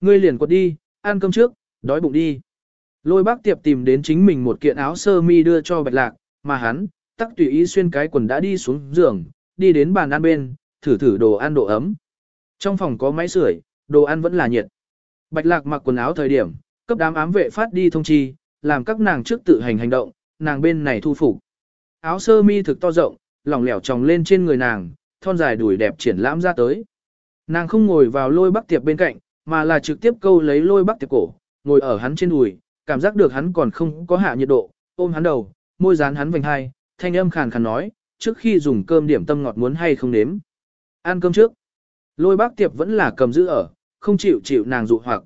Ngươi liền quật đi, ăn cơm trước, đói bụng đi. Lôi bác tiệp tìm đến chính mình một kiện áo sơ mi đưa cho bạch lạc, mà hắn, tắc tùy ý xuyên cái quần đã đi xuống giường, đi đến bàn ăn bên, thử thử đồ ăn độ ấm. Trong phòng có máy sưởi, đồ ăn vẫn là nhiệt. Bạch lạc mặc quần áo thời điểm, cấp đám ám vệ phát đi thông chi, làm các nàng trước tự hành hành động, nàng bên này thu phục. Áo sơ mi thực to rộng, lỏng lẻo tròng lên trên người nàng, thon dài đùi đẹp triển lãm ra tới. Nàng không ngồi vào lôi bắc tiệp bên cạnh, mà là trực tiếp câu lấy lôi bắc tiệp cổ, ngồi ở hắn trên đùi, cảm giác được hắn còn không có hạ nhiệt độ, ôm hắn đầu, môi dán hắn vành hai, thanh âm khàn khàn nói, trước khi dùng cơm điểm tâm ngọt muốn hay không nếm. Ăn cơm trước. Lôi bác tiệp vẫn là cầm giữ ở, không chịu chịu nàng dụ hoặc.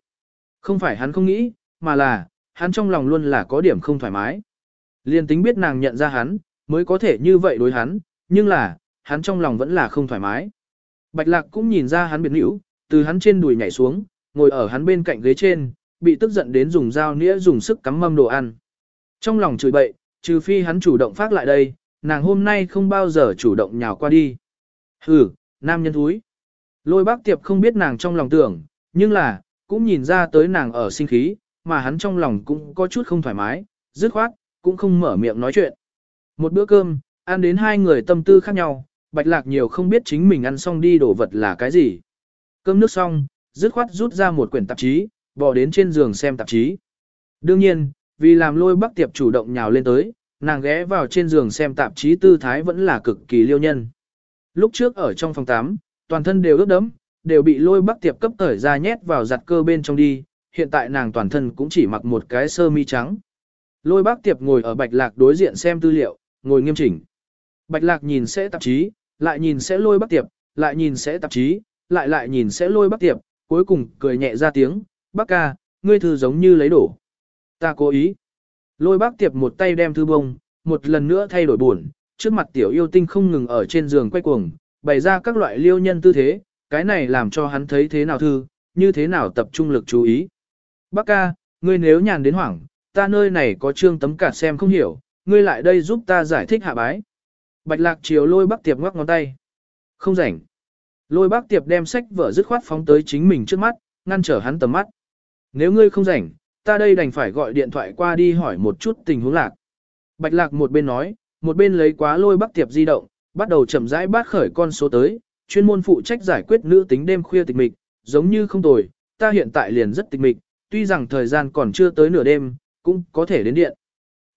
Không phải hắn không nghĩ, mà là, hắn trong lòng luôn là có điểm không thoải mái. Liên tính biết nàng nhận ra hắn, mới có thể như vậy đối hắn, nhưng là, hắn trong lòng vẫn là không thoải mái. Bạch lạc cũng nhìn ra hắn biệt hữu, từ hắn trên đùi nhảy xuống, ngồi ở hắn bên cạnh ghế trên, bị tức giận đến dùng dao nĩa dùng sức cắm mâm đồ ăn. Trong lòng chửi bậy, trừ phi hắn chủ động phát lại đây, nàng hôm nay không bao giờ chủ động nhào qua đi. Hừ, nam nhân thúi. Lôi bác tiệp không biết nàng trong lòng tưởng, nhưng là, cũng nhìn ra tới nàng ở sinh khí, mà hắn trong lòng cũng có chút không thoải mái, dứt khoát, cũng không mở miệng nói chuyện. Một bữa cơm, ăn đến hai người tâm tư khác nhau, bạch lạc nhiều không biết chính mình ăn xong đi đổ vật là cái gì. Cơm nước xong, dứt khoát rút ra một quyển tạp chí, bỏ đến trên giường xem tạp chí. Đương nhiên, vì làm lôi bắc tiệp chủ động nhào lên tới, nàng ghé vào trên giường xem tạp chí tư thái vẫn là cực kỳ liêu nhân. Lúc trước ở trong phòng 8, toàn thân đều ướt đẫm, đều bị lôi bắc tiệp cấp tởi ra nhét vào giặt cơ bên trong đi, hiện tại nàng toàn thân cũng chỉ mặc một cái sơ mi trắng. Lôi bác tiệp ngồi ở bạch lạc đối diện xem tư liệu, ngồi nghiêm chỉnh. Bạch lạc nhìn sẽ tạp chí, lại nhìn sẽ lôi bác tiệp, lại nhìn sẽ tạp chí, lại lại nhìn sẽ lôi bác tiệp, cuối cùng cười nhẹ ra tiếng, bác ca, ngươi thư giống như lấy đổ. Ta cố ý. Lôi bác tiệp một tay đem thư bông, một lần nữa thay đổi buồn, trước mặt tiểu yêu tinh không ngừng ở trên giường quay cuồng, bày ra các loại liêu nhân tư thế, cái này làm cho hắn thấy thế nào thư, như thế nào tập trung lực chú ý. Bác ca, ngươi nếu nhàn đến hoảng, ta nơi này có trương tấm cả xem không hiểu, ngươi lại đây giúp ta giải thích hạ bái. Bạch lạc chiều lôi bác tiệp ngoắc ngón tay. Không rảnh. Lôi bác tiệp đem sách vở dứt khoát phóng tới chính mình trước mắt, ngăn trở hắn tầm mắt. Nếu ngươi không rảnh, ta đây đành phải gọi điện thoại qua đi hỏi một chút tình huống lạc. Bạch lạc một bên nói, một bên lấy quá lôi bác tiệp di động, bắt đầu chậm rãi bát khởi con số tới, chuyên môn phụ trách giải quyết nữ tính đêm khuya tịch mịch, giống như không tồi, ta hiện tại liền rất tịch mịch, tuy rằng thời gian còn chưa tới nửa đêm, cũng có thể đến điện.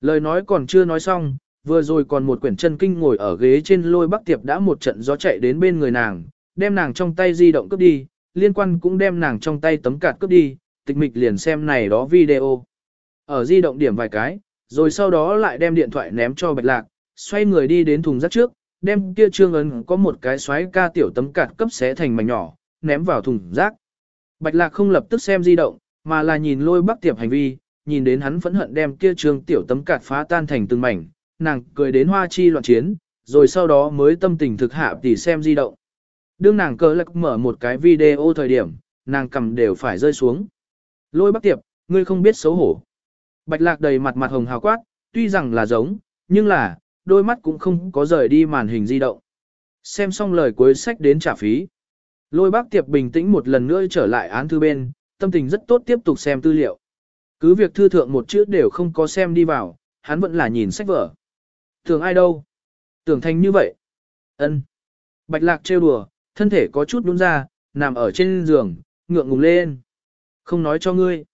Lời nói còn chưa nói xong, vừa rồi còn một quyển chân kinh ngồi ở ghế trên lôi bắc tiệp đã một trận gió chạy đến bên người nàng, đem nàng trong tay di động cướp đi, liên quan cũng đem nàng trong tay tấm cạt cướp đi, tịch mịch liền xem này đó video. Ở di động điểm vài cái, rồi sau đó lại đem điện thoại ném cho bạch lạc, xoay người đi đến thùng rác trước, đem kia trương ấn có một cái xoáy ca tiểu tấm cạt cấp xé thành mảnh nhỏ, ném vào thùng rác. Bạch lạc không lập tức xem di động, mà là nhìn lôi bắc tiệp hành vi, nhìn đến hắn phẫn hận đem kia trương tiểu tấm cạt phá tan thành từng mảnh, nàng cười đến hoa chi loạn chiến, rồi sau đó mới tâm tình thực hạ tỉ xem di động. Đương nàng cờ lạc mở một cái video thời điểm, nàng cầm đều phải rơi xuống. Lôi bác tiệp, ngươi không biết xấu hổ. Bạch lạc đầy mặt mặt hồng hào quát, tuy rằng là giống, nhưng là, đôi mắt cũng không có rời đi màn hình di động. Xem xong lời cuối sách đến trả phí. Lôi bác tiệp bình tĩnh một lần nữa trở lại án thư bên, tâm tình rất tốt tiếp tục xem tư liệu. Cứ việc thư thượng một chữ đều không có xem đi vào, hắn vẫn là nhìn sách vở. Tưởng ai đâu? Tưởng thành như vậy. ân Bạch lạc trêu đùa, thân thể có chút nhún ra, nằm ở trên giường, ngượng ngùng lên. Không nói cho ngươi.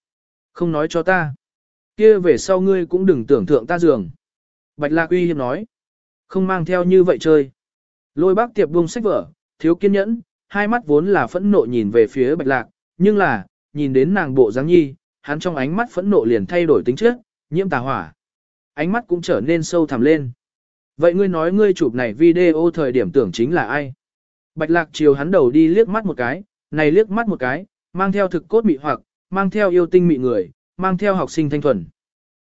Không nói cho ta. kia về sau ngươi cũng đừng tưởng thượng ta giường. Bạch lạc uy hiếp nói. Không mang theo như vậy chơi. Lôi bác tiệp buông sách vở, thiếu kiên nhẫn, hai mắt vốn là phẫn nộ nhìn về phía bạch lạc, nhưng là, nhìn đến nàng bộ dáng nhi, hắn trong ánh mắt phẫn nộ liền thay đổi tính chất, nhiễm tà hỏa. Ánh mắt cũng trở nên sâu thẳm lên. Vậy ngươi nói ngươi chụp này video thời điểm tưởng chính là ai? Bạch lạc chiều hắn đầu đi liếc mắt một cái, này liếc mắt một cái, mang theo thực cốt mị hoặc, mang theo yêu tinh mị người, mang theo học sinh thanh thuần.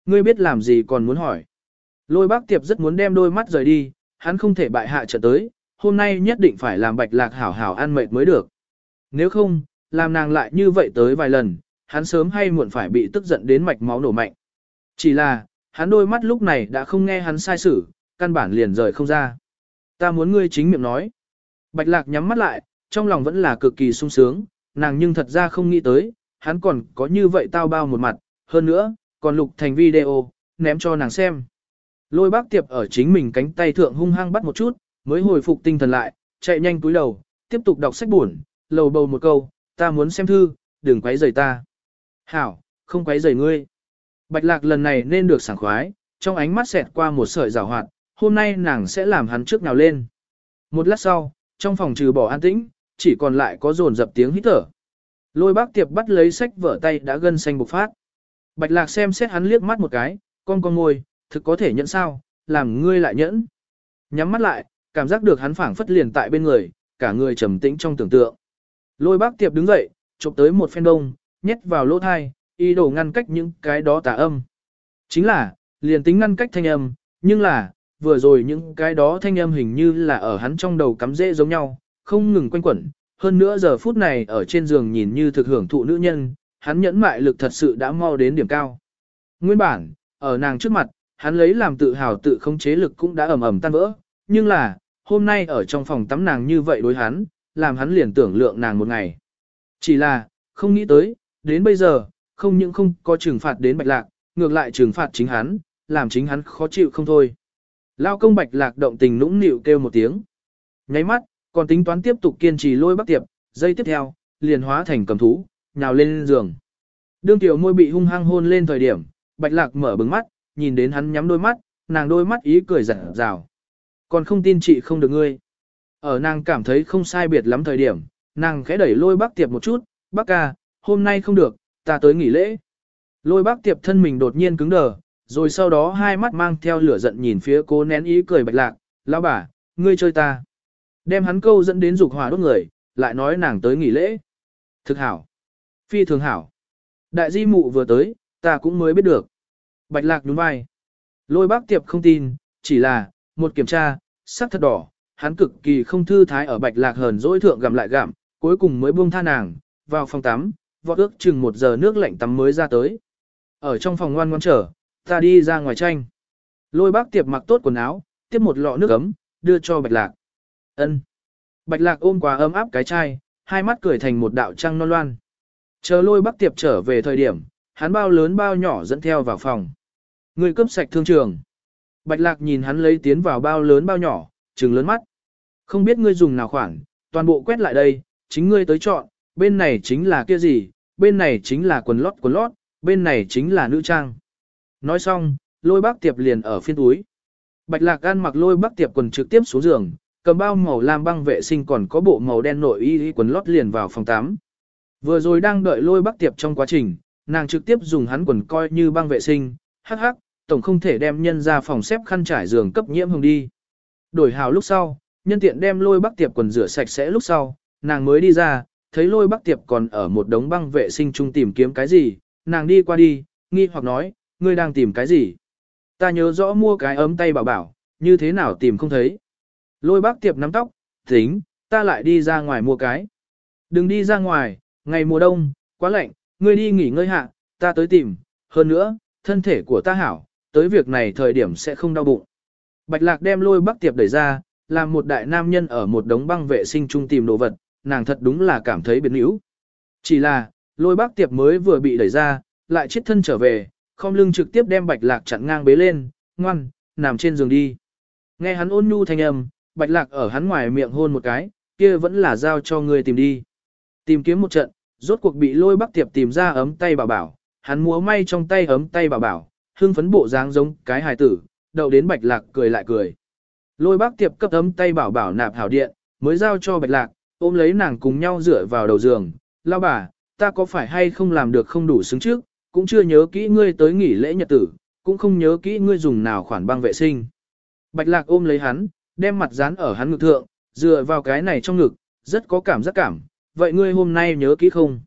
Ngươi biết làm gì còn muốn hỏi. Lôi bác tiệp rất muốn đem đôi mắt rời đi, hắn không thể bại hạ trở tới, hôm nay nhất định phải làm bạch lạc hảo hảo ăn mệt mới được. Nếu không, làm nàng lại như vậy tới vài lần, hắn sớm hay muộn phải bị tức giận đến mạch máu nổ mạnh. Chỉ là, hắn đôi mắt lúc này đã không nghe hắn sai xử, căn bản liền rời không ra. Ta muốn ngươi chính miệng nói. Bạch lạc nhắm mắt lại, trong lòng vẫn là cực kỳ sung sướng, nàng nhưng thật ra không nghĩ tới, hắn còn có như vậy tao bao một mặt, hơn nữa, còn lục thành video, ném cho nàng xem. Lôi bác tiệp ở chính mình cánh tay thượng hung hăng bắt một chút, mới hồi phục tinh thần lại, chạy nhanh túi đầu, tiếp tục đọc sách buồn, lầu bầu một câu, ta muốn xem thư, đừng quấy rầy ta. Hảo, không quấy rầy ngươi. Bạch lạc lần này nên được sảng khoái, trong ánh mắt xẹt qua một sợi rào hoạt, hôm nay nàng sẽ làm hắn trước nào lên. Một lát sau, trong phòng trừ bỏ an tĩnh, chỉ còn lại có dồn dập tiếng hít thở. Lôi bác tiệp bắt lấy sách vở tay đã gân xanh bộc phát. Bạch lạc xem xét hắn liếc mắt một cái, con con ngồi, thực có thể nhẫn sao, làm ngươi lại nhẫn. Nhắm mắt lại, cảm giác được hắn phảng phất liền tại bên người, cả người trầm tĩnh trong tưởng tượng. Lôi bác tiệp đứng dậy, chụp tới một phen đông, nhét vào lỗ thai, ý đồ ngăn cách những cái đó tà âm. Chính là, liền tính ngăn cách thanh âm, nhưng là, vừa rồi những cái đó thanh âm hình như là ở hắn trong đầu cắm rễ giống nhau, không ngừng quanh quẩn. Hơn nữa giờ phút này ở trên giường nhìn như thực hưởng thụ nữ nhân, hắn nhẫn mại lực thật sự đã mau đến điểm cao. Nguyên bản, ở nàng trước mặt, hắn lấy làm tự hào tự không chế lực cũng đã ẩm ẩm tan vỡ, nhưng là, hôm nay ở trong phòng tắm nàng như vậy đối hắn, làm hắn liền tưởng lượng nàng một ngày. Chỉ là, không nghĩ tới, đến bây giờ, không những không có trừng phạt đến bạch lạc, ngược lại trừng phạt chính hắn, làm chính hắn khó chịu không thôi. Lao công bạch lạc động tình nũng nịu kêu một tiếng. Nháy mắt, còn tính toán tiếp tục kiên trì lôi bắc tiệp, dây tiếp theo, liền hóa thành cầm thú, nhào lên giường. Đương tiểu môi bị hung hăng hôn lên thời điểm, bạch lạc mở bừng mắt, nhìn đến hắn nhắm đôi mắt, nàng đôi mắt ý cười rạng rào. Còn không tin chị không được ngươi. Ở nàng cảm thấy không sai biệt lắm thời điểm, nàng khẽ đẩy lôi bác tiệp một chút, bác ca, hôm nay không được, ta tới nghỉ lễ. Lôi bác tiệp thân mình đột nhiên cứng đờ, rồi sau đó hai mắt mang theo lửa giận nhìn phía cô nén ý cười bạch lạc, lão bà, ngươi chơi ta. Đem hắn câu dẫn đến dục hỏa đốt người, lại nói nàng tới nghỉ lễ. Thực hảo. Phi thường hảo. Đại di mụ vừa tới, ta cũng mới biết được. Bạch lạc nhún vai. Lôi bác tiệp không tin, chỉ là, một kiểm tra, sắc thật đỏ, hắn cực kỳ không thư thái ở bạch lạc hờn dỗi thượng gặm lại gặm, cuối cùng mới buông tha nàng, vào phòng tắm, vọt ước chừng một giờ nước lạnh tắm mới ra tới. Ở trong phòng ngoan ngoan trở, ta đi ra ngoài tranh. Lôi bác tiệp mặc tốt quần áo, tiếp một lọ nước ấm, đưa cho bạch lạc. ân Bạch lạc ôm quà ấm áp cái chai, hai mắt cười thành một đạo trăng non loan. Chờ lôi bác tiệp trở về thời điểm, hắn bao lớn bao nhỏ dẫn theo vào phòng. Người cướp sạch thương trường. Bạch lạc nhìn hắn lấy tiến vào bao lớn bao nhỏ, trừng lớn mắt. Không biết ngươi dùng nào khoản, toàn bộ quét lại đây, chính ngươi tới chọn, bên này chính là kia gì, bên này chính là quần lót quần lót, bên này chính là nữ trang. Nói xong, lôi bác tiệp liền ở phiên túi. Bạch lạc an mặc lôi bác tiệp quần trực tiếp xuống giường, cầm bao màu lam băng vệ sinh còn có bộ màu đen nội y quần lót liền vào phòng 8. Vừa rồi đang đợi lôi bác tiệp trong quá trình, nàng trực tiếp dùng hắn quần coi như băng vệ sinh, hắc hắc, tổng không thể đem nhân ra phòng xếp khăn trải giường cấp nhiễm hồng đi. Đổi hào lúc sau, nhân tiện đem lôi bác tiệp quần rửa sạch sẽ lúc sau, nàng mới đi ra, thấy lôi bác tiệp còn ở một đống băng vệ sinh chung tìm kiếm cái gì, nàng đi qua đi, nghi hoặc nói, ngươi đang tìm cái gì? Ta nhớ rõ mua cái ấm tay bảo bảo, như thế nào tìm không thấy. Lôi bác tiệp nắm tóc, tính, ta lại đi ra ngoài mua cái. Đừng đi ra ngoài, ngày mùa đông, quá lạnh, ngươi đi nghỉ ngơi hạ, ta tới tìm, hơn nữa, thân thể của ta hảo, tới việc này thời điểm sẽ không đau bụng. Bạch lạc đem lôi bác tiệp đẩy ra, làm một đại nam nhân ở một đống băng vệ sinh chung tìm đồ vật, nàng thật đúng là cảm thấy biến yếu. Chỉ là, lôi bác tiệp mới vừa bị đẩy ra, lại chết thân trở về, không lưng trực tiếp đem bạch lạc chặn ngang bế lên, ngoan, nằm trên giường đi. Nghe hắn ôn nhu thanh âm, bạch lạc ở hắn ngoài miệng hôn một cái, kia vẫn là giao cho người tìm đi. Tìm kiếm một trận, rốt cuộc bị lôi bác tiệp tìm ra ấm tay bảo bảo, hắn múa may trong tay ấm tay bảo bảo, hưng phấn bộ dáng giống cái hài tử, đậu đến bạch lạc cười lại cười. Lôi bác tiệp cấp ấm tay bảo bảo nạp hảo điện, mới giao cho bạch lạc, ôm lấy nàng cùng nhau dựa vào đầu giường, lao bà, ta có phải hay không làm được không đủ xứng trước, cũng chưa nhớ kỹ ngươi tới nghỉ lễ nhật tử, cũng không nhớ kỹ ngươi dùng nào khoản băng vệ sinh. Bạch lạc ôm lấy hắn, đem mặt dán ở hắn ngực thượng, dựa vào cái này trong ngực, rất có cảm giác cảm, vậy ngươi hôm nay nhớ kỹ không?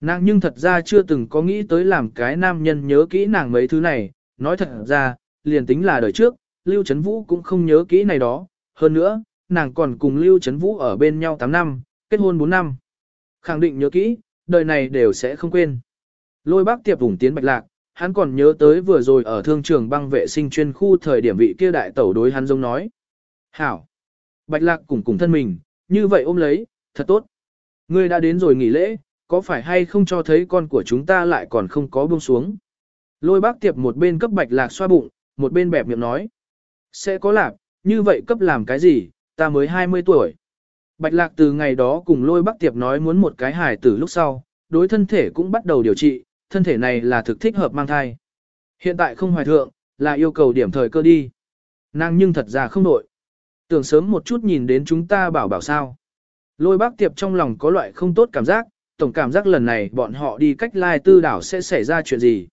Nàng nhưng thật ra chưa từng có nghĩ tới làm cái nam nhân nhớ kỹ nàng mấy thứ này, nói thật ra, liền tính là đời trước, Lưu Trấn Vũ cũng không nhớ kỹ này đó, hơn nữa, nàng còn cùng Lưu Trấn Vũ ở bên nhau 8 năm, kết hôn 4 năm. Khẳng định nhớ kỹ, đời này đều sẽ không quên. Lôi bác tiệp vùng tiến bạch lạc, hắn còn nhớ tới vừa rồi ở thương trường băng vệ sinh chuyên khu thời điểm vị kia đại tẩu đối hắn giống nói. Hảo! Bạch lạc cùng cùng thân mình, như vậy ôm lấy, thật tốt. Ngươi đã đến rồi nghỉ lễ, có phải hay không cho thấy con của chúng ta lại còn không có buông xuống. Lôi bác tiệp một bên cấp bạch lạc xoa bụng, một bên bẹp miệng nói. Sẽ có lạc, như vậy cấp làm cái gì, ta mới 20 tuổi. Bạch lạc từ ngày đó cùng lôi bác tiệp nói muốn một cái hài tử lúc sau, đối thân thể cũng bắt đầu điều trị, thân thể này là thực thích hợp mang thai. Hiện tại không hoài thượng, là yêu cầu điểm thời cơ đi. Nàng nhưng thật ra không nội. Tưởng sớm một chút nhìn đến chúng ta bảo bảo sao. Lôi bác tiệp trong lòng có loại không tốt cảm giác, tổng cảm giác lần này bọn họ đi cách lai tư đảo sẽ xảy ra chuyện gì.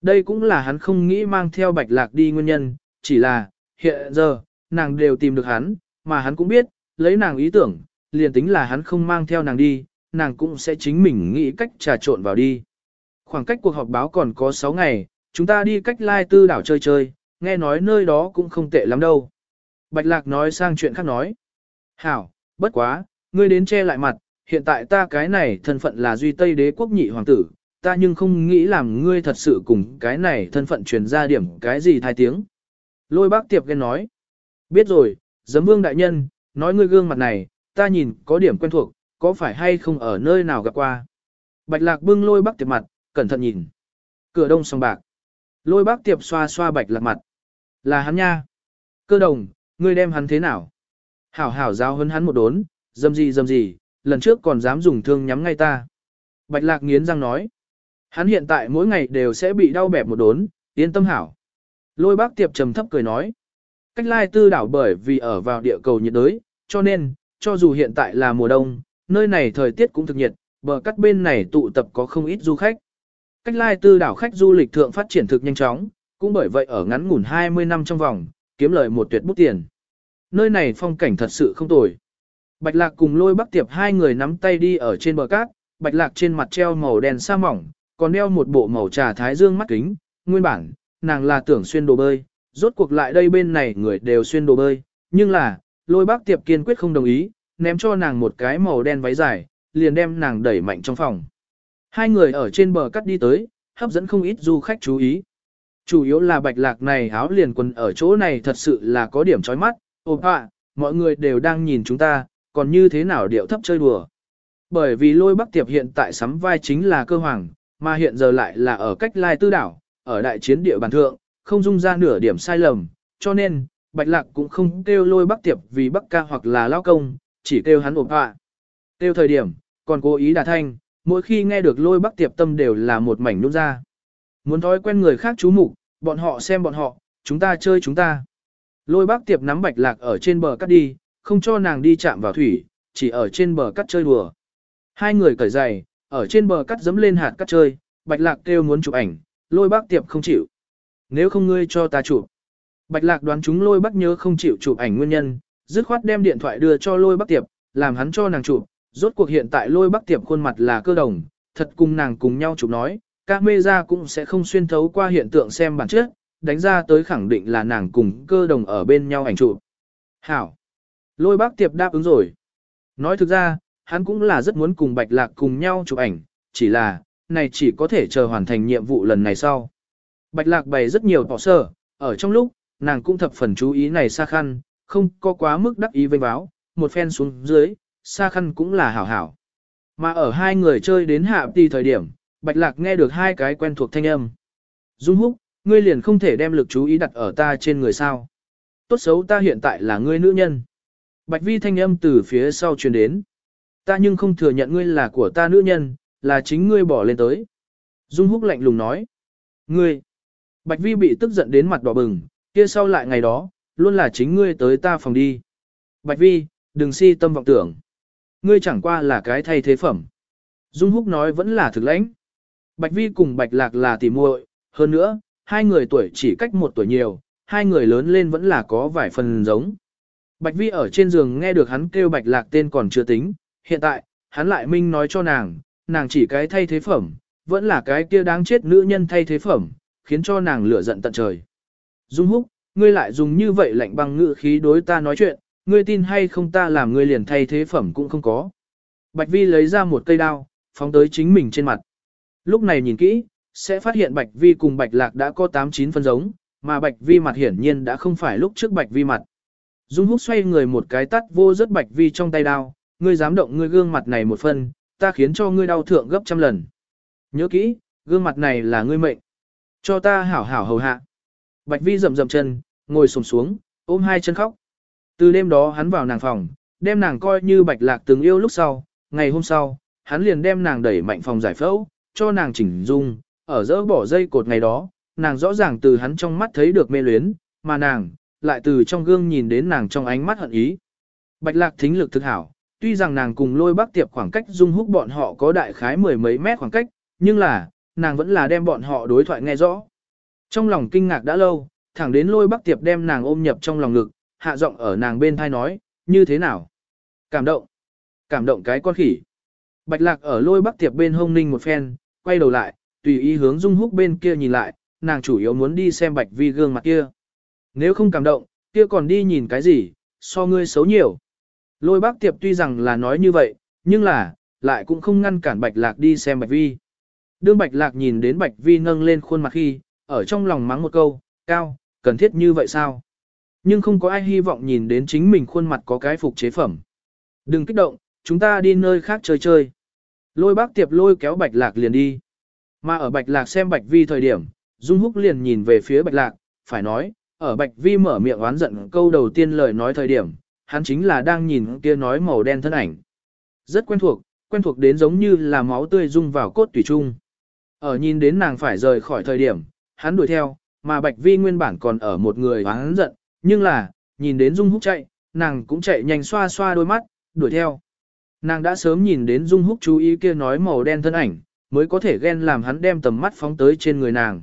Đây cũng là hắn không nghĩ mang theo bạch lạc đi nguyên nhân, chỉ là, hiện giờ, nàng đều tìm được hắn, mà hắn cũng biết, lấy nàng ý tưởng, liền tính là hắn không mang theo nàng đi, nàng cũng sẽ chính mình nghĩ cách trà trộn vào đi. Khoảng cách cuộc họp báo còn có 6 ngày, chúng ta đi cách lai tư đảo chơi chơi, nghe nói nơi đó cũng không tệ lắm đâu. Bạch Lạc nói sang chuyện khác nói. Hảo, bất quá, ngươi đến che lại mặt, hiện tại ta cái này thân phận là duy tây đế quốc nhị hoàng tử, ta nhưng không nghĩ làm ngươi thật sự cùng cái này thân phận truyền ra điểm cái gì thai tiếng. Lôi bác tiệp ghen nói. Biết rồi, giấm vương đại nhân, nói ngươi gương mặt này, ta nhìn có điểm quen thuộc, có phải hay không ở nơi nào gặp qua. Bạch lạc bưng lôi bác tiệp mặt, cẩn thận nhìn. Cửa đông song bạc. Lôi bác tiệp xoa xoa bạch lạc mặt. Là hắn nha. Cơ đồng, ngươi đem hắn thế nào? Hảo hảo giáo hấn hắn một đốn, dâm gì dâm gì, lần trước còn dám dùng thương nhắm ngay ta. Bạch lạc nghiến răng nói. Hắn hiện tại mỗi ngày đều sẽ bị đau bẹp một đốn, yên tâm hảo. Lôi bác tiệp trầm thấp cười nói. Cách lai tư đảo bởi vì ở vào địa cầu nhiệt đới, cho nên, cho dù hiện tại là mùa đông, nơi này thời tiết cũng thực nhiệt, bờ cắt bên này tụ tập có không ít du khách. Cách lai tư đảo khách du lịch thượng phát triển thực nhanh chóng, cũng bởi vậy ở ngắn ngủn 20 năm trong vòng, kiếm lời một tuyệt bút tiền. Nơi này phong cảnh thật sự không tồi. Bạch lạc cùng lôi bắc tiệp hai người nắm tay đi ở trên bờ cát, bạch lạc trên mặt treo màu đen sa mỏng, còn đeo một bộ màu trà thái dương mắt kính, nguyên bản, nàng là tưởng xuyên đồ bơi, rốt cuộc lại đây bên này người đều xuyên đồ bơi, nhưng là, lôi bác tiệp kiên quyết không đồng ý, ném cho nàng một cái màu đen váy dài, liền đem nàng đẩy mạnh trong phòng. Hai người ở trên bờ cắt đi tới, hấp dẫn không ít du khách chú ý. Chủ yếu là bạch lạc này áo liền quần ở chỗ này thật sự là có điểm chói mắt, ôm ạ, mọi người đều đang nhìn chúng ta, còn như thế nào điệu thấp chơi đùa. Bởi vì lôi bắc tiệp hiện tại sắm vai chính là cơ hoàng, mà hiện giờ lại là ở cách lai tư đảo, ở đại chiến địa bàn thượng, không dung ra nửa điểm sai lầm, cho nên, Bạch Lạc cũng không kêu lôi bắc tiệp vì bắc ca hoặc là lao công, chỉ kêu hắn ổn ạ. Kêu thời điểm, còn cố ý đà thanh, mỗi khi nghe được lôi bắc tiệp tâm đều là một mảnh nút ra. Muốn thói quen người khác chú mục, bọn họ xem bọn họ, chúng ta chơi chúng ta. Lôi bác tiệp nắm bạch lạc ở trên bờ cắt đi, không cho nàng đi chạm vào thủy, chỉ ở trên bờ cắt chơi đùa. Hai người cởi giày, ở trên bờ cắt dấm lên hạt cắt chơi, bạch lạc kêu muốn chụp ảnh, lôi bác tiệp không chịu. Nếu không ngươi cho ta chụp. Bạch lạc đoán chúng lôi bác nhớ không chịu chụp ảnh nguyên nhân, dứt khoát đem điện thoại đưa cho lôi bác tiệp, làm hắn cho nàng chụp. Rốt cuộc hiện tại lôi Bắc tiệp khuôn mặt là cơ đồng, thật cùng nàng cùng nhau chụp nói, các mê ra cũng sẽ không xuyên thấu qua hiện tượng xem bản chất, đánh ra tới khẳng định là nàng cùng cơ đồng ở bên nhau ảnh chụp. Hảo! Lôi bác tiệp đáp ứng rồi. Nói thực ra, hắn cũng là rất muốn cùng Bạch Lạc cùng nhau chụp ảnh, chỉ là, này chỉ có thể chờ hoàn thành nhiệm vụ lần này sau. Bạch Lạc bày rất nhiều tỏ sơ, ở trong lúc, nàng cũng thập phần chú ý này xa khăn, không có quá mức đắc ý vênh báo, một phen xuống dưới, xa khăn cũng là hảo hảo. Mà ở hai người chơi đến hạ tì thời điểm, Bạch Lạc nghe được hai cái quen thuộc thanh âm. Dung Húc, ngươi liền không thể đem lực chú ý đặt ở ta trên người sao. Tốt xấu ta hiện tại là ngươi nữ nhân. Bạch Vi thanh âm từ phía sau truyền đến. Ta nhưng không thừa nhận ngươi là của ta nữ nhân, là chính ngươi bỏ lên tới. Dung Húc lạnh lùng nói. Ngươi. Bạch Vi bị tức giận đến mặt đỏ bừng, kia sau lại ngày đó, luôn là chính ngươi tới ta phòng đi. Bạch Vi, đừng si tâm vọng tưởng. Ngươi chẳng qua là cái thay thế phẩm. Dung Húc nói vẫn là thực lãnh. Bạch Vi cùng Bạch Lạc là tỉ muội, hơn nữa, hai người tuổi chỉ cách một tuổi nhiều, hai người lớn lên vẫn là có vài phần giống. Bạch Vi ở trên giường nghe được hắn kêu Bạch Lạc tên còn chưa tính, hiện tại, hắn lại minh nói cho nàng, nàng chỉ cái thay thế phẩm, vẫn là cái kia đáng chết nữ nhân thay thế phẩm, khiến cho nàng lửa giận tận trời. Dung Húc, ngươi lại dùng như vậy lạnh băng ngữ khí đối ta nói chuyện, ngươi tin hay không ta làm ngươi liền thay thế phẩm cũng không có. Bạch Vi lấy ra một cây đao, phóng tới chính mình trên mặt. Lúc này nhìn kỹ, sẽ phát hiện Bạch Vi cùng Bạch Lạc đã có 8-9 phân giống, mà Bạch Vi mặt hiển nhiên đã không phải lúc trước Bạch Vi mặt. Dung Húc xoay người một cái tắt vô rất Bạch Vi trong tay đao, ngươi dám động ngươi gương mặt này một phân, ta khiến cho ngươi đau thượng gấp trăm lần. Nhớ kỹ, gương mặt này là ngươi mệnh. Cho ta hảo hảo hầu hạ. Bạch Vi rậm rậm chân, ngồi xổm xuống, ôm hai chân khóc. Từ đêm đó hắn vào nàng phòng, đem nàng coi như bạch lạc từng yêu lúc sau, ngày hôm sau, hắn liền đem nàng đẩy mạnh phòng giải phẫu, cho nàng chỉnh dung, ở dỡ bỏ dây cột ngày đó, nàng rõ ràng từ hắn trong mắt thấy được mê luyến, mà nàng, lại từ trong gương nhìn đến nàng trong ánh mắt hận ý. Bạch lạc thính lực thực hảo, tuy rằng nàng cùng lôi bác tiệp khoảng cách dung húc bọn họ có đại khái mười mấy mét khoảng cách, nhưng là, nàng vẫn là đem bọn họ đối thoại nghe rõ. Trong lòng kinh ngạc đã lâu, thẳng đến lôi bác tiệp đem nàng ôm nhập trong lòng ngực, hạ giọng ở nàng bên thai nói, như thế nào? Cảm động. Cảm động cái con khỉ. Bạch lạc ở lôi bác tiệp bên hông ninh một phen, quay đầu lại, tùy ý hướng dung húc bên kia nhìn lại, nàng chủ yếu muốn đi xem bạch vi gương mặt kia. Nếu không cảm động, kia còn đi nhìn cái gì, so ngươi xấu nhiều. Lôi bác tiệp tuy rằng là nói như vậy, nhưng là, lại cũng không ngăn cản bạch lạc đi xem bạch vi. Đương bạch lạc nhìn đến bạch vi nâng lên khuôn mặt khi, ở trong lòng mắng một câu, cao, cần thiết như vậy sao? Nhưng không có ai hy vọng nhìn đến chính mình khuôn mặt có cái phục chế phẩm. Đừng kích động, chúng ta đi nơi khác chơi chơi. Lôi bác tiệp lôi kéo bạch lạc liền đi. Mà ở bạch lạc xem bạch vi thời điểm, Dung Húc liền nhìn về phía bạch lạc, phải nói, ở bạch vi mở miệng oán giận câu đầu tiên lời nói thời điểm, hắn chính là đang nhìn kia nói màu đen thân ảnh. Rất quen thuộc, quen thuộc đến giống như là máu tươi dung vào cốt tủy trung. Ở nhìn đến nàng phải rời khỏi thời điểm, hắn đuổi theo, mà Bạch Vi nguyên bản còn ở một người hắn giận, nhưng là, nhìn đến Dung Húc chạy, nàng cũng chạy nhanh xoa xoa đôi mắt, đuổi theo. Nàng đã sớm nhìn đến Dung Húc chú ý kia nói màu đen thân ảnh, mới có thể ghen làm hắn đem tầm mắt phóng tới trên người nàng.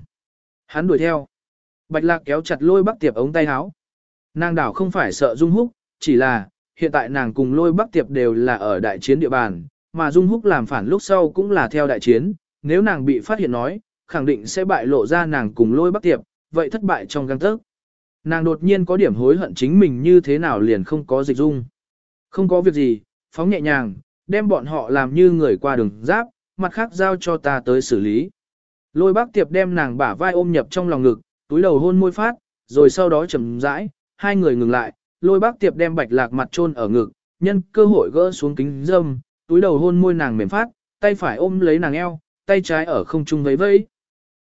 Hắn đuổi theo. Bạch Lạc kéo chặt lôi bắc tiệp ống tay áo. Nàng đảo không phải sợ Dung Húc, chỉ là, hiện tại nàng cùng lôi bắc tiệp đều là ở đại chiến địa bàn, mà Dung Húc làm phản lúc sau cũng là theo đại chiến, nếu nàng bị phát hiện nói, khẳng định sẽ bại lộ ra nàng cùng lôi bắc tiệp, vậy thất bại trong găng tớc. Nàng đột nhiên có điểm hối hận chính mình như thế nào liền không có dịch dung. Không có việc gì, phóng nhẹ nhàng, đem bọn họ làm như người qua đường giáp, mặt khác giao cho ta tới xử lý. Lôi bác tiệp đem nàng bả vai ôm nhập trong lòng ngực, túi đầu hôn môi phát, rồi sau đó chậm rãi, hai người ngừng lại, lôi bác tiệp đem bạch lạc mặt chôn ở ngực, nhân cơ hội gỡ xuống kính dâm, túi đầu hôn môi nàng mềm phát, tay phải ôm lấy nàng eo, tay trái ở không trung vẫy vẫy.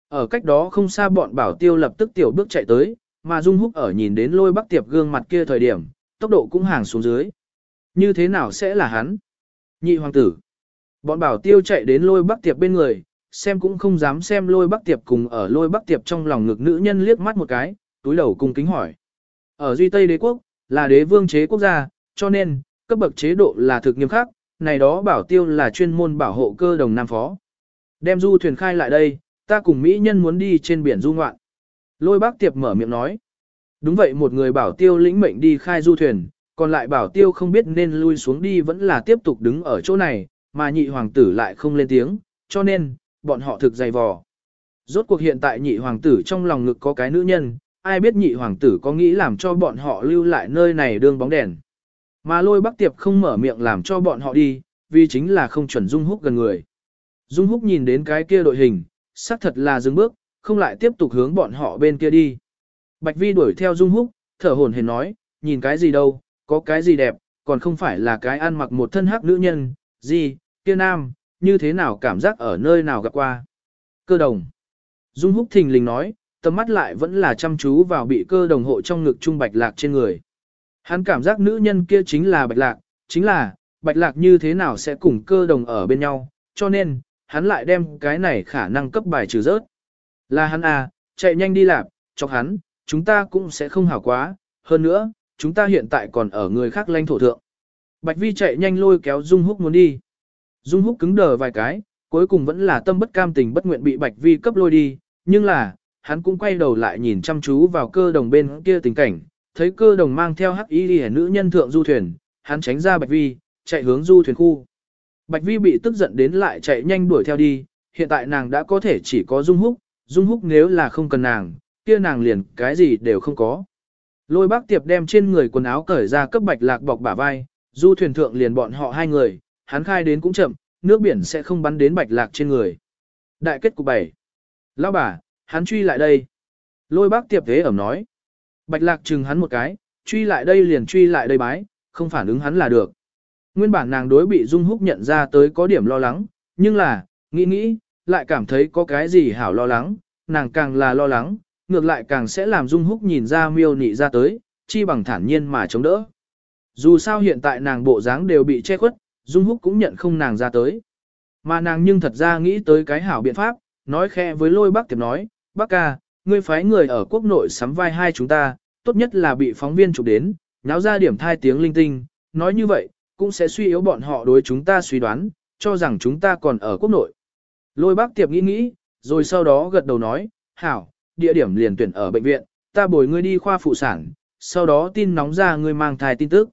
Ở cách đó không xa bọn bảo tiêu lập tức tiểu bước chạy tới, mà Dung Húc ở nhìn đến lôi bắc tiệp gương mặt kia thời điểm, tốc độ cũng hàng xuống dưới. Như thế nào sẽ là hắn? Nhị hoàng tử. Bọn bảo tiêu chạy đến lôi bắc tiệp bên người, xem cũng không dám xem lôi bắc tiệp cùng ở lôi bắc tiệp trong lòng ngực nữ nhân liếc mắt một cái, túi đầu cung kính hỏi. Ở Duy Tây đế quốc, là đế vương chế quốc gia, cho nên, cấp bậc chế độ là thực nghiêm khắc, này đó bảo tiêu là chuyên môn bảo hộ cơ đồng nam phó. Đem du thuyền khai lại đây, ta cùng Mỹ nhân muốn đi trên biển du ngoạn. Lôi bác tiệp mở miệng nói. Đúng vậy một người bảo tiêu lĩnh mệnh đi khai du thuyền, còn lại bảo tiêu không biết nên lui xuống đi vẫn là tiếp tục đứng ở chỗ này, mà nhị hoàng tử lại không lên tiếng, cho nên, bọn họ thực dày vò. Rốt cuộc hiện tại nhị hoàng tử trong lòng ngực có cái nữ nhân, ai biết nhị hoàng tử có nghĩ làm cho bọn họ lưu lại nơi này đương bóng đèn. Mà lôi bắc tiệp không mở miệng làm cho bọn họ đi, vì chính là không chuẩn dung húc gần người. Dung húc nhìn đến cái kia đội hình, xác thật là dừng bước, không lại tiếp tục hướng bọn họ bên kia đi. Bạch Vi đuổi theo Dung húc, thở hổn hển nói, nhìn cái gì đâu, có cái gì đẹp, còn không phải là cái ăn mặc một thân hắc nữ nhân, gì, kia nam, như thế nào cảm giác ở nơi nào gặp qua. Cơ đồng. Dung húc thình lình nói, tầm mắt lại vẫn là chăm chú vào bị cơ đồng hộ trong ngực trung bạch lạc trên người. Hắn cảm giác nữ nhân kia chính là bạch lạc, chính là, bạch lạc như thế nào sẽ cùng cơ đồng ở bên nhau, cho nên, hắn lại đem cái này khả năng cấp bài trừ rớt. Là hắn à, chạy nhanh đi làm, cho hắn, chúng ta cũng sẽ không hảo quá, hơn nữa, chúng ta hiện tại còn ở người khác lãnh thổ thượng. Bạch Vi chạy nhanh lôi kéo Dung Húc muốn đi. Dung Húc cứng đờ vài cái, cuối cùng vẫn là tâm bất cam tình bất nguyện bị Bạch Vi cấp lôi đi, nhưng là, hắn cũng quay đầu lại nhìn chăm chú vào cơ đồng bên kia tình cảnh, thấy cơ đồng mang theo hắc y hẻ nữ nhân thượng du thuyền, hắn tránh ra Bạch Vi, chạy hướng du thuyền khu. Bạch Vi bị tức giận đến lại chạy nhanh đuổi theo đi, hiện tại nàng đã có thể chỉ có Dung Húc, Dung Húc nếu là không cần nàng, kia nàng liền cái gì đều không có. Lôi bác tiệp đem trên người quần áo cởi ra cấp bạch lạc bọc bả vai, du thuyền thượng liền bọn họ hai người, hắn khai đến cũng chậm, nước biển sẽ không bắn đến bạch lạc trên người. Đại kết cục 7. Lão bà, hắn truy lại đây. Lôi bác tiệp thế ẩm nói. Bạch lạc chừng hắn một cái, truy lại đây liền truy lại đây bái, không phản ứng hắn là được. Nguyên bản nàng đối bị Dung Húc nhận ra tới có điểm lo lắng, nhưng là, nghĩ nghĩ, lại cảm thấy có cái gì hảo lo lắng, nàng càng là lo lắng, ngược lại càng sẽ làm Dung Húc nhìn ra miêu nị ra tới, chi bằng thản nhiên mà chống đỡ. Dù sao hiện tại nàng bộ dáng đều bị che khuất, Dung Húc cũng nhận không nàng ra tới. Mà nàng nhưng thật ra nghĩ tới cái hảo biện pháp, nói khe với lôi bác tiệp nói, bác ca, ngươi phái người ở quốc nội sắm vai hai chúng ta, tốt nhất là bị phóng viên chụp đến, náo ra điểm thai tiếng linh tinh, nói như vậy, cũng sẽ suy yếu bọn họ đối chúng ta suy đoán, cho rằng chúng ta còn ở quốc nội. Lôi bác tiệp nghĩ nghĩ, rồi sau đó gật đầu nói, hảo, địa điểm liền tuyển ở bệnh viện, ta bồi ngươi đi khoa phụ sản, sau đó tin nóng ra ngươi mang thai tin tức.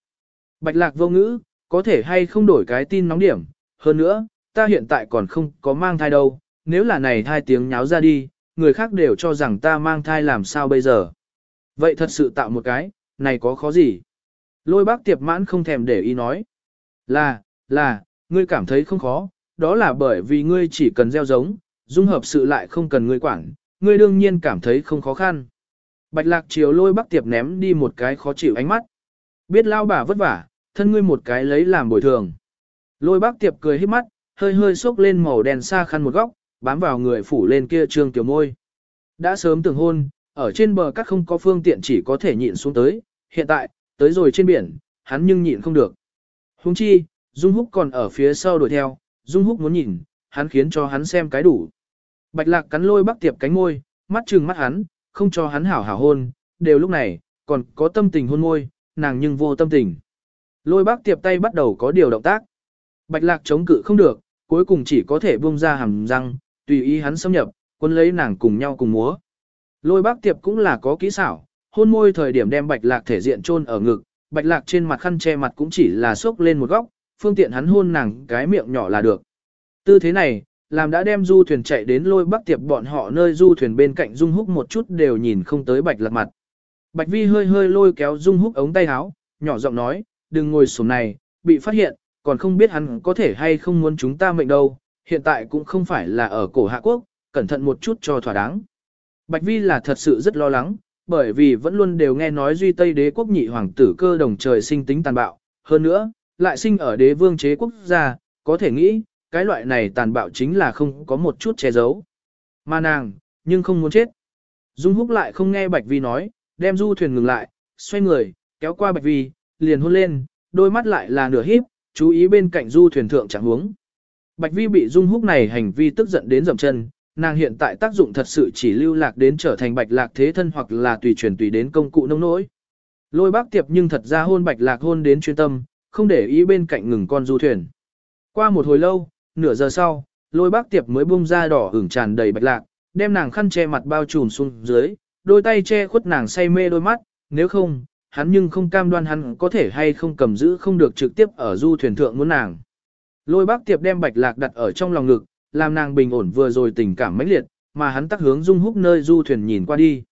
Bạch lạc vô ngữ, có thể hay không đổi cái tin nóng điểm, hơn nữa, ta hiện tại còn không có mang thai đâu, nếu là này thai tiếng nháo ra đi, người khác đều cho rằng ta mang thai làm sao bây giờ. Vậy thật sự tạo một cái, này có khó gì? Lôi bác tiệp mãn không thèm để ý nói. Là, là, ngươi cảm thấy không khó, đó là bởi vì ngươi chỉ cần gieo giống, dung hợp sự lại không cần ngươi quản, ngươi đương nhiên cảm thấy không khó khăn. Bạch lạc chiều lôi bác tiệp ném đi một cái khó chịu ánh mắt. Biết lao bà vất vả, thân ngươi một cái lấy làm bồi thường. Lôi bác tiệp cười hít mắt, hơi hơi xốc lên màu đen xa khăn một góc, bám vào người phủ lên kia trương tiểu môi. Đã sớm tưởng hôn, ở trên bờ cát không có phương tiện chỉ có thể nhịn xuống tới, hiện tại, tới rồi trên biển, hắn nhưng nhịn không được. Huống chi, Dung Húc còn ở phía sau đuổi theo, Dung Húc muốn nhìn, hắn khiến cho hắn xem cái đủ. Bạch lạc cắn lôi bắc tiệp cánh môi, mắt trừng mắt hắn, không cho hắn hảo hảo hôn, đều lúc này, còn có tâm tình hôn môi, nàng nhưng vô tâm tình. Lôi bác tiệp tay bắt đầu có điều động tác. Bạch lạc chống cự không được, cuối cùng chỉ có thể buông ra hàm răng, tùy ý hắn xâm nhập, quân lấy nàng cùng nhau cùng múa. Lôi bác tiệp cũng là có kỹ xảo, hôn môi thời điểm đem bạch lạc thể diện chôn ở ngực, bạch lạc trên mặt khăn che mặt cũng chỉ là xốc lên một góc, phương tiện hắn hôn nàng cái miệng nhỏ là được. Tư thế này, làm đã đem du thuyền chạy đến lôi bắc tiệp bọn họ nơi du thuyền bên cạnh dung húc một chút đều nhìn không tới bạch lạc mặt. Bạch vi hơi hơi lôi kéo dung húc ống tay áo, nhỏ giọng nói, đừng ngồi sổm này, bị phát hiện, còn không biết hắn có thể hay không muốn chúng ta mệnh đâu, hiện tại cũng không phải là ở cổ hạ quốc, cẩn thận một chút cho thỏa đáng. Bạch Vi là thật sự rất lo lắng, bởi vì vẫn luôn đều nghe nói duy Tây đế quốc nhị hoàng tử cơ đồng trời sinh tính tàn bạo, hơn nữa, lại sinh ở đế vương chế quốc gia, có thể nghĩ, cái loại này tàn bạo chính là không có một chút che giấu. Mà nàng, nhưng không muốn chết. Dung Húc lại không nghe Bạch Vi nói, đem du thuyền ngừng lại, xoay người, kéo qua Bạch Vi, liền hôn lên, đôi mắt lại là nửa híp, chú ý bên cạnh du thuyền thượng chẳng hướng. Bạch Vi bị Dung Húc này hành vi tức giận đến dậm chân, nàng hiện tại tác dụng thật sự chỉ lưu lạc đến trở thành bạch lạc thế thân hoặc là tùy truyền tùy đến công cụ nông nỗi. Lôi bác tiệp nhưng thật ra hôn bạch lạc hôn đến chuyên tâm, không để ý bên cạnh ngừng con du thuyền. Qua một hồi lâu, nửa giờ sau, lôi bác tiệp mới bung ra đỏ hưởng tràn đầy bạch lạc, đem nàng khăn che mặt bao trùm xuống dưới, đôi tay che khuất nàng say mê đôi mắt, nếu không, hắn nhưng không cam đoan hắn có thể hay không cầm giữ không được trực tiếp ở du thuyền thượng muốn nàng. Lôi bác tiệp đem bạch lạc đặt ở trong lòng ngực, làm nàng bình ổn vừa rồi tình cảm mãnh liệt, mà hắn tắc hướng Dung Húc nơi du thuyền nhìn qua đi.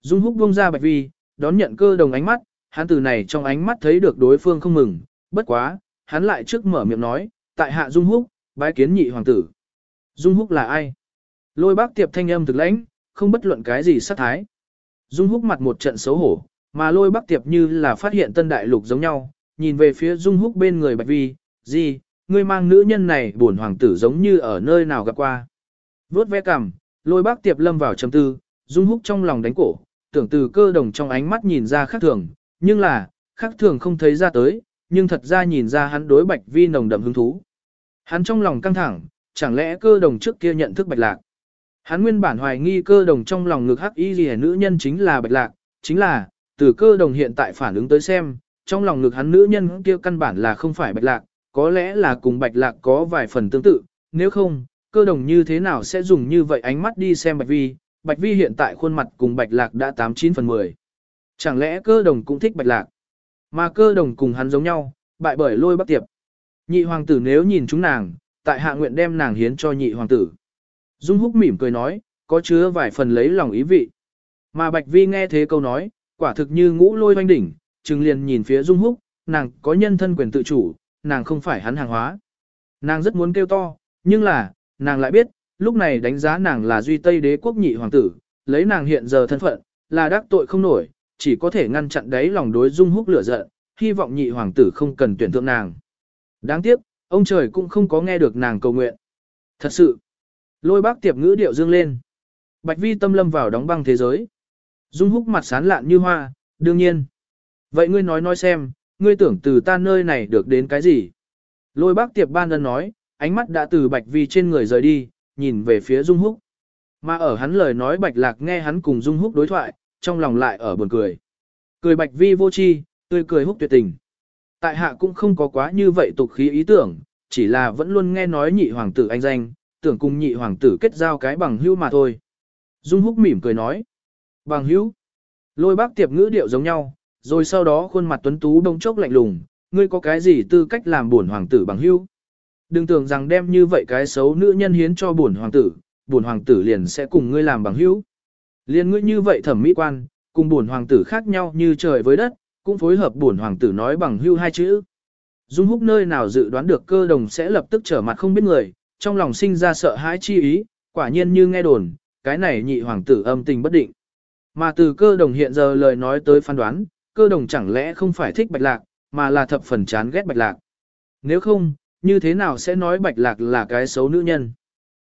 Dung Húc buông ra Bạch Vi, đón nhận cơ đồng ánh mắt, hắn từ này trong ánh mắt thấy được đối phương không mừng, bất quá, hắn lại trước mở miệng nói, tại hạ Dung Húc, bái kiến nhị hoàng tử. Dung Húc là ai? Lôi bác tiệp thanh âm thực lãnh, không bất luận cái gì sát thái. Dung Húc mặt một trận xấu hổ, mà lôi bác tiệp như là phát hiện tân đại lục giống nhau, nhìn về phía Dung Húc bên người Bạch Vi, gì, ngươi mang nữ nhân này buồn hoàng tử giống như ở nơi nào gặp qua. Vốt ve cằm, lôi bác tiệp lâm vào trầm tư, dung húc trong lòng đánh cổ, tưởng từ cơ đồng trong ánh mắt nhìn ra khác thường, nhưng là, khác thường không thấy ra tới, nhưng thật ra nhìn ra hắn đối bạch vi nồng đậm hứng thú. Hắn trong lòng căng thẳng, chẳng lẽ cơ đồng trước kia nhận thức bạch lạc. Hắn nguyên bản hoài nghi cơ đồng trong lòng ngực hắc y gì nữ nhân chính là bạch lạc, chính là, từ cơ đồng hiện tại phản ứng tới xem, trong lòng ngực hắn nữ nhân kia căn bản là không phải bạch lạc, có lẽ là cùng bạch lạc có vài phần tương tự, nếu không, cơ đồng như thế nào sẽ dùng như vậy ánh mắt đi xem bạch vi, bạch vi hiện tại khuôn mặt cùng bạch lạc đã 89 phần 10. Chẳng lẽ cơ đồng cũng thích bạch lạc, mà cơ đồng cùng hắn giống nhau, bại bởi lôi bắc tiệp. Nhị hoàng tử nếu nhìn chúng nàng, tại hạ nguyện đem nàng hiến cho nhị hoàng tử. Dung húc mỉm cười nói, có chứa vài phần lấy lòng ý vị. Mà bạch vi nghe thế câu nói, quả thực như ngũ lôi hoanh đỉnh, trừng liền nhìn phía dung húc, nàng có nhân thân quyền tự chủ, nàng không phải hắn hàng hóa. Nàng rất muốn kêu to, nhưng là, nàng lại biết, lúc này đánh giá nàng là duy tây đế quốc nhị hoàng tử, lấy nàng hiện giờ thân phận, là đắc tội không nổi, chỉ có thể ngăn chặn đấy lòng đối dung húc lửa giận, hy vọng nhị hoàng tử không cần tuyển thượng nàng. Đáng tiếc, ông trời cũng không có nghe được nàng cầu nguyện. Thật sự, lôi bác tiệp ngữ điệu dương lên. Bạch vi tâm lâm vào đóng băng thế giới. Dung húc mặt sán lạn như hoa, đương nhiên. Vậy ngươi nói nói xem, ngươi tưởng từ ta nơi này được đến cái gì? Lôi bác tiệp ban ân nói, ánh mắt đã từ bạch vi trên người rời đi, nhìn về phía Dung húc. Mà ở hắn lời nói bạch lạc nghe hắn cùng Dung húc đối thoại, trong lòng lại ở buồn cười. Cười bạch vi vô chi, tươi cười húc tuyệt tình. Tại hạ cũng không có quá như vậy tục khí ý tưởng, chỉ là vẫn luôn nghe nói nhị hoàng tử anh danh, tưởng cùng nhị hoàng tử kết giao cái bằng hữu mà thôi. Dung húc mỉm cười nói. Bằng hữu. Lôi bác tiệp ngữ điệu giống nhau, rồi sau đó khuôn mặt tuấn tú đông chốc lạnh lùng, ngươi có cái gì tư cách làm bổn hoàng tử bằng hữu? Đừng tưởng rằng đem như vậy cái xấu nữ nhân hiến cho bổn hoàng tử, bổn hoàng tử liền sẽ cùng ngươi làm bằng hữu. Liên ngươi như vậy thẩm mỹ quan, cùng bổn hoàng tử khác nhau như trời với đất, cũng phối hợp bổn hoàng tử nói bằng hưu hai chữ. Dung húc nơi nào dự đoán được cơ đồng sẽ lập tức trở mặt không biết người, trong lòng sinh ra sợ hãi chi ý, quả nhiên như nghe đồn, cái này nhị hoàng tử âm tình bất định. Mà từ cơ đồng hiện giờ lời nói tới phán đoán, cơ đồng chẳng lẽ không phải thích bạch lạc, mà là thập phần chán ghét bạch lạc. Nếu không, như thế nào sẽ nói bạch lạc là cái xấu nữ nhân?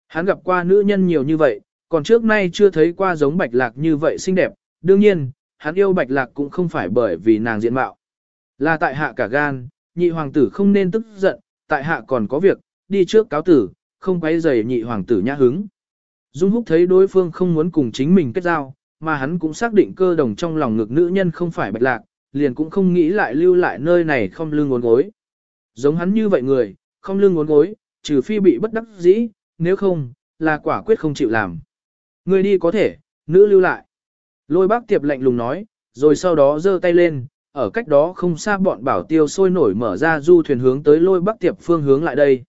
Hắn gặp qua nữ nhân nhiều như vậy, còn trước nay chưa thấy qua giống bạch lạc như vậy xinh đẹp, đương nhiên, hắn yêu bạch lạc cũng không phải bởi vì nàng diện mạo. Là tại hạ cả gan, nhị hoàng tử không nên tức giận, tại hạ còn có việc, đi trước cáo tử, không quay rầy nhị hoàng tử nhã hứng. Dung Húc thấy đối phương không muốn cùng chính mình kết giao, mà hắn cũng xác định cơ đồng trong lòng ngực nữ nhân không phải bạch lạc, liền cũng không nghĩ lại lưu lại nơi này không lưng ngốn gối. Giống hắn như vậy người, không lưng ngốn gối, trừ phi bị bất đắc dĩ, nếu không, là quả quyết không chịu làm. Người đi có thể, nữ lưu lại. Lôi bác tiệp lạnh lùng nói, rồi sau đó giơ tay lên, ở cách đó không xa bọn bảo tiêu sôi nổi mở ra du thuyền hướng tới lôi bác tiệp phương hướng lại đây.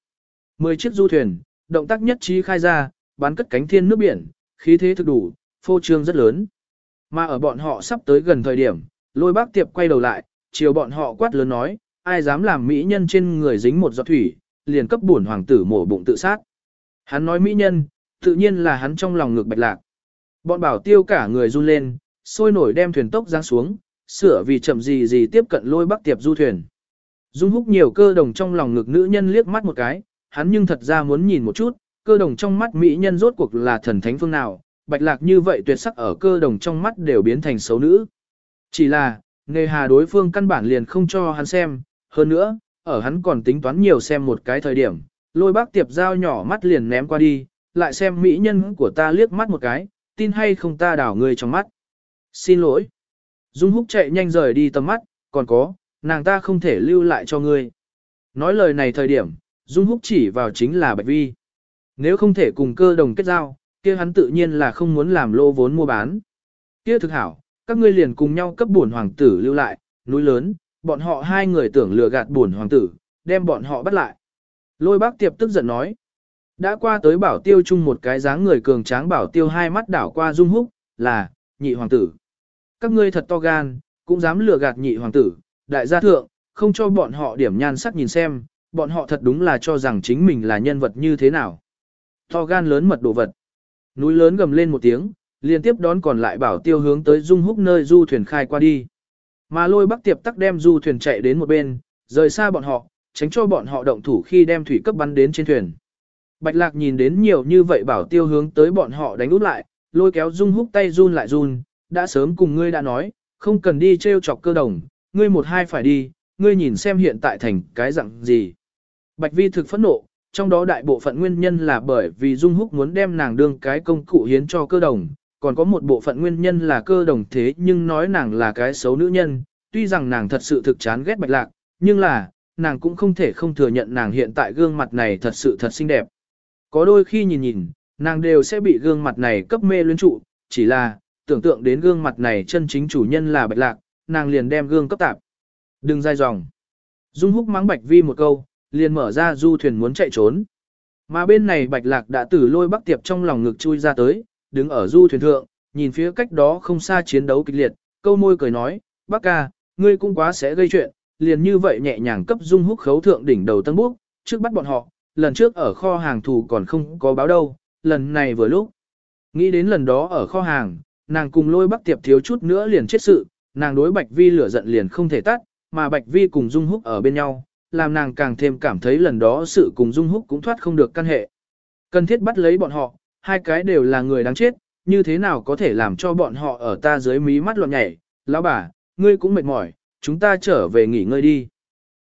Mười chiếc du thuyền, động tác nhất trí khai ra, bắn cất cánh thiên nước biển, khí thế thực đủ, phô trương rất lớn. Mà ở bọn họ sắp tới gần thời điểm, lôi bác tiệp quay đầu lại, chiều bọn họ quát lớn nói, ai dám làm mỹ nhân trên người dính một giọt thủy, liền cấp bổn hoàng tử mổ bụng tự sát. Hắn nói mỹ nhân, tự nhiên là hắn trong lòng ngược bạch lạc. Bọn bảo tiêu cả người run lên, sôi nổi đem thuyền tốc giáng xuống, sửa vì chậm gì gì tiếp cận lôi bắc tiệp du thuyền. Dung húc nhiều cơ đồng trong lòng ngực nữ nhân liếc mắt một cái, hắn nhưng thật ra muốn nhìn một chút, cơ đồng trong mắt mỹ nhân rốt cuộc là thần thánh phương nào, bạch lạc như vậy tuyệt sắc ở cơ đồng trong mắt đều biến thành xấu nữ. Chỉ là, nghề hà đối phương căn bản liền không cho hắn xem, hơn nữa, ở hắn còn tính toán nhiều xem một cái thời điểm, lôi bác tiệp dao nhỏ mắt liền ném qua đi, lại xem mỹ nhân của ta liếc mắt một cái, tin hay không ta đảo người trong mắt. Xin lỗi. Dung húc chạy nhanh rời đi tầm mắt, còn có, nàng ta không thể lưu lại cho ngươi. Nói lời này thời điểm, Dung húc chỉ vào chính là Bạch Vi. Nếu không thể cùng cơ đồng kết giao, kia hắn tự nhiên là không muốn làm lô vốn mua bán. Kia thực hảo, các ngươi liền cùng nhau cấp bổn hoàng tử lưu lại, núi lớn, bọn họ hai người tưởng lừa gạt bổn hoàng tử, đem bọn họ bắt lại. Lôi bác tiệp tức giận nói. Đã qua tới bảo tiêu chung một cái dáng người cường tráng bảo tiêu hai mắt đảo qua dung húc, là, nhị hoàng tử. Các ngươi thật to gan, cũng dám lừa gạt nhị hoàng tử, đại gia thượng, không cho bọn họ điểm nhan sắc nhìn xem, bọn họ thật đúng là cho rằng chính mình là nhân vật như thế nào. To gan lớn mật đồ vật. Núi lớn gầm lên một tiếng, liên tiếp đón còn lại bảo tiêu hướng tới dung húc nơi du thuyền khai qua đi. Mà lôi bắc tiệp tắc đem du thuyền chạy đến một bên, rời xa bọn họ, tránh cho bọn họ động thủ khi đem thủy cấp bắn đến trên thuyền. Bạch lạc nhìn đến nhiều như vậy bảo tiêu hướng tới bọn họ đánh út lại, lôi kéo dung húc tay run lại run, đã sớm cùng ngươi đã nói, không cần đi treo chọc cơ đồng, ngươi một hai phải đi, ngươi nhìn xem hiện tại thành cái dạng gì. Bạch vi thực phẫn nộ, trong đó đại bộ phận nguyên nhân là bởi vì Dung Húc muốn đem nàng đương cái công cụ hiến cho cơ đồng, còn có một bộ phận nguyên nhân là cơ đồng thế nhưng nói nàng là cái xấu nữ nhân, tuy rằng nàng thật sự thực chán ghét bạch lạc, nhưng là, nàng cũng không thể không thừa nhận nàng hiện tại gương mặt này thật sự thật xinh đẹp. Có đôi khi nhìn nhìn, nàng đều sẽ bị gương mặt này cấp mê luyến trụ, chỉ là, tưởng tượng đến gương mặt này chân chính chủ nhân là bạch lạc, nàng liền đem gương cấp tạp. Đừng dai dòng. Dung húc mắng bạch vi một câu, liền mở ra du thuyền muốn chạy trốn. Mà bên này bạch lạc đã từ lôi bắc tiệp trong lòng ngực chui ra tới, đứng ở du thuyền thượng, nhìn phía cách đó không xa chiến đấu kịch liệt, câu môi cười nói, bác ca, ngươi cũng quá sẽ gây chuyện, liền như vậy nhẹ nhàng cấp dung húc khấu thượng đỉnh đầu tân búc, trước bắt bọn họ, lần trước ở kho hàng thủ còn không có báo đâu, lần này vừa lúc. Nghĩ đến lần đó ở kho hàng, nàng cùng lôi bắc tiệp thiếu chút nữa liền chết sự, nàng đối bạch vi lửa giận liền không thể tắt, mà bạch vi cùng dung húc ở bên nhau, làm nàng càng thêm cảm thấy lần đó sự cùng Dung Húc cũng thoát không được căn hệ. Cần thiết bắt lấy bọn họ, hai cái đều là người đáng chết, như thế nào có thể làm cho bọn họ ở ta dưới mí mắt loạn nhảy, lão bà, ngươi cũng mệt mỏi, chúng ta trở về nghỉ ngơi đi.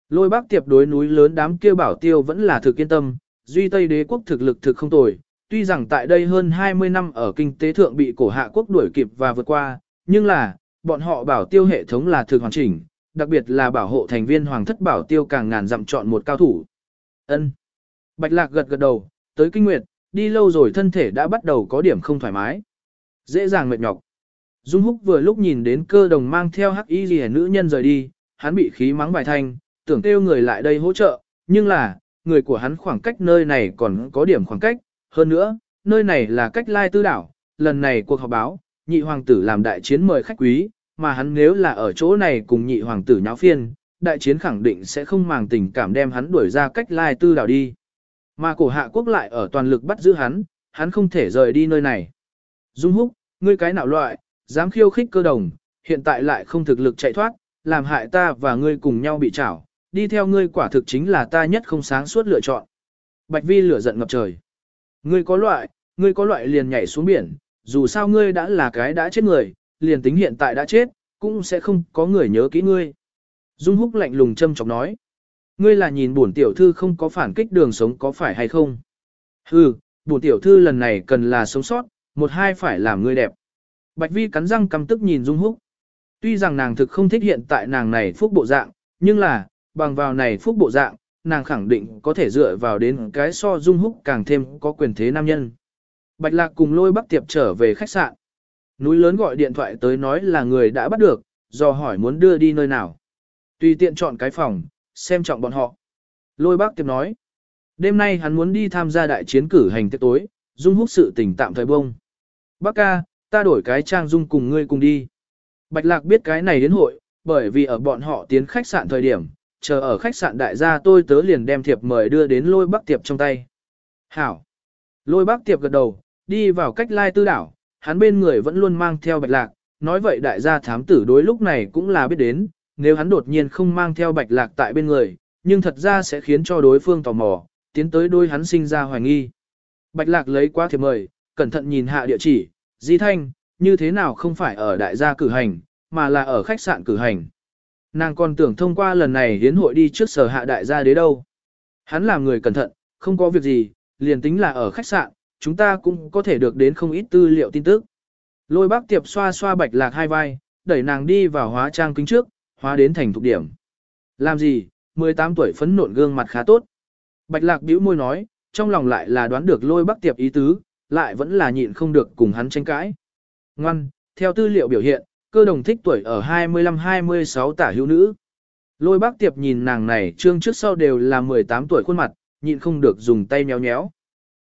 Lôi bác tiệp đối núi lớn đám kia bảo tiêu vẫn là thực yên tâm, duy Tây đế quốc thực lực thực không tồi, tuy rằng tại đây hơn 20 năm ở kinh tế thượng bị cổ hạ quốc đuổi kịp và vượt qua, nhưng là, bọn họ bảo tiêu hệ thống là thực hoàn chỉnh, đặc biệt là bảo hộ thành viên hoàng thất bảo tiêu càng ngàn dặm chọn một cao thủ. Ân. Bạch lạc gật gật đầu, tới kinh nguyệt, đi lâu rồi thân thể đã bắt đầu có điểm không thoải mái. Dễ dàng mệt nhọc. Dung Húc vừa lúc nhìn đến cơ đồng mang theo hắc y gì nữ nhân rời đi, hắn bị khí mắng bài thanh, tưởng kêu người lại đây hỗ trợ, nhưng là, người của hắn khoảng cách nơi này còn có điểm khoảng cách, hơn nữa, nơi này là cách lai tư đảo, lần này cuộc họp báo, nhị hoàng tử làm đại chiến mời khách quý, mà hắn nếu là ở chỗ này cùng nhị hoàng tử nháo phiên, đại chiến khẳng định sẽ không màng tình cảm đem hắn đuổi ra cách lai tư đảo đi. Mà cổ hạ quốc lại ở toàn lực bắt giữ hắn, hắn không thể rời đi nơi này. Dung húc, ngươi cái nào loại, dám khiêu khích cơ đồng, hiện tại lại không thực lực chạy thoát, làm hại ta và ngươi cùng nhau bị trảo, đi theo ngươi quả thực chính là ta nhất không sáng suốt lựa chọn. Bạch vi lửa giận ngập trời. Ngươi có loại, ngươi có loại liền nhảy xuống biển, dù sao ngươi đã là cái đã chết người, liền tính hiện tại đã chết, cũng sẽ không có người nhớ kỹ ngươi. Dung húc lạnh lùng châm chọc nói. Ngươi là nhìn bổn tiểu thư không có phản kích đường sống có phải hay không? Hừ, bổn tiểu thư lần này cần là sống sót, một hai phải làm ngươi đẹp. Bạch vi cắn răng căm tức nhìn Dung húc. Tuy rằng nàng thực không thích hiện tại nàng này phúc bộ dạng, nhưng là, bằng vào này phúc bộ dạng, nàng khẳng định có thể dựa vào đến cái so Dung húc càng thêm có quyền thế nam nhân. Bạch lạc cùng lôi bắc tiệp trở về khách sạn. Núi lớn gọi điện thoại tới nói là người đã bắt được, do hỏi muốn đưa đi nơi nào. Tùy tiện chọn cái phòng, xem trọng bọn họ. Lôi bác tiệp nói. Đêm nay hắn muốn đi tham gia đại chiến cử hành tiệc tối, dung húc sự tình tạm thời bông. Bác ca, ta đổi cái trang dung cùng ngươi cùng đi. Bạch lạc biết cái này đến hội, bởi vì ở bọn họ tiến khách sạn thời điểm, chờ ở khách sạn đại gia tôi tớ liền đem thiệp mời đưa đến lôi bác tiệp trong tay. Hảo. Lôi bác tiệp gật đầu, đi vào cách lai tư đảo, hắn bên người vẫn luôn mang theo bạch lạc, nói vậy đại gia thám tử đối lúc này cũng là biết đến, nếu hắn đột nhiên không mang theo bạch lạc tại bên người, nhưng thật ra sẽ khiến cho đối phương tò mò, tiến tới đôi hắn sinh ra hoài nghi. Bạch lạc lấy qua thiệp mời, cẩn thận nhìn hạ địa chỉ, di thanh, như thế nào không phải ở đại gia cử hành, mà là ở khách sạn cử hành. Nàng còn tưởng thông qua lần này hiến hội đi trước sở hạ đại gia đế đâu. Hắn làm người cẩn thận, không có việc gì, liền tính là ở khách sạn, chúng ta cũng có thể được đến không ít tư liệu tin tức. Lôi bác tiệp xoa xoa bạch lạc hai vai, đẩy nàng đi vào hóa trang kính trước, hóa đến thành thục điểm. Làm gì, 18 tuổi phấn nộn gương mặt khá tốt. Bạch lạc bĩu môi nói, trong lòng lại là đoán được lôi bác tiệp ý tứ, lại vẫn là nhịn không được cùng hắn tranh cãi. Ngoan, theo tư liệu biểu hiện, cơ đồng thích tuổi ở 25-26 tả hữu nữ. Lôi bác tiệp nhìn nàng này trương trước sau đều là 18 tuổi khuôn mặt, nhịn không được dùng tay méo méo.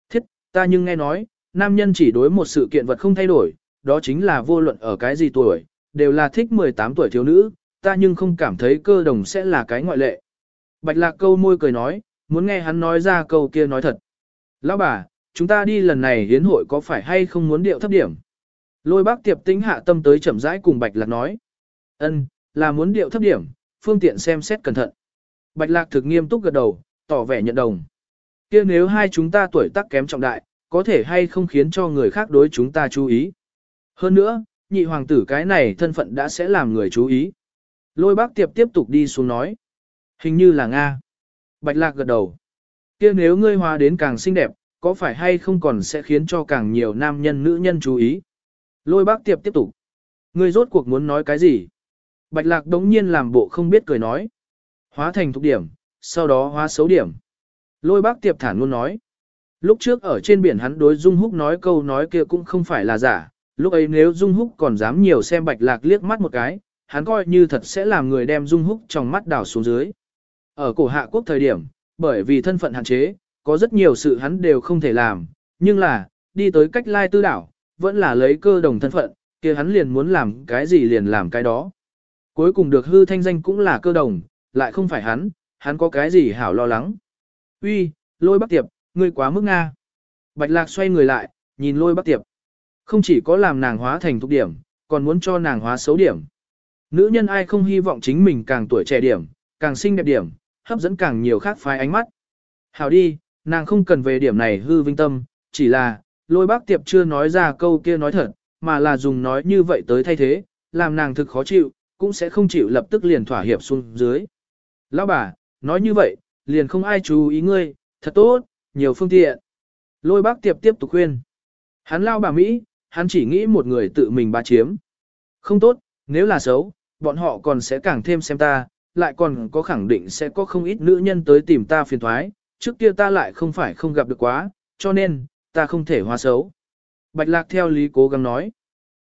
Thiết, ta nhưng nghe nói, nam nhân chỉ đối một sự kiện vật không thay đổi, đó chính là vô luận ở cái gì tuổi, đều là thích 18 tuổi thiếu nữ, ta nhưng không cảm thấy cơ đồng sẽ là cái ngoại lệ. Bạch lạc câu môi cười nói, muốn nghe hắn nói ra câu kia nói thật. Lão bà, chúng ta đi lần này hiến hội có phải hay không muốn điệu thấp điểm? Lôi bác tiệp tính hạ tâm tới chậm rãi cùng Bạch lạc nói. ân là muốn điệu thấp điểm, phương tiện xem xét cẩn thận. Bạch lạc thực nghiêm túc gật đầu, tỏ vẻ nhận đồng. kia nếu hai chúng ta tuổi tác kém trọng đại, có thể hay không khiến cho người khác đối chúng ta chú ý. Hơn nữa, nhị hoàng tử cái này thân phận đã sẽ làm người chú ý. Lôi bác tiệp tiếp tục đi xuống nói. Hình như là Nga. Bạch lạc gật đầu. kia nếu ngươi hòa đến càng xinh đẹp, có phải hay không còn sẽ khiến cho càng nhiều nam nhân nữ nhân chú ý. Lôi bác tiệp tiếp tục. Ngươi rốt cuộc muốn nói cái gì? Bạch lạc đống nhiên làm bộ không biết cười nói. Hóa thành thục điểm, sau đó hóa xấu điểm. Lôi bác tiệp thản luôn nói. Lúc trước ở trên biển hắn đối Dung Húc nói câu nói kia cũng không phải là giả, lúc ấy nếu Dung Húc còn dám nhiều xem bạch lạc liếc mắt một cái, hắn coi như thật sẽ làm người đem Dung Húc trong mắt đảo xuống dưới. Ở cổ hạ quốc thời điểm, bởi vì thân phận hạn chế, có rất nhiều sự hắn đều không thể làm, nhưng là, đi tới cách lai tư đảo, vẫn là lấy cơ đồng thân phận, kia hắn liền muốn làm cái gì liền làm cái đó. Cuối cùng được hư thanh danh cũng là cơ đồng, lại không phải hắn, hắn có cái gì hảo lo lắng. Uy, lôi bắc tiệp, ngươi quá mức Nga. Bạch lạc xoay người lại, nhìn lôi bắc tiệp. Không chỉ có làm nàng hóa thành thục điểm, còn muốn cho nàng hóa xấu điểm. Nữ nhân ai không hy vọng chính mình càng tuổi trẻ điểm, càng xinh đẹp điểm, hấp dẫn càng nhiều khác phái ánh mắt. Hảo đi, nàng không cần về điểm này hư vinh tâm, chỉ là, lôi bác tiệp chưa nói ra câu kia nói thật, mà là dùng nói như vậy tới thay thế, làm nàng thực khó chịu, cũng sẽ không chịu lập tức liền thỏa hiệp xuống dưới. Lão bà, nói như vậy, liền không ai chú ý ngươi, thật tốt, nhiều phương tiện. Lôi bác tiệp tiếp tục khuyên. Hắn lao bà Mỹ, hắn chỉ nghĩ một người tự mình ba chiếm. Không tốt, nếu là xấu, bọn họ còn sẽ càng thêm xem ta, lại còn có khẳng định sẽ có không ít nữ nhân tới tìm ta phiền thoái, trước kia ta lại không phải không gặp được quá, cho nên, ta không thể hóa xấu. Bạch lạc theo lý cố gắng nói.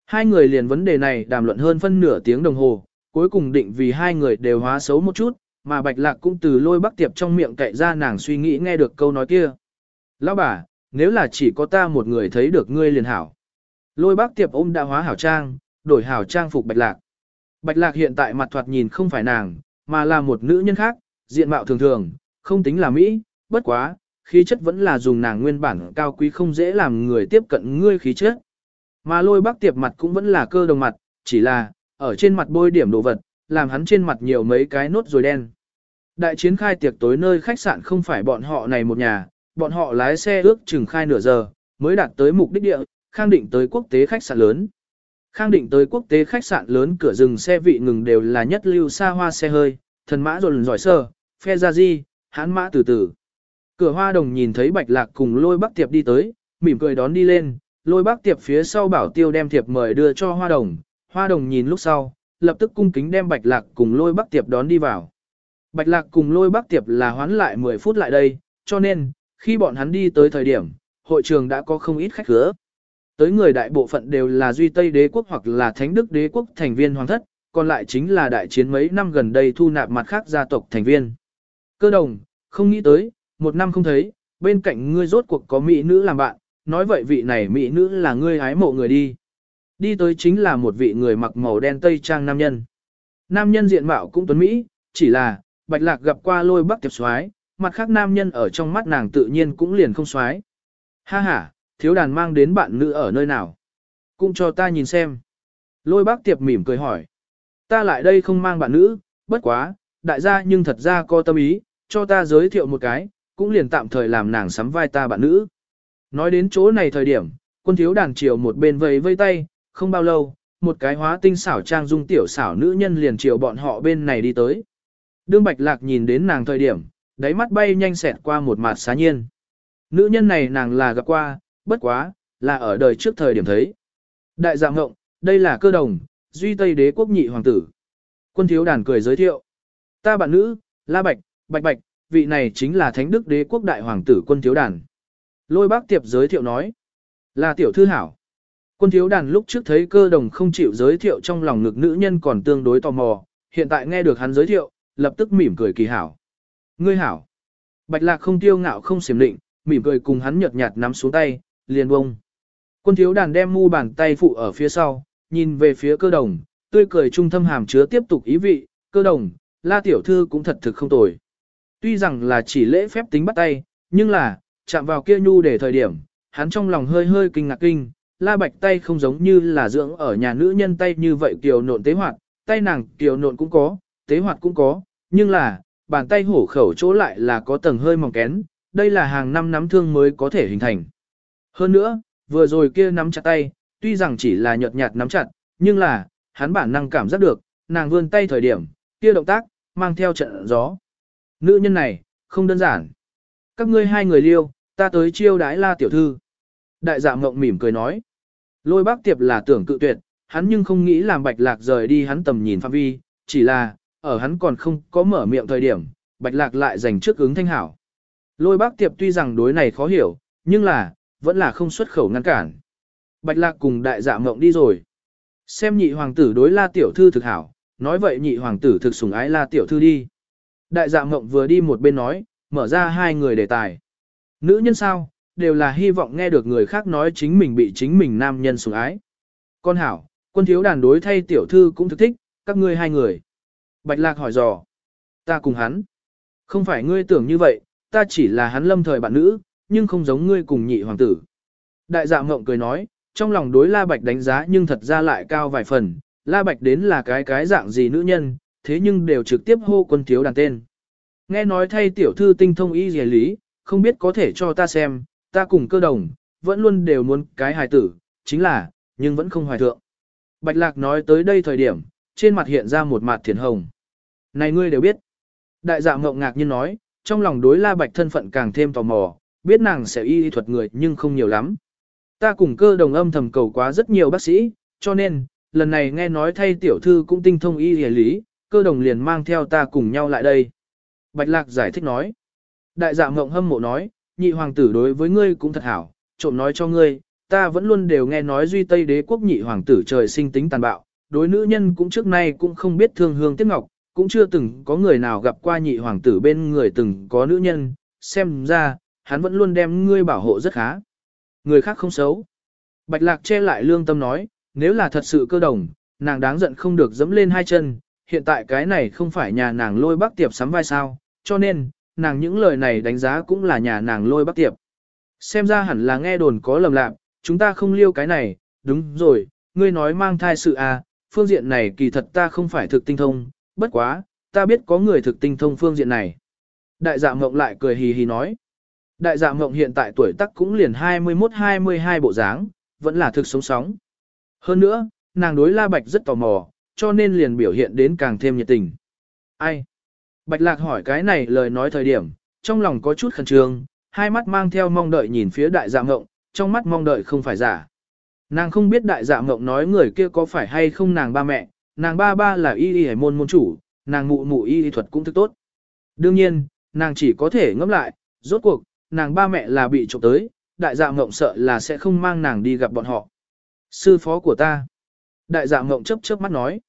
Hai người liền vấn đề này đàm luận hơn phân nửa tiếng đồng hồ, cuối cùng định vì hai người đều hóa xấu một chút, mà bạch lạc cũng từ lôi bắc tiệp trong miệng cậy ra nàng suy nghĩ nghe được câu nói kia. Lão bà, nếu là chỉ có ta một người thấy được ngươi liền hảo. Lôi bác tiệp ôm đã hóa hảo trang, đổi hảo trang phục bạch lạc. Bạch lạc hiện tại mặt thoạt nhìn không phải nàng, mà là một nữ nhân khác, diện mạo thường thường, không tính là Mỹ, bất quá, khí chất vẫn là dùng nàng nguyên bản cao quý không dễ làm người tiếp cận ngươi khí chất. Mà lôi bác tiệp mặt cũng vẫn là cơ đồng mặt, chỉ là, ở trên mặt bôi điểm đồ vật, làm hắn trên mặt nhiều mấy cái nốt rồi đen. Đại chiến khai tiệc tối nơi khách sạn không phải bọn họ này một nhà, bọn họ lái xe ước chừng khai nửa giờ, mới đạt tới mục đích địa, khang định tới quốc tế khách sạn lớn. Khang định tới quốc tế khách sạn lớn cửa rừng xe vị ngừng đều là nhất lưu xa hoa xe hơi, thần mã rồn giỏi sơ, phe ra di, hãn mã từ từ. Cửa hoa đồng nhìn thấy bạch lạc cùng lôi bác tiệp đi tới, mỉm cười đón đi lên, lôi bác tiệp phía sau bảo tiêu đem thiệp mời đưa cho hoa đồng, hoa đồng nhìn lúc sau, lập tức cung kính đem bạch lạc cùng lôi bác tiệp đón đi vào. Bạch lạc cùng lôi bác tiệp là hoán lại 10 phút lại đây, cho nên, khi bọn hắn đi tới thời điểm, hội trường đã có không ít khách khứa. Tới người đại bộ phận đều là duy Tây đế quốc hoặc là thánh đức đế quốc thành viên hoàng thất, còn lại chính là đại chiến mấy năm gần đây thu nạp mặt khác gia tộc thành viên. Cơ đồng, không nghĩ tới, một năm không thấy, bên cạnh ngươi rốt cuộc có mỹ nữ làm bạn, nói vậy vị này mỹ nữ là ngươi hái mộ người đi. Đi tới chính là một vị người mặc màu đen tây trang nam nhân. Nam nhân diện mạo cũng tuấn Mỹ, chỉ là, bạch lạc gặp qua lôi bắc tiệp xoái, mặt khác nam nhân ở trong mắt nàng tự nhiên cũng liền không xoái. Ha ha, thiếu đàn mang đến bạn nữ ở nơi nào? Cũng cho ta nhìn xem. Lôi bác tiệp mỉm cười hỏi. Ta lại đây không mang bạn nữ, bất quá, đại gia nhưng thật ra có tâm ý, cho ta giới thiệu một cái, cũng liền tạm thời làm nàng sắm vai ta bạn nữ. Nói đến chỗ này thời điểm, quân thiếu đàn chiều một bên vây vây tay, không bao lâu, một cái hóa tinh xảo trang dung tiểu xảo nữ nhân liền chiều bọn họ bên này đi tới. Đương Bạch Lạc nhìn đến nàng thời điểm, đáy mắt bay nhanh xẹt qua một mặt xá nhiên. Nữ nhân này nàng là gặp qua, bất quá, là ở đời trước thời điểm thấy. Đại dạng ngộng, đây là cơ đồng, duy tây đế quốc nhị hoàng tử. Quân thiếu đàn cười giới thiệu. Ta bạn nữ, La Bạch, Bạch Bạch, vị này chính là thánh đức đế quốc đại hoàng tử quân thiếu đàn. Lôi bác tiệp giới thiệu nói. Là tiểu thư hảo. Quân thiếu đàn lúc trước thấy cơ đồng không chịu giới thiệu trong lòng ngực nữ nhân còn tương đối tò mò, hiện tại nghe được hắn giới thiệu, lập tức mỉm cười kỳ hảo. Ngươi hảo. Bạch lạc không tiêu ngạo không xiểm định, mỉm cười cùng hắn nhợt nhạt nắm xuống tay, liền bông. Quân thiếu đàn đem mu bàn tay phụ ở phía sau, nhìn về phía cơ đồng, tươi cười trung thâm hàm chứa tiếp tục ý vị, cơ đồng, la tiểu thư cũng thật thực không tồi. Tuy rằng là chỉ lễ phép tính bắt tay, nhưng là, chạm vào kia nhu để thời điểm, hắn trong lòng hơi hơi kinh ngạc kinh, la bạch tay không giống như là dưỡng ở nhà nữ nhân tay như vậy kiều nộn tế hoạt, tay nàng kiều nộn cũng có, tế hoạt cũng có, nhưng là, bàn tay hổ khẩu chỗ lại là có tầng hơi mỏng kén, đây là hàng năm nắm thương mới có thể hình thành. Hơn nữa, vừa rồi kia nắm chặt tay, tuy rằng chỉ là nhợt nhạt nắm chặt, nhưng là, hắn bản năng cảm giác được, nàng vươn tay thời điểm, kia động tác, mang theo trận gió. Nữ nhân này, không đơn giản. Các ngươi hai người liêu, ta tới chiêu đái la tiểu thư. Đại dạ mộng mỉm cười nói. Lôi bác tiệp là tưởng cự tuyệt, hắn nhưng không nghĩ làm bạch lạc rời đi hắn tầm nhìn phạm vi, chỉ là, ở hắn còn không có mở miệng thời điểm, bạch lạc lại dành trước ứng thanh hảo. Lôi bác tiệp tuy rằng đối này khó hiểu, nhưng là, vẫn là không xuất khẩu ngăn cản. Bạch lạc cùng đại dạ mộng đi rồi. Xem nhị hoàng tử đối la tiểu thư thực hảo, nói vậy nhị hoàng tử thực sủng ái la tiểu thư đi. Đại dạ mộng vừa đi một bên nói, mở ra hai người đề tài. Nữ nhân sao, đều là hy vọng nghe được người khác nói chính mình bị chính mình nam nhân sủng ái. Con hảo, quân thiếu đàn đối thay tiểu thư cũng thực thích, các ngươi hai người. Bạch lạc hỏi dò. Ta cùng hắn. Không phải ngươi tưởng như vậy, ta chỉ là hắn lâm thời bạn nữ, nhưng không giống ngươi cùng nhị hoàng tử. Đại dạ Mộng cười nói, trong lòng đối La Bạch đánh giá nhưng thật ra lại cao vài phần, La Bạch đến là cái cái dạng gì nữ nhân, thế nhưng đều trực tiếp hô quân thiếu đàn tên. Nghe nói thay tiểu thư tinh thông y dề lý, không biết có thể cho ta xem, ta cùng cơ đồng, vẫn luôn đều muốn cái hài tử, chính là, nhưng vẫn không hoài thượng. Bạch lạc nói tới đây thời điểm, trên mặt hiện ra một mặt thiền hồng. Này ngươi đều biết. Đại dạ mộng ngạc nhiên nói, trong lòng đối la bạch thân phận càng thêm tò mò, biết nàng sẽ y thuật người nhưng không nhiều lắm. Ta cùng cơ đồng âm thầm cầu quá rất nhiều bác sĩ, cho nên, lần này nghe nói thay tiểu thư cũng tinh thông y hề lý, cơ đồng liền mang theo ta cùng nhau lại đây. Bạch lạc giải thích nói. Đại dạ mộng hâm mộ nói, nhị hoàng tử đối với ngươi cũng thật hảo, trộm nói cho ngươi, ta vẫn luôn đều nghe nói duy tây đế quốc nhị hoàng tử trời sinh tính tàn bạo, đối nữ nhân cũng trước nay cũng không biết thương hương tiếc ngọc, cũng chưa từng có người nào gặp qua nhị hoàng tử bên người từng có nữ nhân, xem ra, hắn vẫn luôn đem ngươi bảo hộ rất khá. Người khác không xấu. Bạch lạc che lại lương tâm nói, nếu là thật sự cơ đồng, nàng đáng giận không được dẫm lên hai chân, hiện tại cái này không phải nhà nàng lôi bác tiệp sắm vai sao, cho nên, nàng những lời này đánh giá cũng là nhà nàng lôi bác tiệp. Xem ra hẳn là nghe đồn có lầm lạc, chúng ta không liêu cái này, đúng rồi, ngươi nói mang thai sự à, phương diện này kỳ thật ta không phải thực tinh thông, bất quá, ta biết có người thực tinh thông phương diện này. Đại dạ mộng lại cười hì hì nói. Đại dạ mộng hiện tại tuổi tác cũng liền 21-22 bộ dáng, vẫn là thực sống sóng. Hơn nữa, nàng đối La Bạch rất tò mò, cho nên liền biểu hiện đến càng thêm nhiệt tình. Ai? Bạch Lạc hỏi cái này lời nói thời điểm, trong lòng có chút khẩn trương, hai mắt mang theo mong đợi nhìn phía đại dạ mộng, trong mắt mong đợi không phải giả. Nàng không biết đại dạ mộng nói người kia có phải hay không nàng ba mẹ, nàng ba ba là y y hải môn môn chủ, nàng mụ mụ y y thuật cũng thức tốt. Đương nhiên, nàng chỉ có thể ngẫm lại, rốt cuộc, nàng ba mẹ là bị trộm tới, đại dạ mộng sợ là sẽ không mang nàng đi gặp bọn họ. Sư phó của ta. Đại dạ mộng chớp chớp mắt nói.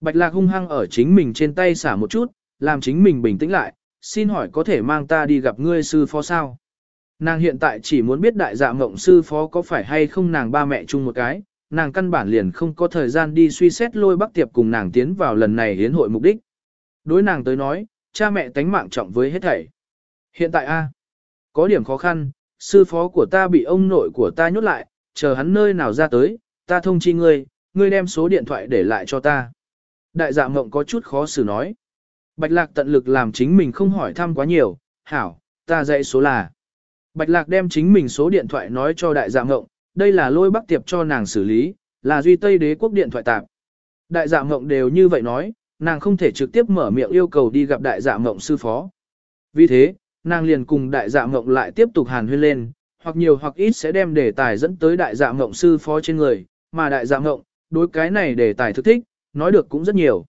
Bạch lạc hung hăng ở chính mình trên tay xả một chút, làm chính mình bình tĩnh lại, xin hỏi có thể mang ta đi gặp ngươi sư phó sao? Nàng hiện tại chỉ muốn biết đại dạ mộng sư phó có phải hay không nàng ba mẹ chung một cái, nàng căn bản liền không có thời gian đi suy xét lôi bắc tiệp cùng nàng tiến vào lần này hiến hội mục đích. Đối nàng tới nói, cha mẹ tánh mạng trọng với hết thảy. Hiện tại a có điểm khó khăn, sư phó của ta bị ông nội của ta nhốt lại, chờ hắn nơi nào ra tới, ta thông chi ngươi, ngươi đem số điện thoại để lại cho ta. Đại dạ mộng có chút khó xử nói. Bạch lạc tận lực làm chính mình không hỏi thăm quá nhiều, hảo, ta dạy số là. Bạch lạc đem chính mình số điện thoại nói cho đại dạ mộng, đây là lôi bắc tiệp cho nàng xử lý, là duy tây đế quốc điện thoại tạp. Đại dạ mộng đều như vậy nói, nàng không thể trực tiếp mở miệng yêu cầu đi gặp đại dạ mộng sư phó. Vì thế, nàng liền cùng đại dạ mộng lại tiếp tục hàn huyên lên, hoặc nhiều hoặc ít sẽ đem đề tài dẫn tới đại dạ mộng sư phó trên người, mà đại dạ mộng, đối cái này đề tài thức thích, nói được cũng rất nhiều.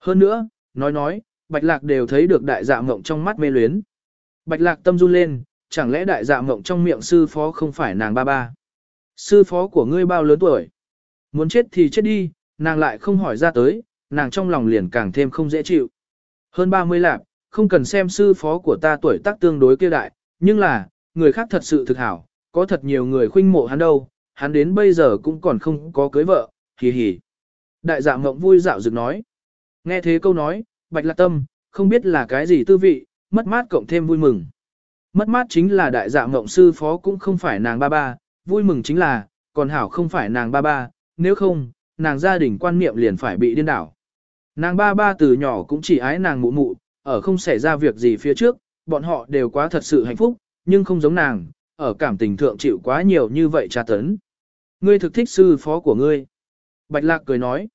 Hơn nữa, nói nói, bạch lạc đều thấy được đại dạ mộng trong mắt mê luyến. Bạch lạc tâm run lên, chẳng lẽ đại dạ mộng trong miệng sư phó không phải nàng ba ba. Sư phó của ngươi bao lớn tuổi? Muốn chết thì chết đi, nàng lại không hỏi ra tới, nàng trong lòng liền càng thêm không dễ chịu. Hơn 30 lạp, không cần xem sư phó của ta tuổi tác tương đối kia đại, nhưng là, người khác thật sự thực hảo, có thật nhiều người khuynh mộ hắn đâu, hắn đến bây giờ cũng còn không có cưới vợ, hì hì. Đại dạ mộng vui dạo dực nói. Nghe thế câu nói, bạch lạc tâm, không biết là cái gì tư vị, mất mát cộng thêm vui mừng. Mất mát chính là đại dạ mộng sư phó cũng không phải nàng ba ba, vui mừng chính là, còn hảo không phải nàng ba ba, nếu không, nàng gia đình quan niệm liền phải bị điên đảo. Nàng ba ba từ nhỏ cũng chỉ ái nàng mụ mụ, ở không xảy ra việc gì phía trước, bọn họ đều quá thật sự hạnh phúc, nhưng không giống nàng, ở cảm tình thượng chịu quá nhiều như vậy tra tấn. Ngươi thực thích sư phó của ngươi. Bạch lạc cười nói.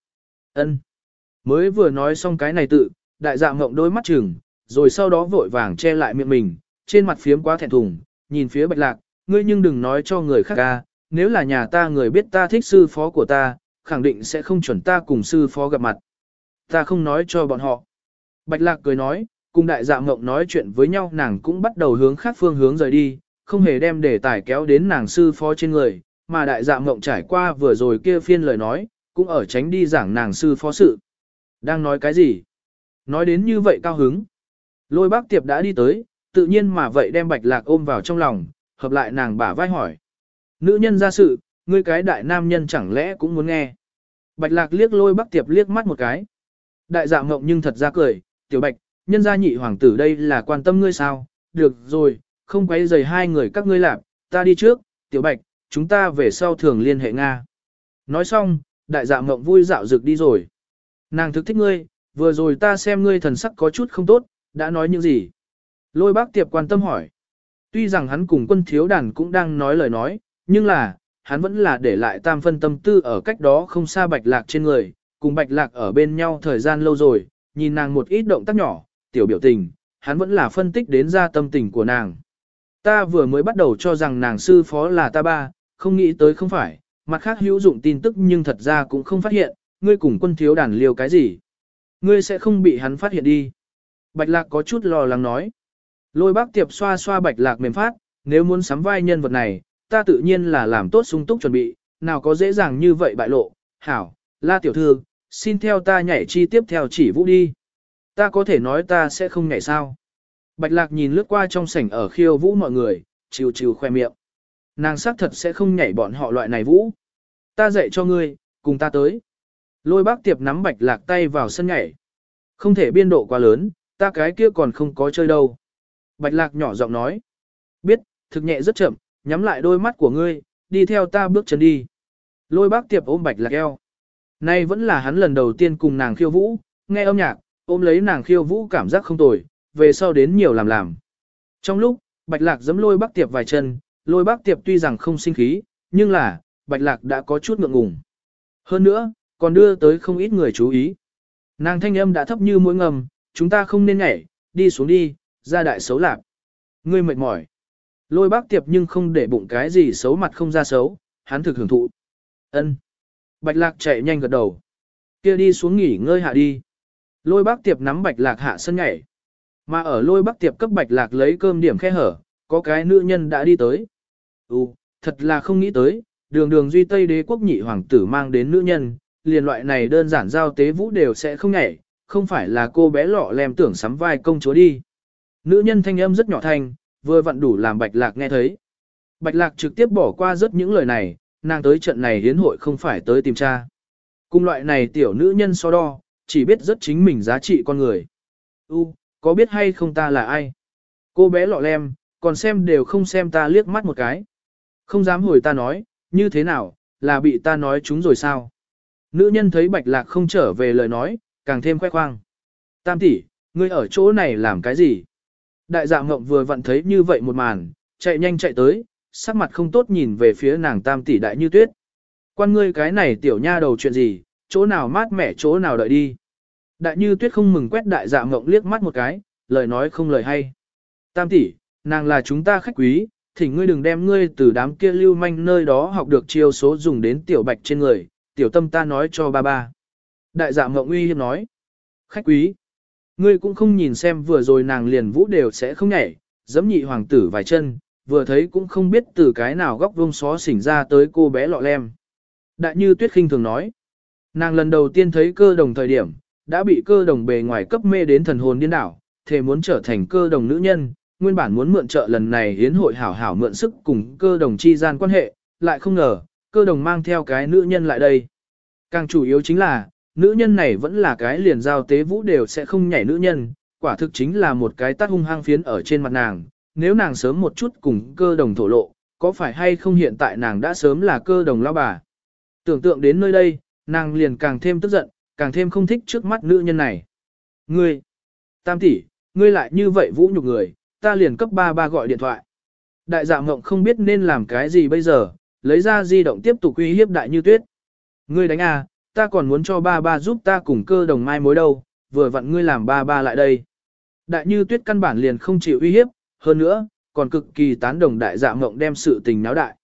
ân. Mới vừa nói xong cái này tự, đại dạ mộng đôi mắt chừng, rồi sau đó vội vàng che lại miệng mình, trên mặt phiếm quá thẹn thùng, nhìn phía bạch lạc, ngươi nhưng đừng nói cho người khác ca, nếu là nhà ta người biết ta thích sư phó của ta, khẳng định sẽ không chuẩn ta cùng sư phó gặp mặt. Ta không nói cho bọn họ. Bạch lạc cười nói, cùng đại dạ mộng nói chuyện với nhau nàng cũng bắt đầu hướng khác phương hướng rời đi, không hề đem đề tài kéo đến nàng sư phó trên người, mà đại dạ mộng trải qua vừa rồi kia phiên lời nói, cũng ở tránh đi giảng nàng sư phó sự. Đang nói cái gì? Nói đến như vậy cao hứng. Lôi bác tiệp đã đi tới, tự nhiên mà vậy đem bạch lạc ôm vào trong lòng, hợp lại nàng bả vai hỏi. Nữ nhân ra sự, ngươi cái đại nam nhân chẳng lẽ cũng muốn nghe. Bạch lạc liếc lôi bác tiệp liếc mắt một cái. Đại dạ mộng nhưng thật ra cười, tiểu bạch, nhân gia nhị hoàng tử đây là quan tâm ngươi sao, được rồi, không quấy rầy hai người các ngươi làm, ta đi trước, tiểu bạch, chúng ta về sau thường liên hệ Nga. Nói xong, đại dạ mộng vui dạo rực đi rồi. Nàng thực thích ngươi, vừa rồi ta xem ngươi thần sắc có chút không tốt, đã nói những gì? Lôi bác tiệp quan tâm hỏi. Tuy rằng hắn cùng quân thiếu đàn cũng đang nói lời nói, nhưng là, hắn vẫn là để lại tam phân tâm tư ở cách đó không xa bạch lạc trên người, cùng bạch lạc ở bên nhau thời gian lâu rồi, nhìn nàng một ít động tác nhỏ, tiểu biểu tình, hắn vẫn là phân tích đến ra tâm tình của nàng. Ta vừa mới bắt đầu cho rằng nàng sư phó là ta ba, không nghĩ tới không phải, mặt khác hữu dụng tin tức nhưng thật ra cũng không phát hiện, ngươi cùng quân thiếu đàn liều cái gì. Ngươi sẽ không bị hắn phát hiện đi. Bạch lạc có chút lo lắng nói. Lôi bác tiệp xoa xoa bạch lạc mềm phát, nếu muốn sắm vai nhân vật này, ta tự nhiên là làm tốt sung túc chuẩn bị, nào có dễ dàng như vậy bại lộ. Hảo, la tiểu thư, xin theo ta nhảy chi tiếp theo chỉ vũ đi. Ta có thể nói ta sẽ không nhảy sao. Bạch lạc nhìn lướt qua trong sảnh ở khiêu vũ mọi người, chiều chiều khoe miệng. Nàng xác thật sẽ không nhảy bọn họ loại này vũ. Ta dạy cho ngươi, cùng ta tới. Lôi bác tiệp nắm bạch lạc tay vào sân nhảy. Không thể biên độ quá lớn, ta cái kia còn không có chơi đâu. Bạch lạc nhỏ giọng nói. Biết, thực nhẹ rất chậm, nhắm lại đôi mắt của ngươi, đi theo ta bước chân đi. Lôi bác tiệp ôm bạch lạc eo. Nay vẫn là hắn lần đầu tiên cùng nàng khiêu vũ, nghe âm nhạc, ôm lấy nàng khiêu vũ cảm giác không tồi, về sau đến nhiều làm làm. Trong lúc, bạch lạc giẫm lôi bác tiệp vài chân, lôi bác tiệp tuy rằng không sinh khí, nhưng là, bạch lạc đã có chút ngượng ngùng. Hơn nữa, còn đưa tới không ít người chú ý. Nàng thanh âm đã thấp như mũi ngầm, chúng ta không nên nhảy, đi xuống đi, ra đại xấu lạc. Ngươi mệt mỏi. Lôi bác tiệp nhưng không để bụng cái gì xấu mặt không ra xấu, hắn thực hưởng thụ. ân Bạch lạc chạy nhanh gật đầu. kia đi xuống nghỉ ngơi hạ đi. Lôi bác tiệp nắm bạch lạc hạ sân nhảy. Mà ở lôi bác tiệp cấp bạch lạc lấy cơm điểm khe hở, có cái nữ nhân đã đi tới. U, thật là không nghĩ tới, đường đường duy tây đế quốc nhị hoàng tử mang đến nữ nhân, liền loại này đơn giản giao tế vũ đều sẽ không nhảy, không phải là cô bé lọ lem tưởng sắm vai công chúa đi. Nữ nhân thanh âm rất nhỏ thanh, vừa vặn đủ làm bạch lạc nghe thấy. Bạch lạc trực tiếp bỏ qua rất những lời này, nàng tới trận này hiến hội không phải tới tìm cha. Cùng loại này tiểu nữ nhân so đo, chỉ biết rất chính mình giá trị con người. U, có biết hay không ta là ai? Cô bé lọ lem, còn xem đều không xem ta liếc mắt một cái. Không dám hồi ta nói, như thế nào, là bị ta nói chúng rồi sao? Nữ nhân thấy bạch lạc không trở về lời nói, càng thêm khoe khoang. Tam tỷ, ngươi ở chỗ này làm cái gì? Đại dạ ngộng vừa vặn thấy như vậy một màn, chạy nhanh chạy tới, sắc mặt không tốt nhìn về phía nàng tam tỷ đại như tuyết. Quan ngươi cái này tiểu nha đầu chuyện gì, chỗ nào mát mẻ chỗ nào đợi đi. Đại như tuyết không mừng quét đại dạ ngộng liếc mắt một cái, lời nói không lời hay. Tam tỷ, nàng là chúng ta khách quý, thỉnh ngươi đừng đem ngươi từ đám kia lưu manh nơi đó học được chiêu số dùng đến tiểu bạch trên người, tiểu tâm ta nói cho ba ba. Đại dạ mộng uy hiếp nói. Khách quý. Ngươi cũng không nhìn xem vừa rồi nàng liền vũ đều sẽ không nhảy, giẫm nhị hoàng tử vài chân, vừa thấy cũng không biết từ cái nào góc vông xó xỉnh ra tới cô bé lọ lem. Đại như tuyết khinh thường nói. Nàng lần đầu tiên thấy cơ đồng thời điểm, đã bị cơ đồng bề ngoài cấp mê đến thần hồn điên đảo, thề muốn trở thành cơ đồng nữ nhân, nguyên bản muốn mượn trợ lần này hiến hội hảo hảo mượn sức cùng cơ đồng chi gian quan hệ, lại không ngờ, cơ đồng mang theo cái nữ nhân lại đây. Càng chủ yếu chính là, nữ nhân này vẫn là cái liền giao tế vũ đều sẽ không nhảy nữ nhân, quả thực chính là một cái tát hung hăng phiến ở trên mặt nàng, nếu nàng sớm một chút cùng cơ đồng thổ lộ, có phải hay không hiện tại nàng đã sớm là cơ đồng lao bà. Tưởng tượng đến nơi đây, nàng liền càng thêm tức giận, càng thêm không thích trước mắt nữ nhân này. Ngươi, tam tỷ, ngươi lại như vậy vũ nhục người, ta liền cấp ba ba gọi điện thoại. Đại dạ mộng không biết nên làm cái gì bây giờ, lấy ra di động tiếp tục uy hiếp đại như tuyết. Ngươi đánh à, ta còn muốn cho ba ba giúp ta cùng cơ đồng mai mối đâu, vừa vặn ngươi làm ba ba lại đây. Đại như tuyết căn bản liền không chịu uy hiếp, hơn nữa, còn cực kỳ tán đồng đại dạ mộng đem sự tình náo đại.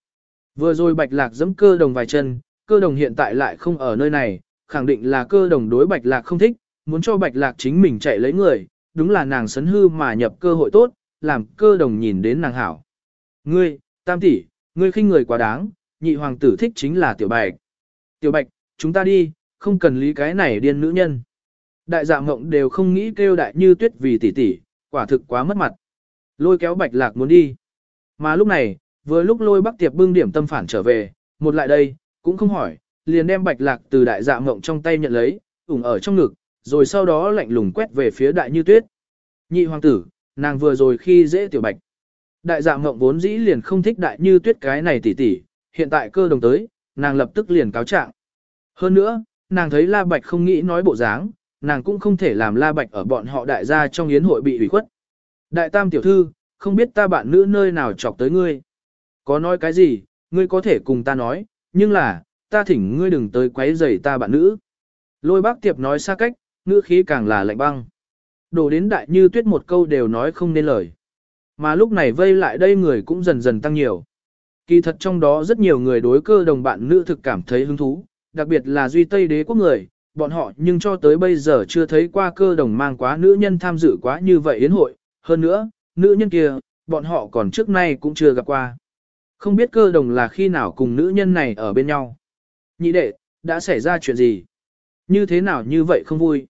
Vừa rồi bạch lạc giẫm cơ đồng vài chân, cơ đồng hiện tại lại không ở nơi này, khẳng định là cơ đồng đối bạch lạc không thích, muốn cho bạch lạc chính mình chạy lấy người, đúng là nàng sấn hư mà nhập cơ hội tốt, làm cơ đồng nhìn đến nàng hảo. Ngươi, tam tỷ, ngươi khinh người quá đáng, nhị hoàng tử thích chính là tiểu bạch. Tiểu bạch, chúng ta đi, không cần lý cái này điên nữ nhân. Đại dạ mộng đều không nghĩ kêu đại như tuyết vì tỷ tỷ, quả thực quá mất mặt. Lôi kéo bạch lạc muốn đi. Mà lúc này, vừa lúc lôi bắc tiệp bưng điểm tâm phản trở về, một lại đây, cũng không hỏi, liền đem bạch lạc từ đại dạ mộng trong tay nhận lấy, ủng ở trong ngực, rồi sau đó lạnh lùng quét về phía đại như tuyết. Nhị hoàng tử, nàng vừa rồi khi dễ tiểu bạch. Đại dạ mộng vốn dĩ liền không thích đại như tuyết cái này tỷ tỷ, hiện tại cơ đồng tới, nàng lập tức liền cáo trạng. Hơn nữa, nàng thấy La Bạch không nghĩ nói bộ dáng, nàng cũng không thể làm la bạch ở bọn họ đại gia trong yến hội bị ủy khuất. Đại tam tiểu thư, không biết ta bạn nữ nơi nào chọc tới ngươi. Có nói cái gì, ngươi có thể cùng ta nói, nhưng là, ta thỉnh ngươi đừng tới quấy rầy ta bạn nữ. Lôi bác tiệp nói xa cách, ngữ khí càng là lạnh băng. Đổ đến đại như tuyết một câu đều nói không nên lời. Mà lúc này vây lại đây người cũng dần dần tăng nhiều. Kỳ thật trong đó rất nhiều người đối cơ đồng bạn nữ thực cảm thấy hứng thú, đặc biệt là duy Tây đế quốc người, bọn họ nhưng cho tới bây giờ chưa thấy qua cơ đồng mang quá nữ nhân tham dự quá như vậy yến hội. Hơn nữa, nữ nhân kia, bọn họ còn trước nay cũng chưa gặp qua. Không biết cơ đồng là khi nào cùng nữ nhân này ở bên nhau. Nhị đệ, đã xảy ra chuyện gì? Như thế nào như vậy không vui?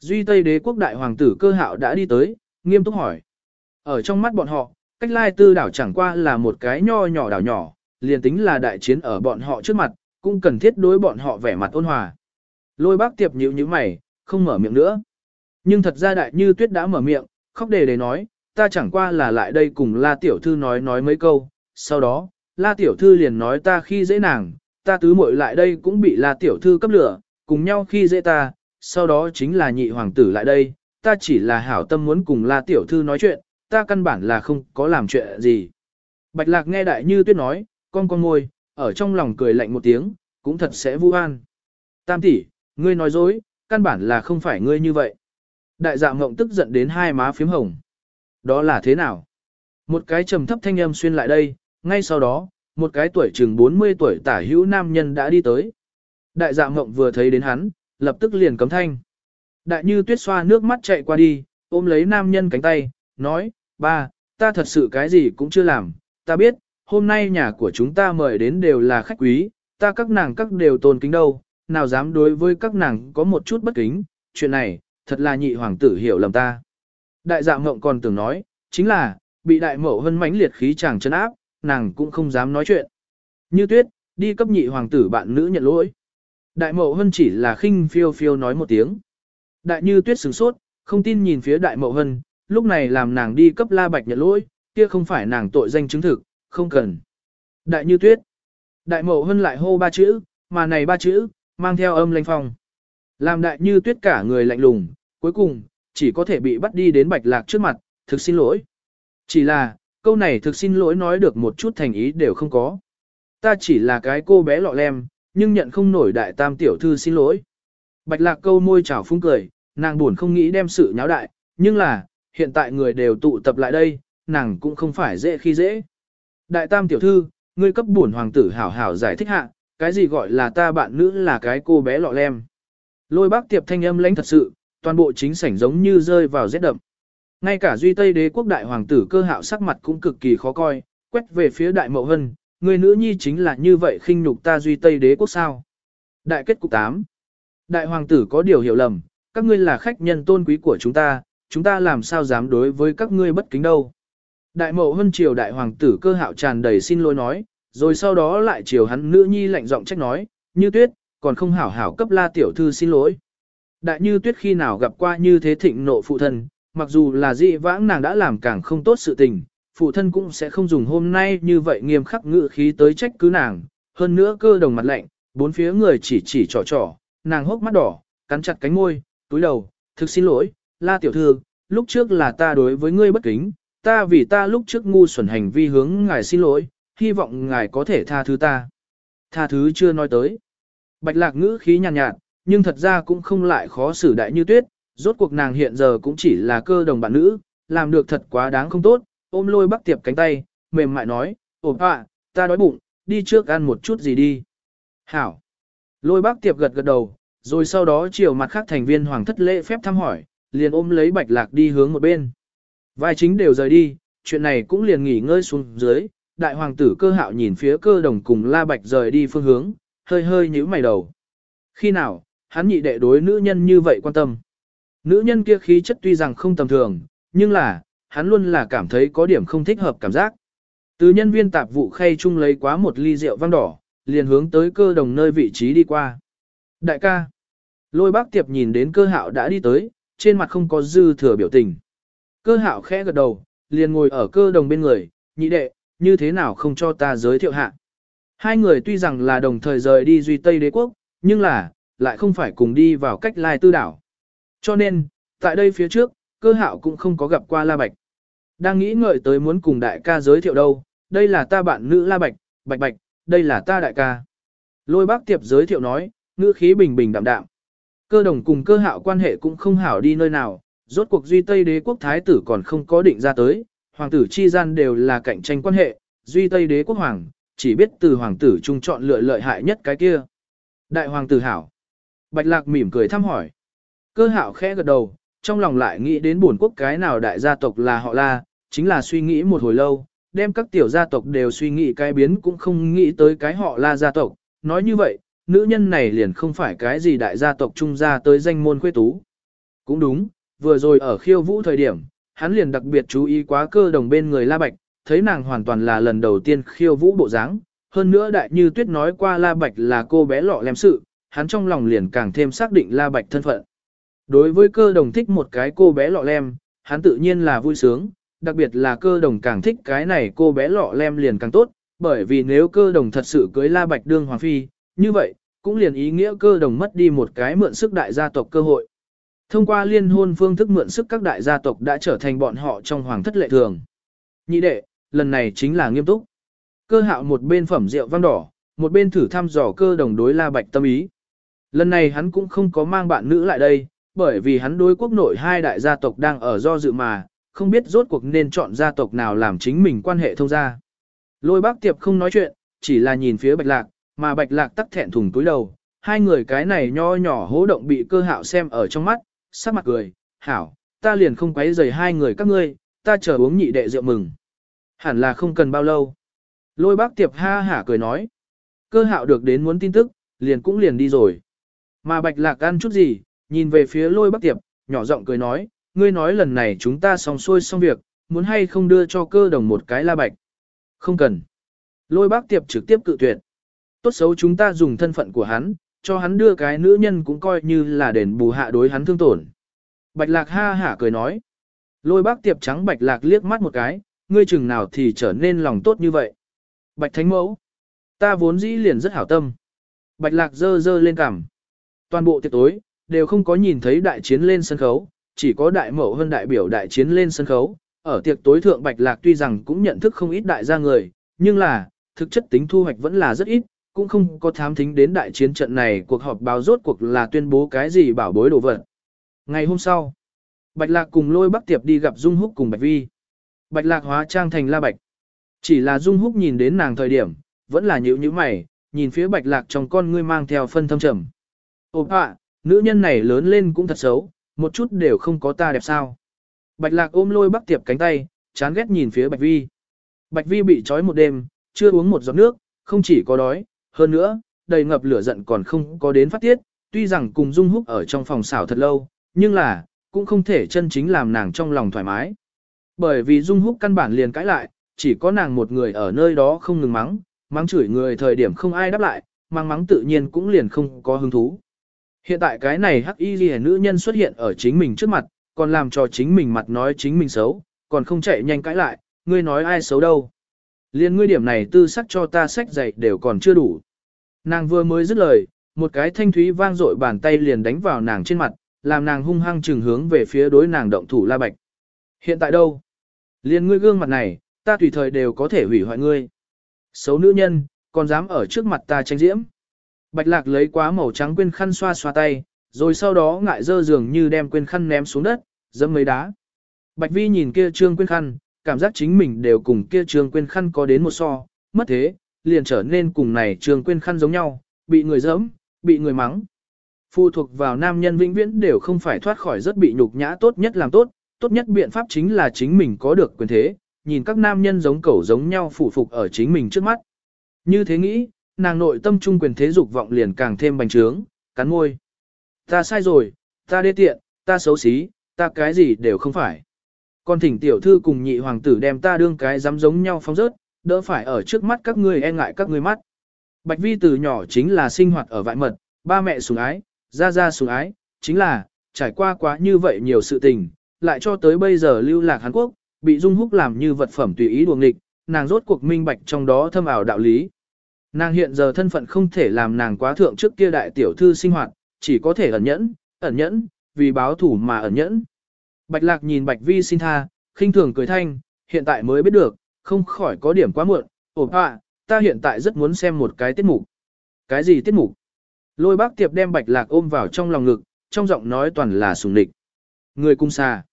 Duy Tây đế quốc đại hoàng tử cơ hạo đã đi tới, nghiêm túc hỏi. Ở trong mắt bọn họ, cách lai tư đảo chẳng qua là một cái nho nhỏ đảo nhỏ, liền tính là đại chiến ở bọn họ trước mặt, cũng cần thiết đối bọn họ vẻ mặt ôn hòa. Lôi bác tiệp nhíu nhíu mày, không mở miệng nữa. Nhưng thật ra đại như tuyết đã mở miệng, khóc đề để nói, ta chẳng qua là lại đây cùng la tiểu thư nói nói mấy câu, sau đó, la tiểu thư liền nói ta khi dễ nàng, ta tứ muội lại đây cũng bị la tiểu thư cấp lửa, cùng nhau khi dễ ta, sau đó chính là nhị hoàng tử lại đây, ta chỉ là hảo tâm muốn cùng la tiểu thư nói chuyện, ta căn bản là không có làm chuyện gì. Bạch lạc nghe đại như tuyết nói, con con ngồi, ở trong lòng cười lạnh một tiếng, cũng thật sẽ vu an. Tam tỷ, ngươi nói dối, căn bản là không phải ngươi như vậy. Đại dạ mộng tức giận đến hai má phím hồng. Đó là thế nào? Một cái trầm thấp thanh âm xuyên lại đây, ngay sau đó, một cái tuổi chừng 40 tuổi tả hữu nam nhân đã đi tới. Đại dạ mộng vừa thấy đến hắn, lập tức liền cấm thanh. Đại như tuyết xoa nước mắt chạy qua đi, ôm lấy nam nhân cánh tay, nói, ba, ta thật sự cái gì cũng chưa làm, ta biết, hôm nay nhà của chúng ta mời đến đều là khách quý, ta các nàng các đều tôn kính đâu, nào dám đối với các nàng có một chút bất kính, chuyện này, thật là nhị hoàng tử hiểu lầm ta. Đại dạ mộng còn tưởng nói, chính là, bị đại mẫu hân mãnh liệt khí chàng chân áp, nàng cũng không dám nói chuyện. Như tuyết, đi cấp nhị hoàng tử bạn nữ nhận lỗi. Đại Mộ hân chỉ là khinh phiêu phiêu nói một tiếng. Đại như tuyết sửng sốt, không tin nhìn phía đại Mộ hân, lúc này làm nàng đi cấp la bạch nhận lỗi, kia không phải nàng tội danh chứng thực, không cần. Đại như tuyết. Đại Mộ hân lại hô ba chữ, mà này ba chữ, mang theo âm lanh phong. Làm đại như tuyết cả người lạnh lùng, cuối cùng, chỉ có thể bị bắt đi đến bạch lạc trước mặt, thực xin lỗi. Chỉ là, câu này thực xin lỗi nói được một chút thành ý đều không có. Ta chỉ là cái cô bé lọ lem, nhưng nhận không nổi đại tam tiểu thư xin lỗi. Bạch lạc câu môi trào phúng cười, nàng buồn không nghĩ đem sự nháo đại, nhưng là, hiện tại người đều tụ tập lại đây, nàng cũng không phải dễ khi dễ. Đại tam tiểu thư, ngươi cấp buồn hoàng tử hảo hảo giải thích hạ, cái gì gọi là ta bạn nữ là cái cô bé lọ lem. Lôi bác tiệp thanh âm lãnh thật sự, toàn bộ chính sảnh giống như rơi vào rét đậm. Ngay cả duy tây đế quốc đại hoàng tử cơ hạo sắc mặt cũng cực kỳ khó coi, quét về phía đại mậu hân, người nữ nhi chính là như vậy khinh nhục ta duy tây đế quốc sao. Đại kết cục 8. Đại hoàng tử có điều hiểu lầm, các ngươi là khách nhân tôn quý của chúng ta, chúng ta làm sao dám đối với các ngươi bất kính đâu. Đại mộ hân triều đại hoàng tử cơ hạo tràn đầy xin lỗi nói, rồi sau đó lại chiều hắn nữ nhi lạnh giọng trách nói, như tuyết, còn không hảo hảo cấp la tiểu thư xin lỗi. Đại như tuyết khi nào gặp qua như thế thịnh nộ phụ thân, mặc dù là dị vãng nàng đã làm càng không tốt sự tình, phụ thân cũng sẽ không dùng hôm nay như vậy nghiêm khắc ngự khí tới trách cứ nàng, hơn nữa cơ đồng mặt lạnh, bốn phía người chỉ chỉ trò trò, nàng hốc mắt đỏ, cắn chặt cánh môi, túi đầu, thực xin lỗi, la tiểu thư, lúc trước là ta đối với ngươi bất kính, ta vì ta lúc trước ngu xuẩn hành vi hướng ngài xin lỗi, hy vọng ngài có thể tha thứ ta. Tha thứ chưa nói tới. Bạch lạc ngữ khí nhàn nhạt, nhạt, nhưng thật ra cũng không lại khó xử đại như tuyết, rốt cuộc nàng hiện giờ cũng chỉ là cơ đồng bạn nữ, làm được thật quá đáng không tốt, ôm lôi bắc tiệp cánh tay, mềm mại nói, ồ ạ, ta đói bụng, đi trước ăn một chút gì đi. Hảo. Lôi bác tiệp gật gật đầu, rồi sau đó chiều mặt khác thành viên hoàng thất lễ phép thăm hỏi, liền ôm lấy bạch lạc đi hướng một bên. Vai chính đều rời đi, chuyện này cũng liền nghỉ ngơi xuống dưới, đại hoàng tử cơ hạo nhìn phía cơ đồng cùng la bạch rời đi phương hướng, hơi hơi nhíu mày đầu. Khi nào, hắn nhị đệ đối nữ nhân như vậy quan tâm. Nữ nhân kia khí chất tuy rằng không tầm thường, nhưng là, hắn luôn là cảm thấy có điểm không thích hợp cảm giác. Từ nhân viên tạp vụ khay chung lấy quá một ly rượu vang đỏ, liền hướng tới cơ đồng nơi vị trí đi qua. Đại ca, lôi bác tiệp nhìn đến cơ hạo đã đi tới, trên mặt không có dư thừa biểu tình. Cơ hạo khẽ gật đầu, liền ngồi ở cơ đồng bên người, nhị đệ, như thế nào không cho ta giới thiệu hạ. Hai người tuy rằng là đồng thời rời đi duy Tây đế quốc, nhưng là, lại không phải cùng đi vào cách lai tư đảo. Cho nên, tại đây phía trước, cơ hạo cũng không có gặp qua La Bạch. Đang nghĩ ngợi tới muốn cùng đại ca giới thiệu đâu, đây là ta bạn nữ La Bạch, Bạch Bạch, đây là ta đại ca. Lôi bác tiệp giới thiệu nói, ngữ khí bình bình đạm đạm. Cơ đồng cùng cơ hạo quan hệ cũng không hảo đi nơi nào, rốt cuộc duy Tây đế quốc thái tử còn không có định ra tới, hoàng tử chi gian đều là cạnh tranh quan hệ, duy Tây đế quốc hoàng, chỉ biết từ hoàng tử trung chọn lựa lợi hại nhất cái kia. Đại hoàng tử hảo. Bạch lạc mỉm cười thăm hỏi. Cơ hạo khẽ gật đầu, trong lòng lại nghĩ đến buồn quốc cái nào đại gia tộc là họ la, chính là suy nghĩ một hồi lâu, đem các tiểu gia tộc đều suy nghĩ cái biến cũng không nghĩ tới cái họ la gia tộc. Nói như vậy, nữ nhân này liền không phải cái gì đại gia tộc trung gia tới danh môn khuê tú. Cũng đúng, vừa rồi ở khiêu vũ thời điểm, hắn liền đặc biệt chú ý quá cơ đồng bên người La Bạch, thấy nàng hoàn toàn là lần đầu tiên khiêu vũ bộ dáng. Hơn nữa đại như tuyết nói qua La Bạch là cô bé lọ lem sự, hắn trong lòng liền càng thêm xác định La Bạch thân phận. Đối với cơ đồng thích một cái cô bé lọ lem, hắn tự nhiên là vui sướng, đặc biệt là cơ đồng càng thích cái này cô bé lọ lem liền càng tốt, bởi vì nếu cơ đồng thật sự cưới La Bạch đương hoàng phi, như vậy, cũng liền ý nghĩa cơ đồng mất đi một cái mượn sức đại gia tộc cơ hội. Thông qua liên hôn phương thức mượn sức các đại gia tộc đã trở thành bọn họ trong hoàng thất lệ thường. Nhị đệ, lần này chính là nghiêm túc. Cơ hạo một bên phẩm rượu vang đỏ, một bên thử thăm dò cơ đồng đối La Bạch tâm ý. Lần này hắn cũng không có mang bạn nữ lại đây, bởi vì hắn đối quốc nội hai đại gia tộc đang ở do dự mà, không biết rốt cuộc nên chọn gia tộc nào làm chính mình quan hệ thông gia. Lôi bác tiệp không nói chuyện, chỉ là nhìn phía bạch lạc, mà bạch lạc tắc thẹn thùng túi đầu, hai người cái này nho nhỏ hố động bị cơ hạo xem ở trong mắt, sắc mặt cười, hảo, ta liền không quấy rầy hai người các ngươi, ta chờ uống nhị đệ rượu mừng. Hẳn là không cần bao lâu. Lôi bác tiệp ha hả cười nói. Cơ hạo được đến muốn tin tức, liền cũng liền đi rồi. Mà bạch lạc ăn chút gì, nhìn về phía lôi bác tiệp, nhỏ giọng cười nói, ngươi nói lần này chúng ta xong xuôi xong việc, muốn hay không đưa cho cơ đồng một cái la bạch. Không cần. Lôi bác tiệp trực tiếp cự tuyệt. Tốt xấu chúng ta dùng thân phận của hắn, cho hắn đưa cái nữ nhân cũng coi như là đền bù hạ đối hắn thương tổn. Bạch lạc ha hả cười nói. Lôi bác tiệp trắng bạch lạc liếc mắt một cái, ngươi chừng nào thì trở nên lòng tốt như vậy. Bạch thánh mẫu. Ta vốn dĩ liền rất hảo tâm. Bạch lạc dơ dơ lên cằm. Toàn bộ tiệc tối, đều không có nhìn thấy đại chiến lên sân khấu, chỉ có đại mẫu hơn đại biểu đại chiến lên sân khấu. Ở tiệc tối thượng Bạch Lạc tuy rằng cũng nhận thức không ít đại gia người, nhưng là, thực chất tính thu hoạch vẫn là rất ít, cũng không có thám thính đến đại chiến trận này cuộc họp báo rốt cuộc là tuyên bố cái gì bảo bối đồ vật. Ngày hôm sau, Bạch Lạc cùng lôi Bắc Tiệp đi gặp Dung Húc cùng Bạch Vi. Bạch Lạc hóa trang thành La Bạch. Chỉ là Dung Húc nhìn đến nàng thời điểm, vẫn là nhữ như mày, nhìn phía Bạch Lạc trong con ngươi mang theo phân thâm trầm. Ồ ạ, nữ nhân này lớn lên cũng thật xấu, một chút đều không có ta đẹp sao. Bạch Lạc ôm lôi Bắc Tiệp cánh tay, chán ghét nhìn phía Bạch Vi. Bạch Vi bị trói một đêm, chưa uống một giọt nước, không chỉ có đói, hơn nữa, đầy ngập lửa giận còn không có đến phát tiết, tuy rằng cùng Dung Húc ở trong phòng xảo thật lâu, nhưng là, cũng không thể chân chính làm nàng trong lòng thoải mái. Bởi vì Dung Húc căn bản liền cãi lại, chỉ có nàng một người ở nơi đó không ngừng mắng, mắng chửi người thời điểm không ai đáp lại, mắng mắng tự nhiên cũng liền không có hứng thú. Hiện tại cái này hắc y ghi nữ nhân xuất hiện ở chính mình trước mặt, còn làm cho chính mình mặt nói chính mình xấu, còn không chạy nhanh cãi lại, ngươi nói ai xấu đâu. Liên ngươi điểm này tư sắc cho ta sách dạy đều còn chưa đủ. Nàng vừa mới dứt lời, một cái thanh thúy vang dội bàn tay liền đánh vào nàng trên mặt, làm nàng hung hăng trừng hướng về phía đối nàng động thủ La Bạch. Hiện tại đâu? Liên ngươi gương mặt này, ta tùy thời đều có thể hủy hoại ngươi. Xấu nữ nhân, còn dám ở trước mặt ta tranh diễm. Bạch lạc lấy quá màu trắng quên khăn xoa xoa tay, rồi sau đó ngại dơ dường như đem quên khăn ném xuống đất, dẫm mấy đá. Bạch vi nhìn kia trương quên khăn, cảm giác chính mình đều cùng kia trương quên khăn có đến một so, mất thế, liền trở nên cùng này trương quên khăn giống nhau, bị người dẫm, bị người mắng. Phụ thuộc vào nam nhân vĩnh viễn đều không phải thoát khỏi rất bị nhục nhã tốt nhất làm tốt, tốt nhất biện pháp chính là chính mình có được quyền thế, nhìn các nam nhân giống cẩu giống nhau phụ phục ở chính mình trước mắt. Như thế nghĩ, nàng nội tâm trung quyền thế dục vọng liền càng thêm bành trướng, cắn môi. Ta sai rồi, ta đê tiện, ta xấu xí, ta cái gì đều không phải. Còn thỉnh tiểu thư cùng nhị hoàng tử đem ta đương cái dám giống nhau phóng rớt, đỡ phải ở trước mắt các ngươi e ngại các ngươi mắt. Bạch vi từ nhỏ chính là sinh hoạt ở vại mật, ba mẹ sủng ái, ra ra sủng ái, chính là, trải qua quá như vậy nhiều sự tình, lại cho tới bây giờ lưu lạc Hàn Quốc, bị Dung Húc làm như vật phẩm tùy ý đuồng nghịch, nàng rốt cuộc minh bạch trong đó thâm ảo đạo lý. Nàng hiện giờ thân phận không thể làm nàng quá thượng trước kia đại tiểu thư sinh hoạt, chỉ có thể ẩn nhẫn, ẩn nhẫn, vì báo thủ mà ẩn nhẫn. Bạch lạc nhìn bạch vi xin tha, khinh thường cười thanh, hiện tại mới biết được, không khỏi có điểm quá muộn, ổn họa, ta hiện tại rất muốn xem một cái tiết mục. Cái gì tiết mục? Lôi bác tiệp đem bạch lạc ôm vào trong lòng ngực, trong giọng nói toàn là sùng địch. Người cung xa.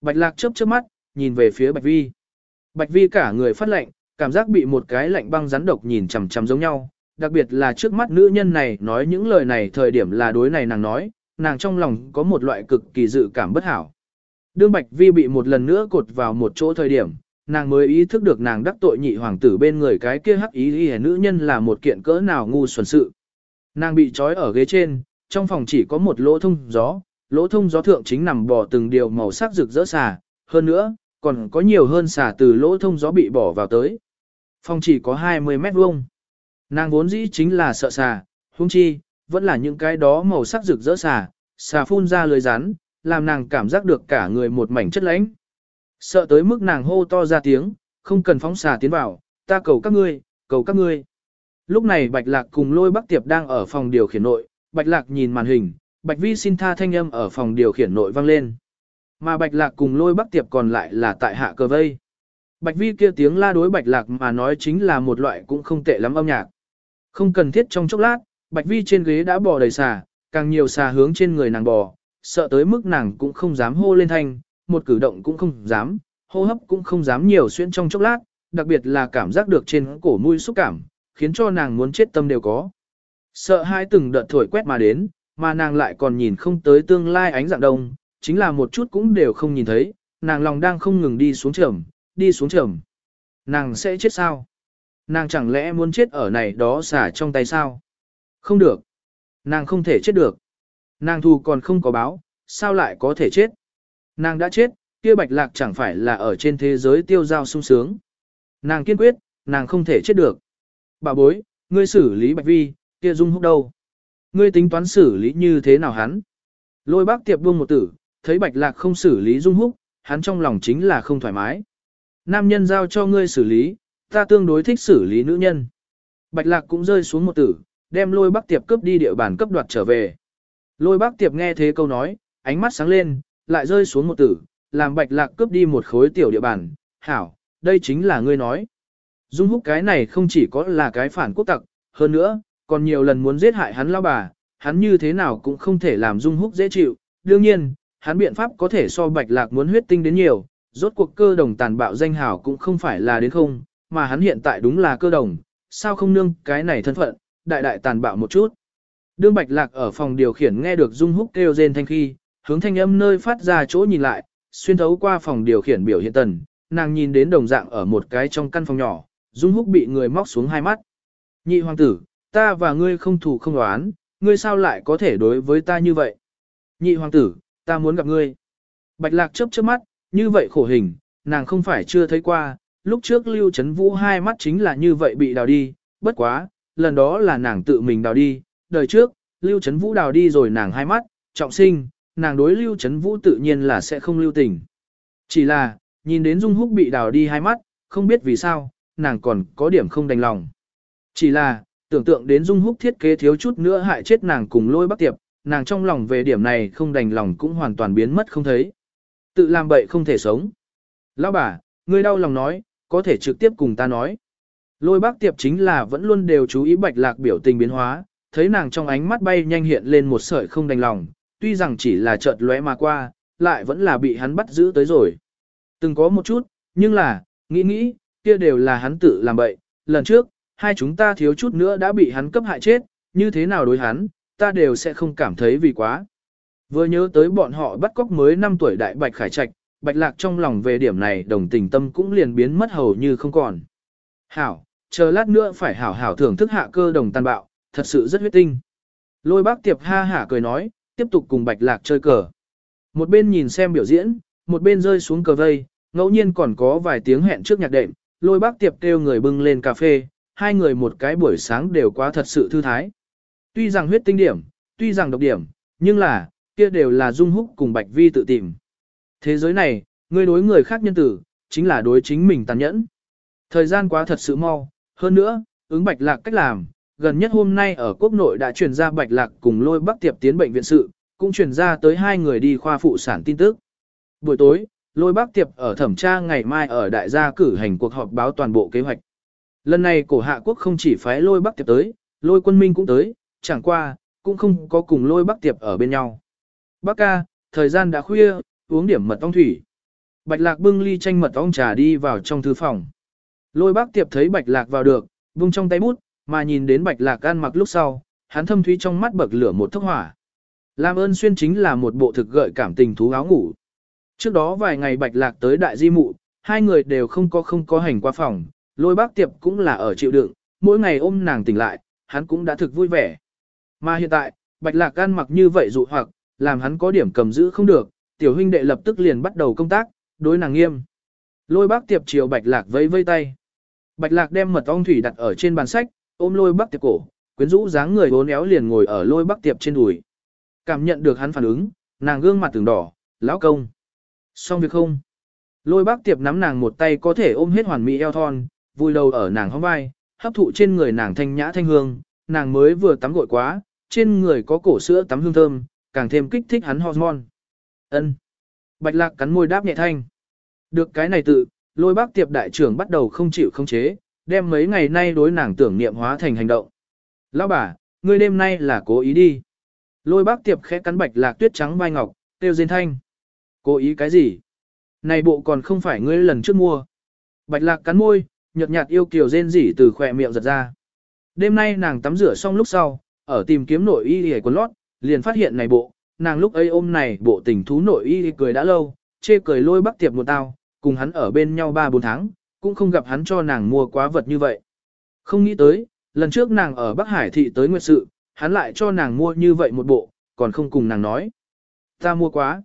Bạch lạc chớp chớp mắt, nhìn về phía bạch vi. Bạch vi cả người phát lạnh, cảm giác bị một cái lạnh băng rắn độc nhìn chằm chằm giống nhau. Đặc biệt là trước mắt nữ nhân này nói những lời này thời điểm là đối này nàng nói, nàng trong lòng có một loại cực kỳ dự cảm bất hảo. Đương Bạch Vi bị một lần nữa cột vào một chỗ thời điểm, nàng mới ý thức được nàng đắc tội nhị hoàng tử bên người cái kia hắc ý ý nữ nhân là một kiện cỡ nào ngu xuẩn sự. Nàng bị trói ở ghế trên, trong phòng chỉ có một lỗ thông gió, lỗ thông gió thượng chính nằm bỏ từng điều màu sắc rực rỡ xà, hơn nữa, còn có nhiều hơn xà từ lỗ thông gió bị bỏ vào tới. Phòng chỉ có 20 mét vuông. Nàng vốn dĩ chính là sợ xà, hung chi, vẫn là những cái đó màu sắc rực rỡ xà, xà phun ra lưới rắn, làm nàng cảm giác được cả người một mảnh chất lãnh. Sợ tới mức nàng hô to ra tiếng, không cần phóng xà tiến vào, ta cầu các ngươi, cầu các ngươi. Lúc này Bạch Lạc cùng lôi Bắc Tiệp đang ở phòng điều khiển nội, Bạch Lạc nhìn màn hình, Bạch Vi xin tha thanh âm ở phòng điều khiển nội vang lên. Mà Bạch Lạc cùng lôi Bắc Tiệp còn lại là tại hạ cờ vây. Bạch Vi kia tiếng la đối Bạch Lạc mà nói chính là một loại cũng không tệ lắm âm nhạc. Không cần thiết trong chốc lát, Bạch Vi trên ghế đã bò đầy xà, càng nhiều xà hướng trên người nàng bò, sợ tới mức nàng cũng không dám hô lên thanh, một cử động cũng không dám, hô hấp cũng không dám nhiều xuyên trong chốc lát, đặc biệt là cảm giác được trên cổ mũi xúc cảm, khiến cho nàng muốn chết tâm đều có. Sợ hai từng đợt thổi quét mà đến, mà nàng lại còn nhìn không tới tương lai ánh dạng đông, chính là một chút cũng đều không nhìn thấy, nàng lòng đang không ngừng đi xuống trầm, đi xuống trầm. Nàng sẽ chết sao? Nàng chẳng lẽ muốn chết ở này đó xả trong tay sao? Không được. Nàng không thể chết được. Nàng thù còn không có báo, sao lại có thể chết? Nàng đã chết, kia bạch lạc chẳng phải là ở trên thế giới tiêu giao sung sướng. Nàng kiên quyết, nàng không thể chết được. Bà bối, ngươi xử lý bạch vi, kia dung húc đâu? Ngươi tính toán xử lý như thế nào hắn? Lôi bác tiệp buông một tử, thấy bạch lạc không xử lý dung húc, hắn trong lòng chính là không thoải mái. Nam nhân giao cho ngươi xử lý, ta tương đối thích xử lý nữ nhân. Bạch lạc cũng rơi xuống một tử, đem lôi bác tiệp cướp đi địa bàn cấp đoạt trở về. Lôi bác tiệp nghe thế câu nói, ánh mắt sáng lên, lại rơi xuống một tử, làm bạch lạc cướp đi một khối tiểu địa bàn. Hảo, đây chính là ngươi nói. Dung húc cái này không chỉ có là cái phản quốc tặc, hơn nữa, còn nhiều lần muốn giết hại hắn lao bà, hắn như thế nào cũng không thể làm Dung húc dễ chịu. Đương nhiên, hắn biện pháp có thể so bạch lạc muốn huyết tinh đến nhiều, rốt cuộc cơ đồng tàn bạo danh hảo cũng không phải là đến không, mà hắn hiện tại đúng là cơ đồng, sao không nương cái này thân phận, đại đại tàn bạo một chút. Đương Bạch Lạc ở phòng điều khiển nghe được Dung Húc kêu rên thanh khi, hướng thanh âm nơi phát ra chỗ nhìn lại, xuyên thấu qua phòng điều khiển biểu hiện tần, nàng nhìn đến đồng dạng ở một cái trong căn phòng nhỏ, Dung Húc bị người móc xuống hai mắt. Nhị hoàng tử, ta và ngươi không thù không đoán, ngươi sao lại có thể đối với ta như vậy? Nhị hoàng tử, ta muốn gặp ngươi. Bạch Lạc chớp chớp mắt, như vậy khổ hình, nàng không phải chưa thấy qua, lúc trước Lưu Trấn Vũ hai mắt chính là như vậy bị đào đi, bất quá, lần đó là nàng tự mình đào đi, đời trước, Lưu Trấn Vũ đào đi rồi nàng hai mắt, trọng sinh, nàng đối Lưu Trấn Vũ tự nhiên là sẽ không lưu tình. Chỉ là, nhìn đến Dung Húc bị đào đi hai mắt, không biết vì sao, nàng còn có điểm không đành lòng. Chỉ là, tưởng tượng đến Dung Húc thiết kế thiếu chút nữa hại chết nàng cùng lôi bắc tiệp, nàng trong lòng về điểm này không đành lòng cũng hoàn toàn biến mất không thấy. Tự làm bậy không thể sống. Lão bà, ngươi đau lòng nói, có thể trực tiếp cùng ta nói. Lôi bác tiệp chính là vẫn luôn đều chú ý bạch lạc biểu tình biến hóa, thấy nàng trong ánh mắt bay nhanh hiện lên một sợi không đành lòng, tuy rằng chỉ là chợt lóe mà qua, lại vẫn là bị hắn bắt giữ tới rồi. Từng có một chút, nhưng là, nghĩ nghĩ, kia đều là hắn tự làm bậy, lần trước, hai chúng ta thiếu chút nữa đã bị hắn cấp hại chết, như thế nào đối hắn, ta đều sẽ không cảm thấy vì quá. Vừa nhớ tới bọn họ bắt cóc mới 5 tuổi đại bạch khải trạch, bạch lạc trong lòng về điểm này đồng tình tâm cũng liền biến mất hầu như không còn. Hảo, chờ lát nữa phải hảo hảo thưởng thức hạ cơ đồng tàn bạo, thật sự rất huyết tinh. Lôi bác tiệp ha hả cười nói, tiếp tục cùng bạch lạc chơi cờ. Một bên nhìn xem biểu diễn, một bên rơi xuống cờ vây, ngẫu nhiên còn có vài tiếng hẹn trước nhạc đệm, lôi bác tiệp kêu người bưng lên cà phê, hai người một cái buổi sáng đều quá thật sự thư thái. Tuy rằng huyết tinh điểm, tuy rằng độc điểm, nhưng là, kia đều là dung húc cùng bạch vi tự tìm. Thế giới này, người đối người khác nhân tử, chính là đối chính mình tàn nhẫn. Thời gian quá thật sự mau, hơn nữa, ứng bạch lạc cách làm, gần nhất hôm nay ở quốc nội đã truyền ra bạch lạc cùng lôi bắc tiệp tiến bệnh viện sự, cũng truyền ra tới hai người đi khoa phụ sản tin tức. Buổi tối, lôi bác tiệp ở thẩm tra ngày mai ở đại gia cử hành cuộc họp báo toàn bộ kế hoạch. Lần này cổ hạ quốc không chỉ phái lôi bác tiệp tới, lôi quân minh cũng tới, chẳng qua, cũng không có cùng lôi bác tiệp ở bên nhau. Bác ca, thời gian đã khuya, uống điểm mật ong thủy. Bạch lạc bưng ly chanh mật ong trà đi vào trong thư phòng. Lôi bác tiệp thấy bạch lạc vào được, vung trong tay bút, mà nhìn đến bạch lạc ăn mặc lúc sau, hắn thâm thúy trong mắt bậc lửa một thức hỏa. Làm ơn xuyên chính là một bộ thực gợi cảm tình thú áo ngủ. Trước đó vài ngày bạch lạc tới đại di mụ, hai người đều không có không có hành qua phòng, lôi bác tiệp cũng là ở chịu đựng, mỗi ngày ôm nàng tỉnh lại, hắn cũng đã thực vui vẻ. Mà hiện tại, bạch lạc ăn mặc như vậy dụ hoặc, làm hắn có điểm cầm giữ không được, tiểu huynh đệ lập tức liền bắt đầu công tác, đối nàng nghiêm. Lôi bác tiệp chiều bạch lạc vẫy vây tay. Bạch lạc đem mật ong thủy đặt ở trên bàn sách, ôm lôi bác tiệp cổ, quyến rũ dáng người bốn éo liền ngồi ở lôi bác tiệp trên đùi. Cảm nhận được hắn phản ứng, nàng gương mặt từng đỏ, lão công. Xong việc không? Lôi bác tiệp nắm nàng một tay có thể ôm hết hoàn mỹ eo thon, vui đầu ở nàng hóng vai, hấp thụ trên người nàng thanh nhã thanh hương, nàng mới vừa tắm gội quá, trên người có cổ sữa tắm hương thơm, càng thêm kích thích hắn hormone. Ân. Bạch lạc cắn môi đáp nhẹ thanh. Được cái này tự, lôi bác tiệp đại trưởng bắt đầu không chịu không chế, đem mấy ngày nay đối nàng tưởng niệm hóa thành hành động. Lão bà, ngươi đêm nay là cố ý đi. Lôi bác tiệp khẽ cắn bạch lạc tuyết trắng vai ngọc, tiêu diên thanh. Cố ý cái gì? Này bộ còn không phải ngươi lần trước mua. Bạch lạc cắn môi, nhợt nhạt yêu kiều rên rỉ từ khỏe miệng giật ra. Đêm nay nàng tắm rửa xong lúc sau, ở tìm kiếm nội y y quần lót, liền phát hiện này bộ, nàng lúc ấy ôm này bộ tình thú nội y cười đã lâu, chê cười lôi bắc tiệp một tao, cùng hắn ở bên nhau 3-4 tháng, cũng không gặp hắn cho nàng mua quá vật như vậy. Không nghĩ tới, lần trước nàng ở Bắc Hải thị tới nguyệt sự, hắn lại cho nàng mua như vậy một bộ, còn không cùng nàng nói. Ta mua quá.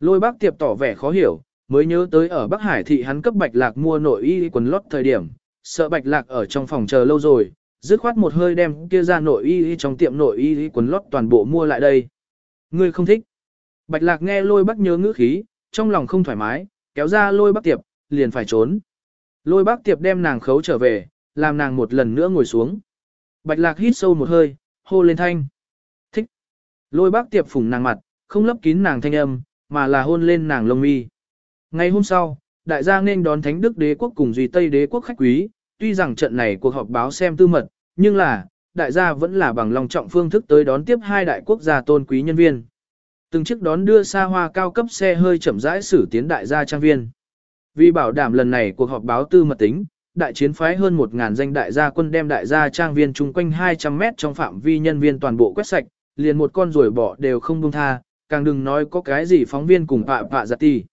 Lôi bác tiệp tỏ vẻ khó hiểu, mới nhớ tới ở Bắc Hải thị hắn cấp bạch lạc mua nội y quần lót thời điểm, sợ bạch lạc ở trong phòng chờ lâu rồi, dứt khoát một hơi đem kia ra nội y trong tiệm nội y quần lót toàn bộ mua lại đây. Ngươi không thích. Bạch lạc nghe lôi bác nhớ ngữ khí, trong lòng không thoải mái, kéo ra lôi bác tiệp, liền phải trốn. Lôi bác tiệp đem nàng khấu trở về, làm nàng một lần nữa ngồi xuống. Bạch lạc hít sâu một hơi, hô lên thanh. Thích. Lôi bác tiệp phủng nàng mặt, không lấp kín nàng thanh âm, mà là hôn lên nàng lông mi. Ngày hôm sau, đại gia nên đón Thánh Đức Đế quốc cùng Duy Tây Đế quốc khách quý, tuy rằng trận này cuộc họp báo xem tư mật, nhưng là, đại gia vẫn là bằng lòng trọng phương thức tới đón tiếp hai đại quốc gia tôn quý nhân viên. Từng chiếc đón đưa xa hoa cao cấp xe hơi chậm rãi xử tiến đại gia trang viên. Vì bảo đảm lần này cuộc họp báo tư mật tính, đại chiến phái hơn 1.000 danh đại gia quân đem đại gia trang viên chung quanh 200 mét trong phạm vi nhân viên toàn bộ quét sạch, liền một con ruồi bỏ đều không buông tha, càng đừng nói có cái gì phóng viên cùng pạ pạ giặt tì.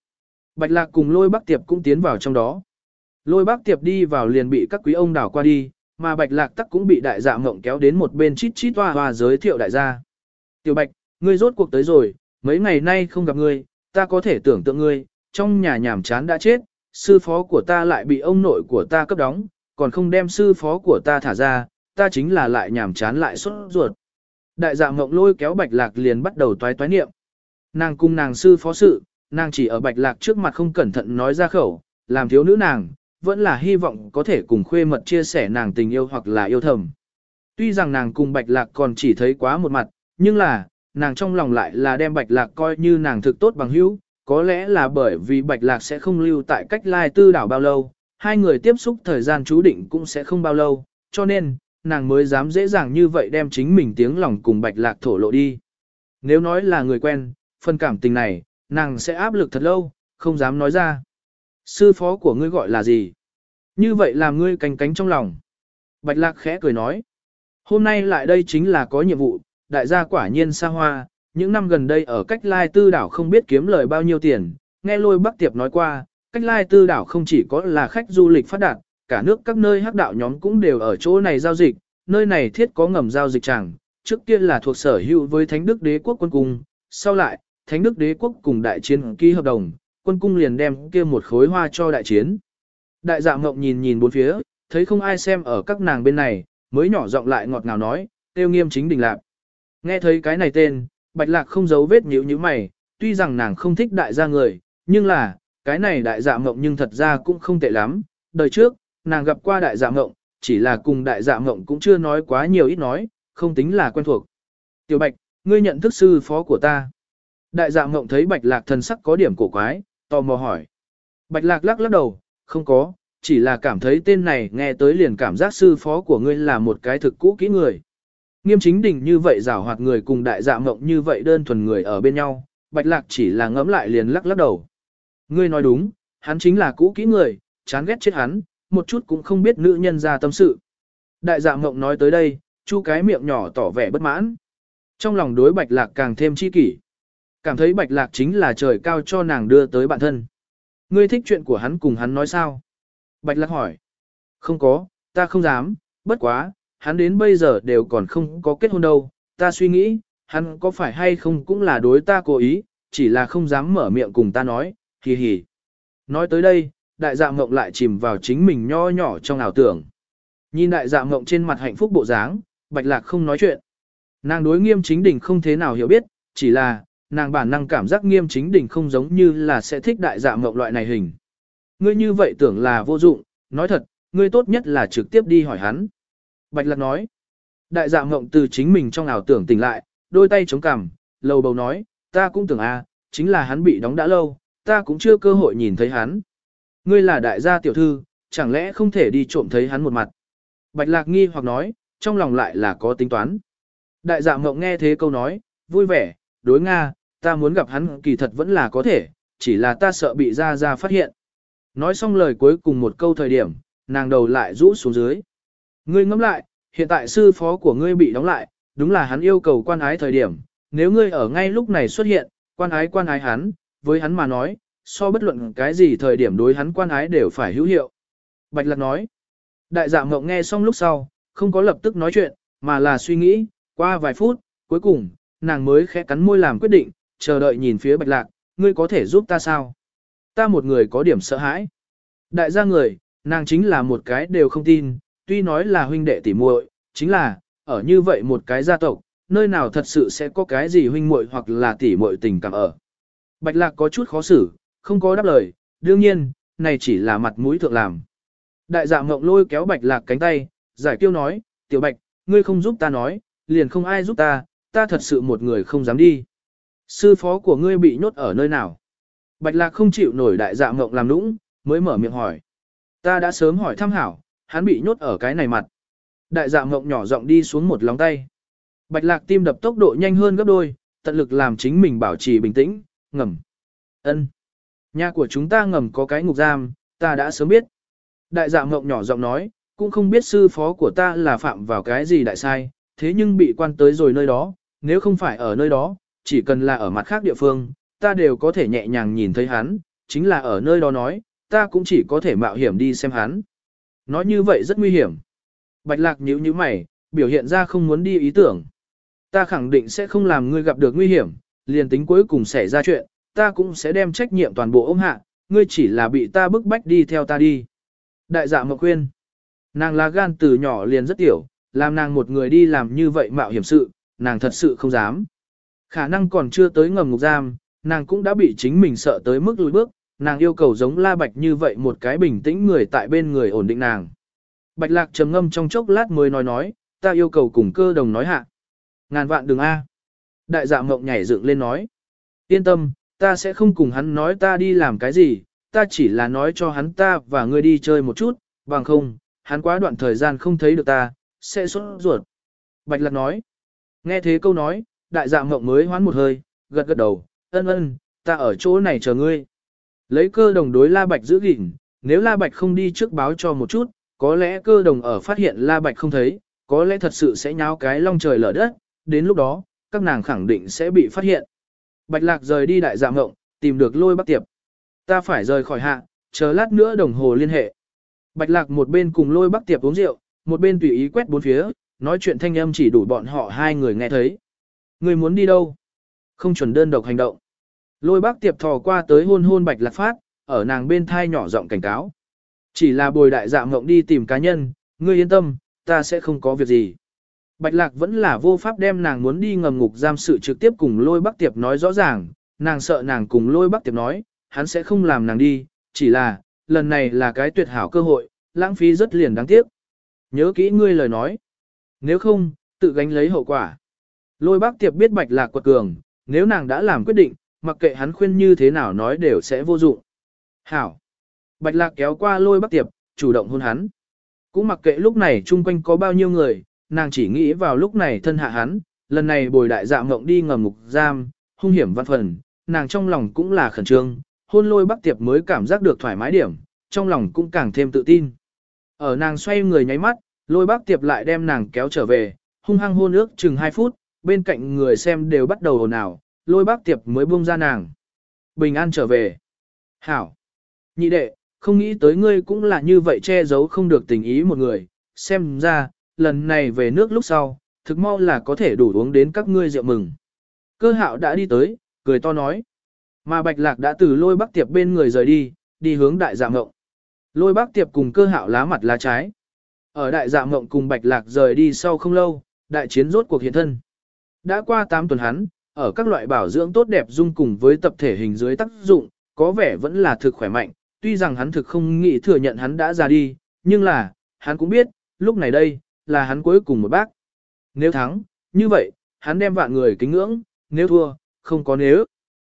Bạch lạc cùng lôi bắc tiệp cũng tiến vào trong đó. Lôi bác tiệp đi vào liền bị các quý ông đảo qua đi, mà bạch lạc tắc cũng bị đại dạ mộng kéo đến một bên chít chít hoa hoa giới thiệu đại gia. Tiểu bạch, ngươi rốt cuộc tới rồi, mấy ngày nay không gặp ngươi, ta có thể tưởng tượng ngươi, trong nhà nhàm chán đã chết, sư phó của ta lại bị ông nội của ta cấp đóng, còn không đem sư phó của ta thả ra, ta chính là lại nhàm chán lại xuất ruột. Đại dạ mộng lôi kéo bạch lạc liền bắt đầu toái toái niệm. Nàng cung nàng sư phó sự, nàng chỉ ở bạch lạc trước mặt không cẩn thận nói ra khẩu, làm thiếu nữ nàng, vẫn là hy vọng có thể cùng khuê mật chia sẻ nàng tình yêu hoặc là yêu thầm. Tuy rằng nàng cùng bạch lạc còn chỉ thấy quá một mặt, nhưng là, nàng trong lòng lại là đem bạch lạc coi như nàng thực tốt bằng hữu, có lẽ là bởi vì bạch lạc sẽ không lưu tại cách lai tư đảo bao lâu, hai người tiếp xúc thời gian chú định cũng sẽ không bao lâu, cho nên, nàng mới dám dễ dàng như vậy đem chính mình tiếng lòng cùng bạch lạc thổ lộ đi. Nếu nói là người quen, phần cảm tình này, nàng sẽ áp lực thật lâu, không dám nói ra. Sư phó của ngươi gọi là gì? Như vậy làm ngươi canh cánh trong lòng. Bạch lạc khẽ cười nói. Hôm nay lại đây chính là có nhiệm vụ, đại gia quả nhiên xa hoa, những năm gần đây ở cách lai tư đảo không biết kiếm lời bao nhiêu tiền, nghe lôi bắc tiệp nói qua, cách lai tư đảo không chỉ có là khách du lịch phát đạt, cả nước các nơi hắc đạo nhóm cũng đều ở chỗ này giao dịch, nơi này thiết có ngầm giao dịch chẳng, trước kia là thuộc sở hữu với Thánh Đức Đế quốc quân cung, sau lại, Thánh Đức Đế quốc cùng đại chiến ký hợp đồng, quân cung liền đem kia một khối hoa cho đại chiến. Đại dạ ngộng nhìn nhìn bốn phía, thấy không ai xem ở các nàng bên này, mới nhỏ giọng lại ngọt ngào nói, tiêu nghiêm chính đình lạc. Nghe thấy cái này tên, bạch lạc không giấu vết nhíu như mày, tuy rằng nàng không thích đại gia người, nhưng là, cái này đại dạ ngộng nhưng thật ra cũng không tệ lắm. Đời trước, nàng gặp qua đại dạ ngộng, chỉ là cùng đại dạ ngộng cũng chưa nói quá nhiều ít nói, không tính là quen thuộc. Tiểu bạch, ngươi nhận thức sư phó của ta. Đại dạ mộng thấy bạch lạc thần sắc có điểm cổ quái, tò mò hỏi. Bạch lạc lắc lắc đầu, không có, chỉ là cảm thấy tên này nghe tới liền cảm giác sư phó của ngươi là một cái thực cũ kỹ người. Nghiêm chính đỉnh như vậy rào hoạt người cùng đại dạ mộng như vậy đơn thuần người ở bên nhau, bạch lạc chỉ là ngẫm lại liền lắc lắc đầu. Ngươi nói đúng, hắn chính là cũ kỹ người, chán ghét chết hắn, một chút cũng không biết nữ nhân ra tâm sự. Đại dạ mộng nói tới đây, chu cái miệng nhỏ tỏ vẻ bất mãn. Trong lòng đối bạch lạc càng thêm chi kỷ. Cảm thấy bạch lạc chính là trời cao cho nàng đưa tới bản thân. Ngươi thích chuyện của hắn cùng hắn nói sao? Bạch lạc hỏi. Không có, ta không dám, bất quá, hắn đến bây giờ đều còn không có kết hôn đâu. Ta suy nghĩ, hắn có phải hay không cũng là đối ta cố ý, chỉ là không dám mở miệng cùng ta nói, hì hì. Nói tới đây, đại dạ mộng lại chìm vào chính mình nho nhỏ trong ảo tưởng. Nhìn đại dạ mộng trên mặt hạnh phúc bộ dáng, bạch lạc không nói chuyện. Nàng đối nghiêm chính đỉnh không thế nào hiểu biết, chỉ là, nàng bản năng cảm giác nghiêm chính đỉnh không giống như là sẽ thích đại dạ mộng loại này hình. Ngươi như vậy tưởng là vô dụng, nói thật, ngươi tốt nhất là trực tiếp đi hỏi hắn. Bạch lạc nói, đại dạ mộng từ chính mình trong ảo tưởng tỉnh lại, đôi tay chống cằm, lầu bầu nói, ta cũng tưởng a, chính là hắn bị đóng đã lâu, ta cũng chưa cơ hội nhìn thấy hắn. Ngươi là đại gia tiểu thư, chẳng lẽ không thể đi trộm thấy hắn một mặt. Bạch lạc nghi hoặc nói, trong lòng lại là có tính toán. Đại dạ mộng nghe thế câu nói, vui vẻ, đối Nga, ta muốn gặp hắn kỳ thật vẫn là có thể, chỉ là ta sợ bị gia gia phát hiện. Nói xong lời cuối cùng một câu thời điểm, nàng đầu lại rũ xuống dưới. Ngươi ngẫm lại, hiện tại sư phó của ngươi bị đóng lại, đúng là hắn yêu cầu quan ái thời điểm, nếu ngươi ở ngay lúc này xuất hiện, quan ái quan ái hắn, với hắn mà nói, so bất luận cái gì thời điểm đối hắn quan ái đều phải hữu hiệu. Bạch Lạc nói, đại dạ mộng nghe xong lúc sau, không có lập tức nói chuyện, mà là suy nghĩ, qua vài phút, cuối cùng, nàng mới khẽ cắn môi làm quyết định, chờ đợi nhìn phía Bạch Lạc, ngươi có thể giúp ta sao? Ta một người có điểm sợ hãi. Đại gia người, nàng chính là một cái đều không tin, tuy nói là huynh đệ tỉ muội, chính là, ở như vậy một cái gia tộc, nơi nào thật sự sẽ có cái gì huynh muội hoặc là tỉ muội tình cảm ở. Bạch Lạc có chút khó xử, không có đáp lời, đương nhiên, này chỉ là mặt mũi thượng làm. Đại dạ mộng lôi kéo Bạch Lạc cánh tay, giải tiêu nói, tiểu Bạch, ngươi không giúp ta nói, liền không ai giúp ta, ta thật sự một người không dám đi. Sư phó của ngươi bị nhốt ở nơi nào? Bạch Lạc không chịu nổi đại dạ mộng làm nũng, mới mở miệng hỏi. Ta đã sớm hỏi thăm hảo, hắn bị nhốt ở cái này mặt. Đại dạ mộng nhỏ giọng đi xuống một lòng tay. Bạch Lạc tim đập tốc độ nhanh hơn gấp đôi, tận lực làm chính mình bảo trì bình tĩnh, ngầm. Ân, Nhà của chúng ta ngầm có cái ngục giam, ta đã sớm biết. Đại dạ mộng nhỏ giọng nói, cũng không biết sư phó của ta là phạm vào cái gì đại sai, thế nhưng bị quan tới rồi nơi đó, nếu không phải ở nơi đó, chỉ cần là ở mặt khác địa phương, ta đều có thể nhẹ nhàng nhìn thấy hắn, chính là ở nơi đó nói, ta cũng chỉ có thể mạo hiểm đi xem hắn. Nói như vậy rất nguy hiểm. Bạch lạc nhíu nhíu mày, biểu hiện ra không muốn đi ý tưởng. Ta khẳng định sẽ không làm ngươi gặp được nguy hiểm, liền tính cuối cùng xảy ra chuyện, ta cũng sẽ đem trách nhiệm toàn bộ ôm hạ, ngươi chỉ là bị ta bức bách đi theo ta đi. Đại dạ mộng khuyên, nàng là gan từ nhỏ liền rất tiểu, làm nàng một người đi làm như vậy mạo hiểm sự, nàng thật sự không dám. Khả năng còn chưa tới ngầm ngục giam, nàng cũng đã bị chính mình sợ tới mức lùi bước, nàng yêu cầu giống La Bạch như vậy một cái bình tĩnh người tại bên người ổn định nàng. Bạch Lạc trầm ngâm trong chốc lát mới nói nói, ta yêu cầu cùng cơ đồng nói hạ. Ngàn vạn đừng a. Đại dạ mộng nhảy dựng lên nói. Yên tâm, ta sẽ không cùng hắn nói ta đi làm cái gì, ta chỉ là nói cho hắn ta và ngươi đi chơi một chút, bằng không, hắn quá đoạn thời gian không thấy được ta, sẽ sốt ruột. Bạch Lạc nói. Nghe thế câu nói, đại dạ mộng mới hoán một hơi, gật gật đầu, ân ân, ta ở chỗ này chờ ngươi. Lấy cơ đồng đối La Bạch giữ gìn, nếu La Bạch không đi trước báo cho một chút, có lẽ cơ đồng ở phát hiện La Bạch không thấy, có lẽ thật sự sẽ nháo cái long trời lở đất, đến lúc đó, các nàng khẳng định sẽ bị phát hiện. Bạch Lạc rời đi đại dạ Mộng, tìm được lôi bắc tiệp. Ta phải rời khỏi hạ, chờ lát nữa đồng hồ liên hệ. Bạch Lạc một bên cùng lôi bắc tiệp uống rượu, một bên tùy ý quét bốn phía, nói chuyện thanh âm chỉ đủ bọn họ hai người nghe thấy. Người muốn đi đâu? Không chuẩn đơn độc hành động. Lôi bác tiệp thò qua tới hôn hôn bạch lạc phát, ở nàng bên thai nhỏ giọng cảnh cáo. Chỉ là bồi đại dạ mộng đi tìm cá nhân, ngươi yên tâm, ta sẽ không có việc gì. Bạch lạc vẫn là vô pháp đem nàng muốn đi ngầm ngục giam sự trực tiếp cùng lôi bác tiệp nói rõ ràng, nàng sợ nàng cùng lôi bác tiệp nói, hắn sẽ không làm nàng đi, chỉ là, lần này là cái tuyệt hảo cơ hội, lãng phí rất liền đáng tiếc. Nhớ kỹ ngươi lời nói. Nếu không, tự gánh lấy hậu quả. Lôi bác tiệp biết bạch lạc quật cường, nếu nàng đã làm quyết định, mặc kệ hắn khuyên như thế nào nói đều sẽ vô dụng. Hảo. Bạch lạc kéo qua lôi bác tiệp, chủ động hôn hắn. Cũng mặc kệ lúc này chung quanh có bao nhiêu người, nàng chỉ nghĩ vào lúc này thân hạ hắn, lần này bồi đại dạ mộng đi ngầm ngục giam, hung hiểm văn phần, nàng trong lòng cũng là khẩn trương, hôn lôi bác tiệp mới cảm giác được thoải mái điểm, trong lòng cũng càng thêm tự tin. Ở nàng xoay người nháy mắt, lôi bác tiệp lại đem nàng kéo trở về, hung hăng hôn ước chừng 2 phút, bên cạnh người xem đều bắt đầu ồn ào, lôi bác tiệp mới buông ra nàng. Bình an trở về. Hảo. Nhị đệ, không nghĩ tới ngươi cũng là như vậy che giấu không được tình ý một người, xem ra, lần này về nước lúc sau, thực mau là có thể đủ uống đến các ngươi rượu mừng. Cơ hạo đã đi tới, cười to nói. Mà bạch lạc đã từ lôi bác tiệp bên người rời đi, đi hướng đại dạ ngộng. Lôi bác tiệp cùng cơ hạo lá mặt lá trái. Ở đại dạ ngộng cùng bạch lạc rời đi sau không lâu, đại chiến rốt cuộc hiện thân. Đã qua 8 tuần hắn, ở các loại bảo dưỡng tốt đẹp dung cùng với tập thể hình dưới tác dụng, có vẻ vẫn là thực khỏe mạnh, tuy rằng hắn thực không nghĩ thừa nhận hắn đã ra đi, nhưng là, hắn cũng biết, lúc này đây, là hắn cuối cùng một bác. Nếu thắng, như vậy, hắn đem vạn người kính ngưỡng, nếu thua, không có nếu.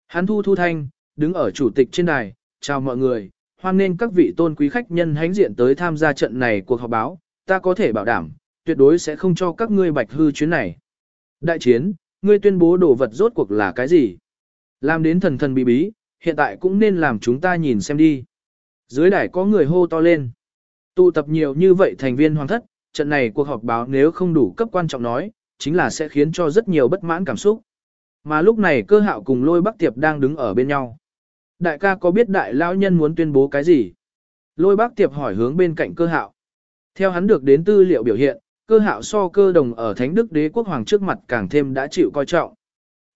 Hắn thu thu thanh, đứng ở chủ tịch trên đài, chào mọi người, hoan nghênh các vị tôn quý khách nhân hãnh diện tới tham gia trận này cuộc họp báo, ta có thể bảo đảm, tuyệt đối sẽ không cho các ngươi bạch hư chuyến này. Đại chiến, ngươi tuyên bố đồ vật rốt cuộc là cái gì? Làm đến thần thần bí bí, hiện tại cũng nên làm chúng ta nhìn xem đi. Dưới đài có người hô to lên. Tụ tập nhiều như vậy thành viên hoàng thất, trận này cuộc họp báo nếu không đủ cấp quan trọng nói, chính là sẽ khiến cho rất nhiều bất mãn cảm xúc. Mà lúc này cơ hạo cùng lôi bắc tiệp đang đứng ở bên nhau. Đại ca có biết đại lão nhân muốn tuyên bố cái gì? Lôi bắc tiệp hỏi hướng bên cạnh cơ hạo. Theo hắn được đến tư liệu biểu hiện, cơ hạo so cơ đồng ở thánh đức đế quốc hoàng trước mặt càng thêm đã chịu coi trọng.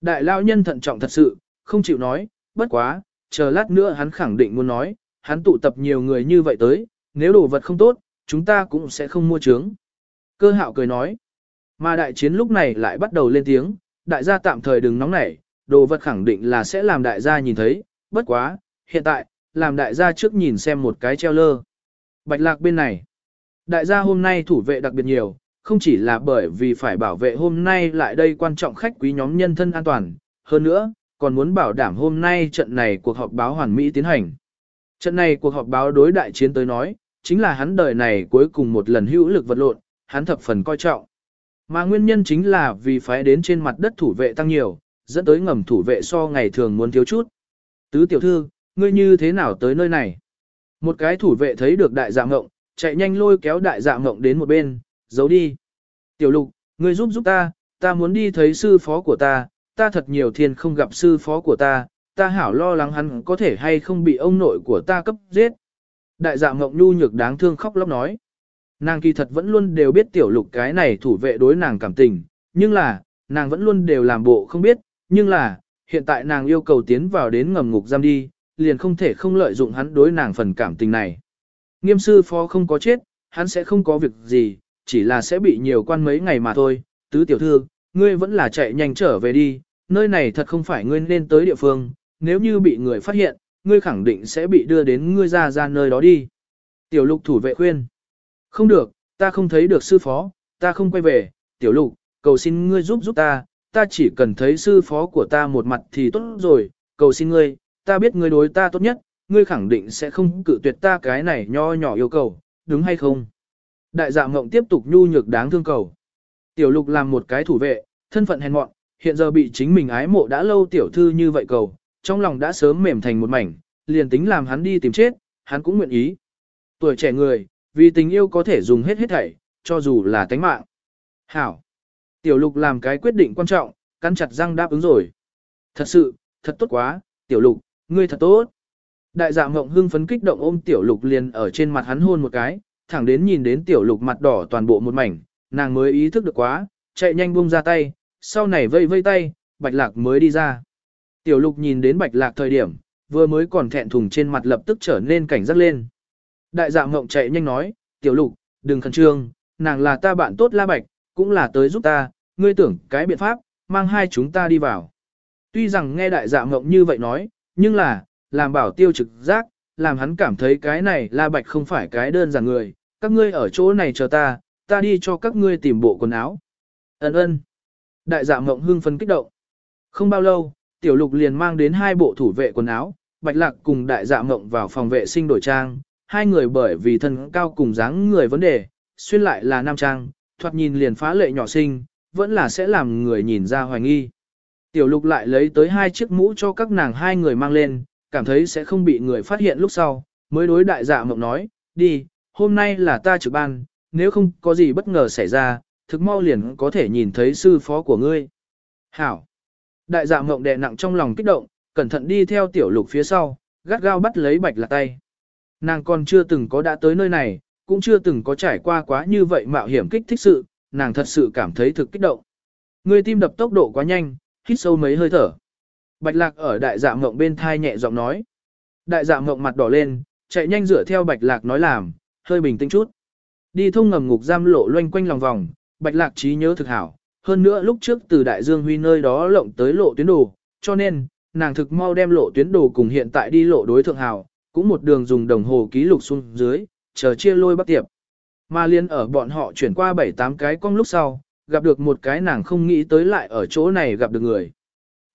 Đại lão nhân thận trọng thật sự, không chịu nói, bất quá, chờ lát nữa hắn khẳng định muốn nói, hắn tụ tập nhiều người như vậy tới, nếu đồ vật không tốt, chúng ta cũng sẽ không mua trướng. Cơ hạo cười nói, mà đại chiến lúc này lại bắt đầu lên tiếng, đại gia tạm thời đừng nóng nảy, đồ vật khẳng định là sẽ làm đại gia nhìn thấy, bất quá, hiện tại, làm đại gia trước nhìn xem một cái treo lơ. Bạch lạc bên này, đại gia hôm nay thủ vệ đặc biệt nhiều, không chỉ là bởi vì phải bảo vệ hôm nay lại đây quan trọng khách quý nhóm nhân thân an toàn, hơn nữa, còn muốn bảo đảm hôm nay trận này cuộc họp báo hoàn mỹ tiến hành. Trận này cuộc họp báo đối đại chiến tới nói, chính là hắn đời này cuối cùng một lần hữu lực vật lộn, hắn thập phần coi trọng. Mà nguyên nhân chính là vì phái đến trên mặt đất thủ vệ tăng nhiều, dẫn tới ngầm thủ vệ so ngày thường muốn thiếu chút. Tứ tiểu thư, ngươi như thế nào tới nơi này? Một cái thủ vệ thấy được đại dạ ngộng, chạy nhanh lôi kéo đại dạ ngộng đến một bên, giấu đi. Tiểu lục, ngươi giúp giúp ta, ta muốn đi thấy sư phó của ta, ta thật nhiều thiên không gặp sư phó của ta, ta hảo lo lắng hắn có thể hay không bị ông nội của ta cấp giết. Đại dạ mộng nhu nhược đáng thương khóc lóc nói. Nàng kỳ thật vẫn luôn đều biết tiểu lục cái này thủ vệ đối nàng cảm tình, nhưng là, nàng vẫn luôn đều làm bộ không biết, nhưng là, hiện tại nàng yêu cầu tiến vào đến ngầm ngục giam đi, liền không thể không lợi dụng hắn đối nàng phần cảm tình này. Nghiêm sư phó không có chết, hắn sẽ không có việc gì, chỉ là sẽ bị nhiều quan mấy ngày mà thôi. Tứ tiểu thư, ngươi vẫn là chạy nhanh trở về đi, nơi này thật không phải ngươi nên tới địa phương, nếu như bị người phát hiện, ngươi khẳng định sẽ bị đưa đến ngươi ra ra nơi đó đi. Tiểu lục thủ vệ khuyên. Không được, ta không thấy được sư phó, ta không quay về, tiểu lục, cầu xin ngươi giúp giúp ta, ta chỉ cần thấy sư phó của ta một mặt thì tốt rồi, cầu xin ngươi, ta biết ngươi đối ta tốt nhất, ngươi khẳng định sẽ không cự tuyệt ta cái này nho nhỏ yêu cầu, đúng hay không? Đại dạ mộng tiếp tục nhu nhược đáng thương cầu. Tiểu lục làm một cái thủ vệ, thân phận hèn mọn, hiện giờ bị chính mình ái mộ đã lâu tiểu thư như vậy cầu, trong lòng đã sớm mềm thành một mảnh, liền tính làm hắn đi tìm chết, hắn cũng nguyện ý. Tuổi trẻ người, vì tình yêu có thể dùng hết hết thảy, cho dù là tánh mạng. Hảo. Tiểu lục làm cái quyết định quan trọng, cắn chặt răng đáp ứng rồi. Thật sự, thật tốt quá, tiểu lục, ngươi thật tốt. Đại dạ mộng hưng phấn kích động ôm tiểu lục liền ở trên mặt hắn hôn một cái, thẳng đến nhìn đến tiểu lục mặt đỏ toàn bộ một mảnh, nàng mới ý thức được quá, chạy nhanh buông ra tay, sau này vây vây tay, bạch lạc mới đi ra. Tiểu lục nhìn đến bạch lạc thời điểm, vừa mới còn thẹn thùng trên mặt lập tức trở nên cảnh giác lên. Đại dạ mộng chạy nhanh nói, tiểu lục, đừng khẩn trương, nàng là ta bạn tốt la bạch, cũng là tới giúp ta, ngươi tưởng cái biện pháp, mang hai chúng ta đi vào. Tuy rằng nghe đại dạ mộng như vậy nói, nhưng là, làm bảo tiêu trực giác, làm hắn cảm thấy cái này la bạch không phải cái đơn giản người, các ngươi ở chỗ này chờ ta, ta đi cho các ngươi tìm bộ quần áo. Ấn ơn. Đại dạ mộng hưng phấn kích động. Không bao lâu, tiểu lục liền mang đến hai bộ thủ vệ quần áo, bạch lạc cùng đại dạ mộng vào phòng vệ sinh đổi trang, hai người bởi vì thân cao cùng dáng người vấn đề, xuyên lại là nam trang, thoạt nhìn liền phá lệ nhỏ sinh, vẫn là sẽ làm người nhìn ra hoài nghi. Tiểu lục lại lấy tới hai chiếc mũ cho các nàng hai người mang lên, cảm thấy sẽ không bị người phát hiện lúc sau, mới đối đại dạ mộng nói, đi, hôm nay là ta trực ban, nếu không có gì bất ngờ xảy ra, thực mau liền có thể nhìn thấy sư phó của ngươi. Hảo! Đại dạ mộng đè nặng trong lòng kích động, cẩn thận đi theo tiểu lục phía sau, gắt gao bắt lấy bạch lạc tay. Nàng còn chưa từng có đã tới nơi này, cũng chưa từng có trải qua quá như vậy mạo hiểm kích thích sự, nàng thật sự cảm thấy thực kích động. Người tim đập tốc độ quá nhanh, hít sâu mấy hơi thở. Bạch lạc ở đại dạ mộng bên thai nhẹ giọng nói. Đại dạ mộng mặt đỏ lên, chạy nhanh rửa theo bạch lạc nói làm, hơi bình tĩnh chút. Đi thông ngầm ngục giam lộ loanh quanh lòng vòng, bạch lạc trí nhớ thực hảo. Hơn nữa lúc trước từ đại dương huy nơi đó lộng tới lộ tuyến đồ, cho nên, nàng thực mau đem lộ tuyến đồ cùng hiện tại đi lộ đối thượng hảo, cũng một đường dùng đồng hồ ký lục xuống dưới, chờ chia lôi bắt tiệp. Mà liên ở bọn họ chuyển qua 7-8 cái cong lúc sau, gặp được một cái nàng không nghĩ tới lại ở chỗ này gặp được người.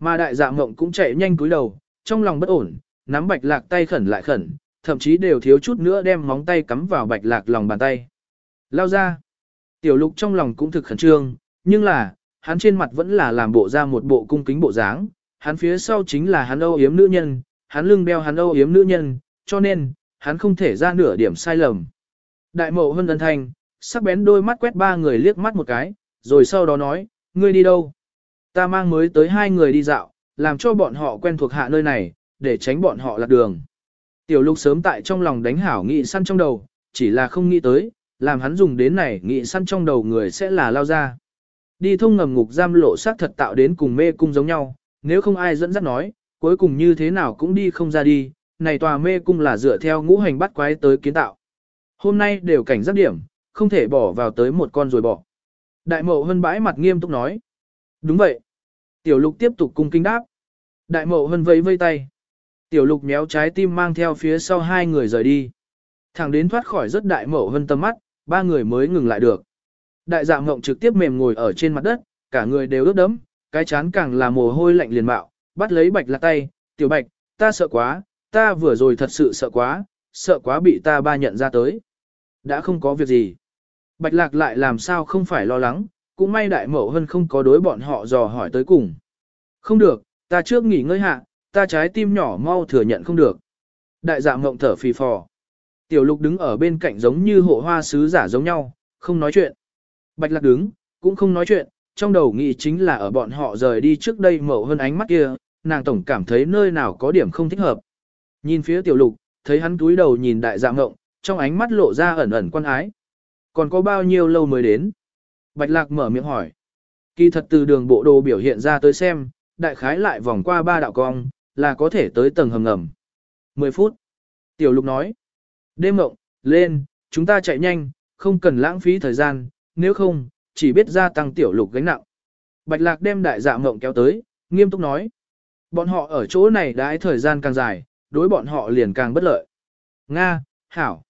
Mà đại dạ mộng cũng chạy nhanh cúi đầu, trong lòng bất ổn, nắm bạch lạc tay khẩn lại khẩn, thậm chí đều thiếu chút nữa đem móng tay cắm vào bạch lạc lòng bàn tay. Lao ra. Tiểu lục trong lòng cũng thực khẩn trương, nhưng là, hắn trên mặt vẫn là làm bộ ra một bộ cung kính bộ dáng, hắn phía sau chính là hắn âu yếm nữ nhân, hắn lưng đeo hắn âu yếm nữ nhân, cho nên, hắn không thể ra nửa điểm sai lầm. Đại mộ hân ân thanh, sắc bén đôi mắt quét ba người liếc mắt một cái, rồi sau đó nói, ngươi đi đâu? Ta mang mới tới hai người đi dạo, làm cho bọn họ quen thuộc hạ nơi này, để tránh bọn họ lạc đường. Tiểu lục sớm tại trong lòng đánh hảo nghị săn trong đầu, chỉ là không nghĩ tới, làm hắn dùng đến này nghị săn trong đầu người sẽ là lao ra. Đi thông ngầm ngục giam lộ xác thật tạo đến cùng mê cung giống nhau, nếu không ai dẫn dắt nói, cuối cùng như thế nào cũng đi không ra đi, này tòa mê cung là dựa theo ngũ hành bắt quái tới kiến tạo. Hôm nay đều cảnh giác điểm, không thể bỏ vào tới một con rồi bỏ. Đại Mộ hân bãi mặt nghiêm túc nói. Đúng vậy. Tiểu lục tiếp tục cung kinh đáp. Đại mậu hân vẫy vây tay. Tiểu lục méo trái tim mang theo phía sau hai người rời đi. Thẳng đến thoát khỏi rất đại mậu hân tâm mắt, ba người mới ngừng lại được. Đại dạ mộng trực tiếp mềm ngồi ở trên mặt đất, cả người đều ướt đẫm, cái chán càng là mồ hôi lạnh liền mạo, bắt lấy bạch lạc tay, tiểu bạch, ta sợ quá, ta vừa rồi thật sự sợ quá, sợ quá bị ta ba nhận ra tới. Đã không có việc gì. Bạch lạc lại làm sao không phải lo lắng, cũng may đại mẫu hơn không có đối bọn họ dò hỏi tới cùng. Không được, ta trước nghỉ ngơi hạ, ta trái tim nhỏ mau thừa nhận không được. Đại dạ mộng thở phì phò. Tiểu lục đứng ở bên cạnh giống như hộ hoa sứ giả giống nhau, không nói chuyện. Bạch lạc đứng, cũng không nói chuyện, trong đầu nghĩ chính là ở bọn họ rời đi trước đây mẫu hơn ánh mắt kia, nàng tổng cảm thấy nơi nào có điểm không thích hợp. Nhìn phía tiểu lục, thấy hắn túi đầu nhìn đại dạ mộng, trong ánh mắt lộ ra ẩn ẩn quan ái. Còn có bao nhiêu lâu mới đến? Bạch lạc mở miệng hỏi. Kỳ thật từ đường bộ đồ biểu hiện ra tới xem, đại khái lại vòng qua ba đạo cong, là có thể tới tầng hầm ngầm. 10 phút. Tiểu lục nói. Đêm mộng, lên, chúng ta chạy nhanh, không cần lãng phí thời gian, nếu không, chỉ biết gia tăng tiểu lục gánh nặng. Bạch lạc đem đại dạ mộng kéo tới, nghiêm túc nói. Bọn họ ở chỗ này đãi thời gian càng dài, đối bọn họ liền càng bất lợi. Nga, Hảo.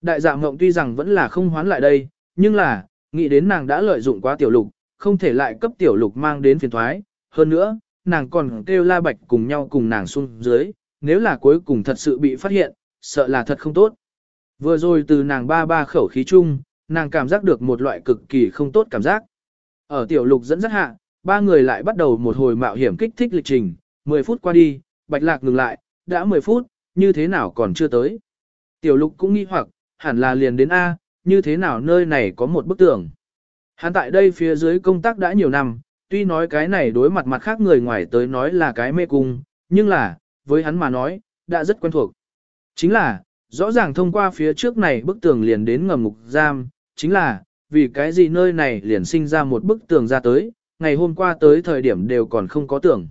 Đại dạ mộng tuy rằng vẫn là không hoán lại đây, nhưng là, nghĩ đến nàng đã lợi dụng quá tiểu lục, không thể lại cấp tiểu lục mang đến phiền thoái. Hơn nữa, nàng còn kêu la bạch cùng nhau cùng nàng xuống dưới, nếu là cuối cùng thật sự bị phát hiện, sợ là thật không tốt. Vừa rồi từ nàng ba ba khẩu khí chung, nàng cảm giác được một loại cực kỳ không tốt cảm giác. Ở tiểu lục dẫn dắt hạ, ba người lại bắt đầu một hồi mạo hiểm kích thích lịch trình, 10 phút qua đi, bạch lạc ngừng lại, đã 10 phút, như thế nào còn chưa tới. Tiểu lục cũng nghi hoặc, hẳn là liền đến A, như thế nào nơi này có một bức tường. Hắn tại đây phía dưới công tác đã nhiều năm, tuy nói cái này đối mặt mặt khác người ngoài tới nói là cái mê cung, nhưng là, với hắn mà nói, đã rất quen thuộc. Chính là, rõ ràng thông qua phía trước này bức tường liền đến ngầm ngục giam, chính là, vì cái gì nơi này liền sinh ra một bức tường ra tới, ngày hôm qua tới thời điểm đều còn không có tưởng.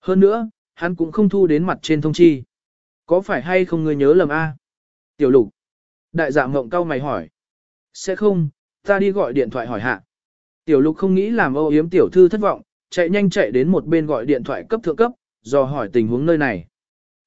Hơn nữa, hắn cũng không thu đến mặt trên thông chi. Có phải hay không ngươi nhớ lầm a? Tiểu lục. Đại dạ mộng cao mày hỏi. Sẽ không, ta đi gọi điện thoại hỏi hạ. Tiểu lục không nghĩ làm âu yếm tiểu thư thất vọng, chạy nhanh chạy đến một bên gọi điện thoại cấp thượng cấp, do hỏi tình huống nơi này.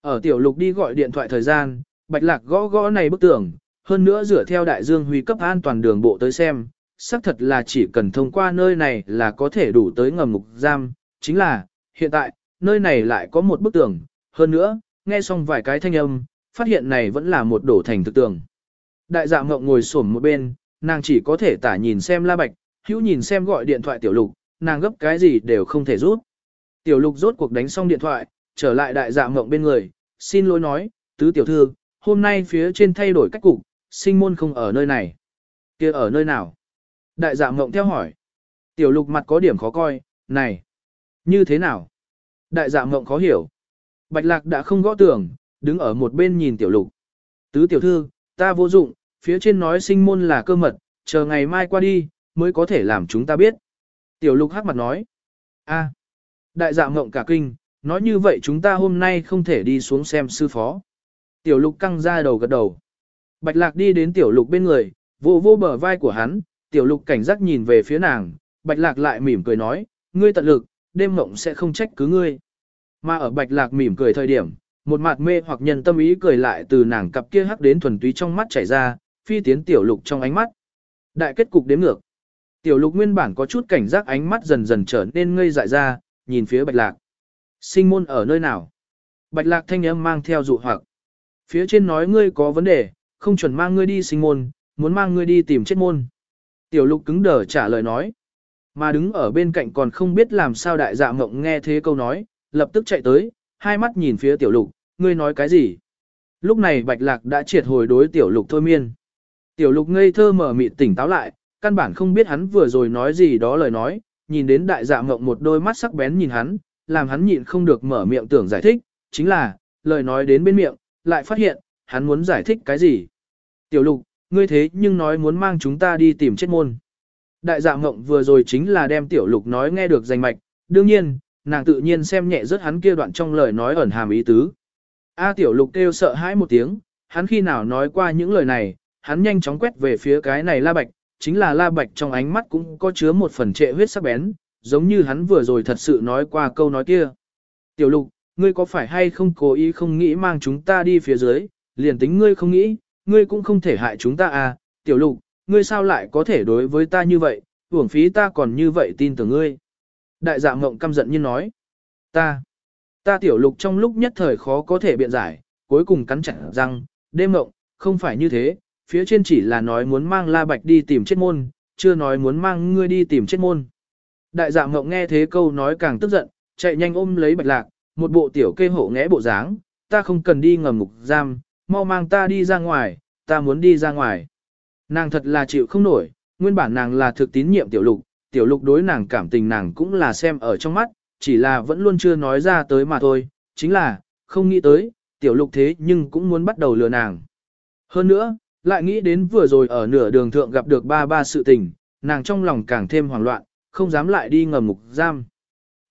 Ở tiểu lục đi gọi điện thoại thời gian, bạch lạc gõ gõ này bức tường, hơn nữa dựa theo đại dương huy cấp an toàn đường bộ tới xem, xác thật là chỉ cần thông qua nơi này là có thể đủ tới ngầm ngục giam, chính là, hiện tại, nơi này lại có một bức tường, hơn nữa, nghe xong vài cái thanh âm, phát hiện này vẫn là một đổ thành thực tường. Đại dạ Mộng ngồi xổm một bên, nàng chỉ có thể tả nhìn xem la bạch, hữu nhìn xem gọi điện thoại tiểu lục, nàng gấp cái gì đều không thể rút. Tiểu lục rốt cuộc đánh xong điện thoại, trở lại đại dạ Mộng bên người, xin lỗi nói, tứ tiểu thư, hôm nay phía trên thay đổi cách cục, sinh môn không ở nơi này. kia ở nơi nào? Đại dạ Mộng theo hỏi. Tiểu lục mặt có điểm khó coi, này, như thế nào? Đại dạ Mộng khó hiểu. Bạch lạc đã không gõ tưởng, đứng ở một bên nhìn tiểu lục. Tứ tiểu thư, ta vô dụng, phía trên nói sinh môn là cơ mật, chờ ngày mai qua đi, mới có thể làm chúng ta biết. Tiểu lục hắc mặt nói. a, đại dạ mộng cả kinh, nói như vậy chúng ta hôm nay không thể đi xuống xem sư phó. Tiểu lục căng ra đầu gật đầu. Bạch lạc đi đến tiểu lục bên người, vô vô bờ vai của hắn, tiểu lục cảnh giác nhìn về phía nàng, bạch lạc lại mỉm cười nói, ngươi tận lực, đêm mộng sẽ không trách cứ ngươi. Mà ở bạch lạc mỉm cười thời điểm, một mặt mê hoặc nhân tâm ý cười lại từ nàng cặp kia hắc đến thuần túy trong mắt chảy ra, phi tiến tiểu lục trong ánh mắt. Đại kết cục đếm ngược. Tiểu lục nguyên bản có chút cảnh giác ánh mắt dần dần trở nên ngây dại ra, nhìn phía bạch lạc. Sinh môn ở nơi nào? Bạch lạc thanh âm mang theo dụ hoặc. Phía trên nói ngươi có vấn đề, không chuẩn mang ngươi đi sinh môn, muốn mang ngươi đi tìm chết môn. Tiểu lục cứng đờ trả lời nói. Mà đứng ở bên cạnh còn không biết làm sao đại dạ mộng nghe thế câu nói, lập tức chạy tới, hai mắt nhìn phía tiểu lục, ngươi nói cái gì? Lúc này bạch lạc đã triệt hồi đối tiểu lục thôi miên. Tiểu lục ngây thơ mở mịt tỉnh táo lại, căn bản không biết hắn vừa rồi nói gì đó lời nói, nhìn đến đại dạ mộng một đôi mắt sắc bén nhìn hắn, làm hắn nhịn không được mở miệng tưởng giải thích, chính là, lời nói đến bên miệng, lại phát hiện, hắn muốn giải thích cái gì. Tiểu lục, ngươi thế nhưng nói muốn mang chúng ta đi tìm chết môn. Đại dạ mộng vừa rồi chính là đem tiểu lục nói nghe được danh mạch, đương nhiên, nàng tự nhiên xem nhẹ rất hắn kia đoạn trong lời nói ẩn hàm ý tứ. A tiểu lục kêu sợ hãi một tiếng, hắn khi nào nói qua những lời này, hắn nhanh chóng quét về phía cái này la bạch, chính là la bạch trong ánh mắt cũng có chứa một phần trệ huyết sắc bén, giống như hắn vừa rồi thật sự nói qua câu nói kia. Tiểu lục, ngươi có phải hay không cố ý không nghĩ mang chúng ta đi phía dưới, liền tính ngươi không nghĩ, ngươi cũng không thể hại chúng ta à, tiểu lục, ngươi sao lại có thể đối với ta như vậy, uổng phí ta còn như vậy tin tưởng ngươi. Đại dạ mộng căm giận như nói, ta, ta tiểu lục trong lúc nhất thời khó có thể biện giải, cuối cùng cắn chặt răng, đêm mộng, không phải như thế, phía trên chỉ là nói muốn mang la bạch đi tìm chết môn, chưa nói muốn mang ngươi đi tìm chết môn. Đại dạ mộng nghe thế câu nói càng tức giận, chạy nhanh ôm lấy bạch lạc, một bộ tiểu kê hộ ngẽ bộ dáng, ta không cần đi ngầm ngục giam, mau mang ta đi ra ngoài, ta muốn đi ra ngoài. Nàng thật là chịu không nổi, nguyên bản nàng là thực tín nhiệm tiểu lục, tiểu lục đối nàng cảm tình nàng cũng là xem ở trong mắt, chỉ là vẫn luôn chưa nói ra tới mà thôi, chính là, không nghĩ tới, tiểu lục thế nhưng cũng muốn bắt đầu lừa nàng. Hơn nữa, lại nghĩ đến vừa rồi ở nửa đường thượng gặp được ba ba sự tình, nàng trong lòng càng thêm hoảng loạn, không dám lại đi ngầm ngục giam.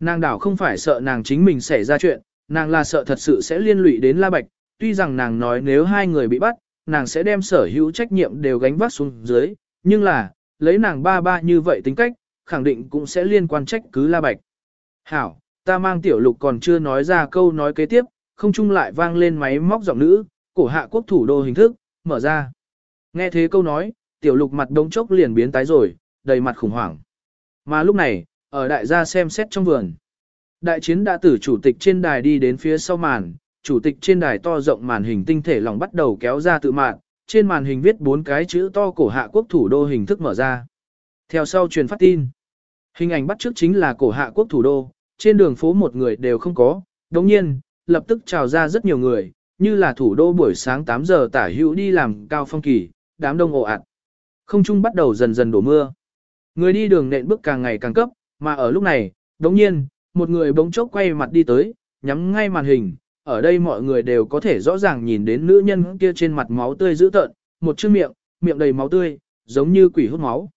Nàng đảo không phải sợ nàng chính mình xảy ra chuyện, nàng là sợ thật sự sẽ liên lụy đến La Bạch, tuy rằng nàng nói nếu hai người bị bắt, nàng sẽ đem sở hữu trách nhiệm đều gánh vác xuống dưới, nhưng là, lấy nàng ba ba như vậy tính cách, khẳng định cũng sẽ liên quan trách cứ La Bạch. Hảo, ta mang tiểu lục còn chưa nói ra câu nói kế tiếp, không chung lại vang lên máy móc giọng nữ, cổ hạ quốc thủ đô hình thức, mở ra. Nghe thế câu nói, tiểu lục mặt đông chốc liền biến tái rồi, đầy mặt khủng hoảng. Mà lúc này, ở đại gia xem xét trong vườn. Đại chiến đã tử chủ tịch trên đài đi đến phía sau màn, chủ tịch trên đài to rộng màn hình tinh thể lòng bắt đầu kéo ra tự mạng, trên màn hình viết bốn cái chữ to cổ hạ quốc thủ đô hình thức mở ra. Theo sau truyền phát tin, hình ảnh bắt trước chính là cổ hạ quốc thủ đô, trên đường phố một người đều không có, đồng nhiên, lập tức trào ra rất nhiều người, như là thủ đô buổi sáng 8 giờ tả hữu đi làm cao phong kỳ, đám đông ồ ạt. Không trung bắt đầu dần dần đổ mưa. Người đi đường nện bước càng ngày càng cấp, mà ở lúc này, đồng nhiên, một người bỗng chốc quay mặt đi tới, nhắm ngay màn hình, ở đây mọi người đều có thể rõ ràng nhìn đến nữ nhân kia trên mặt máu tươi dữ tợn, một chiếc miệng, miệng đầy máu tươi, giống như quỷ hút máu.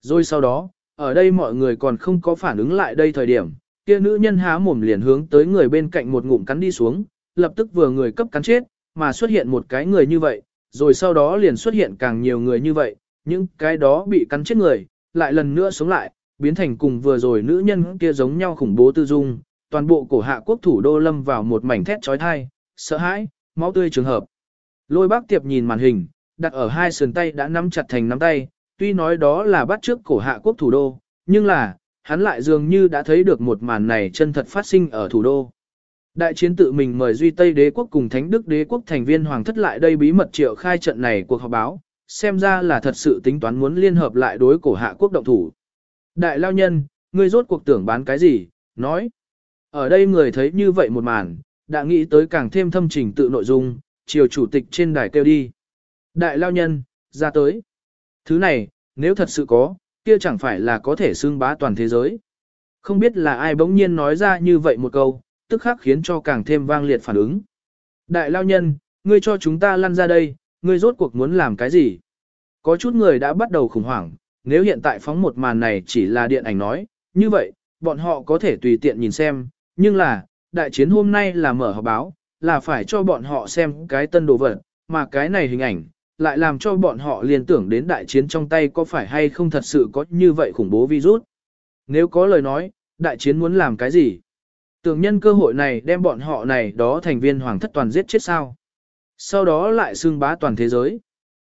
Rồi sau đó, ở đây mọi người còn không có phản ứng lại đây thời điểm, kia nữ nhân há mồm liền hướng tới người bên cạnh một ngụm cắn đi xuống, lập tức vừa người cấp cắn chết, mà xuất hiện một cái người như vậy, rồi sau đó liền xuất hiện càng nhiều người như vậy, những cái đó bị cắn chết người, lại lần nữa sống lại, biến thành cùng vừa rồi nữ nhân kia giống nhau khủng bố tư dung, toàn bộ cổ hạ quốc thủ đô lâm vào một mảnh thét trói thai, sợ hãi, máu tươi trường hợp. Lôi bác tiệp nhìn màn hình, đặt ở hai sườn tay đã nắm chặt thành nắm tay, tuy nói đó là bắt trước cổ hạ quốc thủ đô, nhưng là, hắn lại dường như đã thấy được một màn này chân thật phát sinh ở thủ đô. Đại chiến tự mình mời Duy Tây đế quốc cùng Thánh Đức đế quốc thành viên hoàng thất lại đây bí mật triệu khai trận này cuộc họp báo, xem ra là thật sự tính toán muốn liên hợp lại đối cổ hạ quốc động thủ. Đại lao nhân, ngươi rốt cuộc tưởng bán cái gì, nói. Ở đây người thấy như vậy một màn, đã nghĩ tới càng thêm thâm trình tự nội dung, chiều chủ tịch trên đài kêu đi. Đại lao nhân, ra tới. Thứ này, nếu thật sự có, kia chẳng phải là có thể xưng bá toàn thế giới. Không biết là ai bỗng nhiên nói ra như vậy một câu, tức khắc khiến cho càng thêm vang liệt phản ứng. Đại lao nhân, ngươi cho chúng ta lăn ra đây, ngươi rốt cuộc muốn làm cái gì? Có chút người đã bắt đầu khủng hoảng, nếu hiện tại phóng một màn này chỉ là điện ảnh nói, như vậy, bọn họ có thể tùy tiện nhìn xem, nhưng là, đại chiến hôm nay là mở họp báo, là phải cho bọn họ xem cái tân đồ vật, mà cái này hình ảnh, lại làm cho bọn họ liên tưởng đến đại chiến trong tay có phải hay không thật sự có như vậy khủng bố virus. Nếu có lời nói, đại chiến muốn làm cái gì? Tưởng nhân cơ hội này đem bọn họ này đó thành viên hoàng thất toàn giết chết sao? Sau đó lại xương bá toàn thế giới.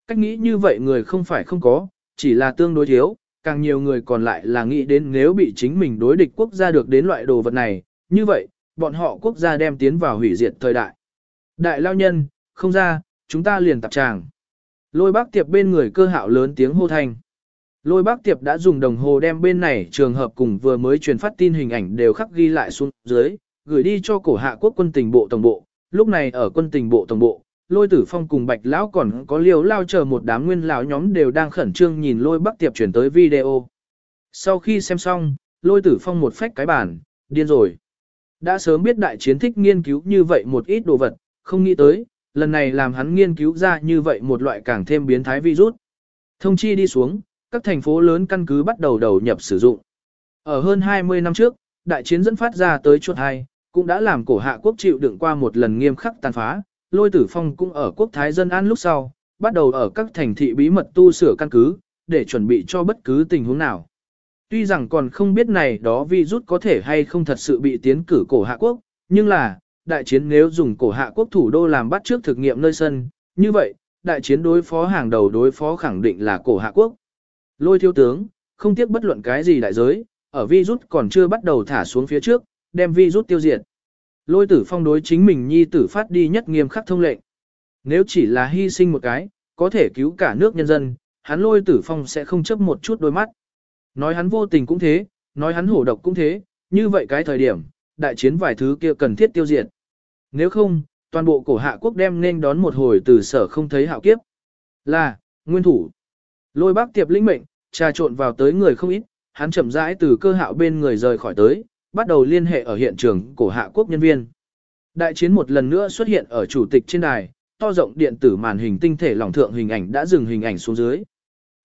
Cách nghĩ như vậy người không phải không có, chỉ là tương đối thiếu, càng nhiều người còn lại là nghĩ đến nếu bị chính mình đối địch quốc gia được đến loại đồ vật này, như vậy, bọn họ quốc gia đem tiến vào hủy diệt thời đại. Đại lao nhân, không ra, chúng ta liền tập tràng. Lôi bác tiệp bên người cơ hạo lớn tiếng hô thanh. Lôi bác tiệp đã dùng đồng hồ đem bên này trường hợp cùng vừa mới truyền phát tin hình ảnh đều khắc ghi lại xuống dưới, gửi đi cho cổ hạ quốc quân tình bộ tổng bộ. Lúc này ở quân tình bộ tổng bộ, lôi tử phong cùng bạch lão còn có liều lao chờ một đám nguyên lão nhóm đều đang khẩn trương nhìn lôi bác tiệp chuyển tới video. Sau khi xem xong, lôi tử phong một phách cái bản, điên rồi. Đã sớm biết đại chiến thích nghiên cứu như vậy một ít đồ vật, không nghĩ tới, lần này làm hắn nghiên cứu ra như vậy một loại càng thêm biến thái virus. Thông chi đi xuống, các thành phố lớn căn cứ bắt đầu đầu nhập sử dụng. Ở hơn 20 năm trước, đại chiến dẫn phát ra tới chuột hai, cũng đã làm cổ hạ quốc chịu đựng qua một lần nghiêm khắc tàn phá, lôi tử phong cũng ở quốc thái dân an lúc sau, bắt đầu ở các thành thị bí mật tu sửa căn cứ, để chuẩn bị cho bất cứ tình huống nào. Tuy rằng còn không biết này đó virus có thể hay không thật sự bị tiến cử cổ hạ quốc, nhưng là, đại chiến nếu dùng cổ hạ quốc thủ đô làm bắt trước thực nghiệm nơi sân, như vậy, đại chiến đối phó hàng đầu đối phó khẳng định là cổ hạ quốc. Lôi thiếu tướng, không tiếc bất luận cái gì đại giới, ở virus còn chưa bắt đầu thả xuống phía trước, đem virus tiêu diệt. Lôi tử phong đối chính mình nhi tử phát đi nhất nghiêm khắc thông lệnh. Nếu chỉ là hy sinh một cái, có thể cứu cả nước nhân dân, hắn lôi tử phong sẽ không chấp một chút đôi mắt. Nói hắn vô tình cũng thế, nói hắn hổ độc cũng thế, như vậy cái thời điểm, đại chiến vài thứ kia cần thiết tiêu diệt. Nếu không, toàn bộ cổ hạ quốc đem nên đón một hồi từ sở không thấy hạo kiếp. Là, nguyên thủ. Lôi bác tiệp linh mệnh, trà trộn vào tới người không ít, hắn chậm rãi từ cơ hạo bên người rời khỏi tới, bắt đầu liên hệ ở hiện trường cổ hạ quốc nhân viên. Đại chiến một lần nữa xuất hiện ở chủ tịch trên đài, to rộng điện tử màn hình tinh thể lỏng thượng hình ảnh đã dừng hình ảnh xuống dưới.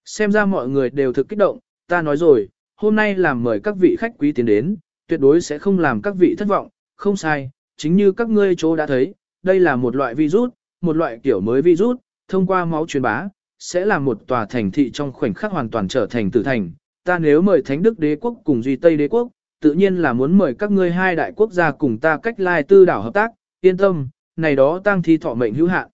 Xem ra mọi người đều thực kích động, ta nói rồi, hôm nay làm mời các vị khách quý tiến đến, tuyệt đối sẽ không làm các vị thất vọng, không sai, chính như các ngươi chỗ đã thấy, đây là một loại virus, một loại kiểu mới virus, thông qua máu truyền bá, sẽ làm một tòa thành thị trong khoảnh khắc hoàn toàn trở thành tử thành. Ta nếu mời Thánh Đức Đế quốc cùng Duy Tây Đế quốc, tự nhiên là muốn mời các ngươi hai đại quốc gia cùng ta cách lai tư đảo hợp tác, yên tâm, này đó tăng thi thọ mệnh hữu hạn.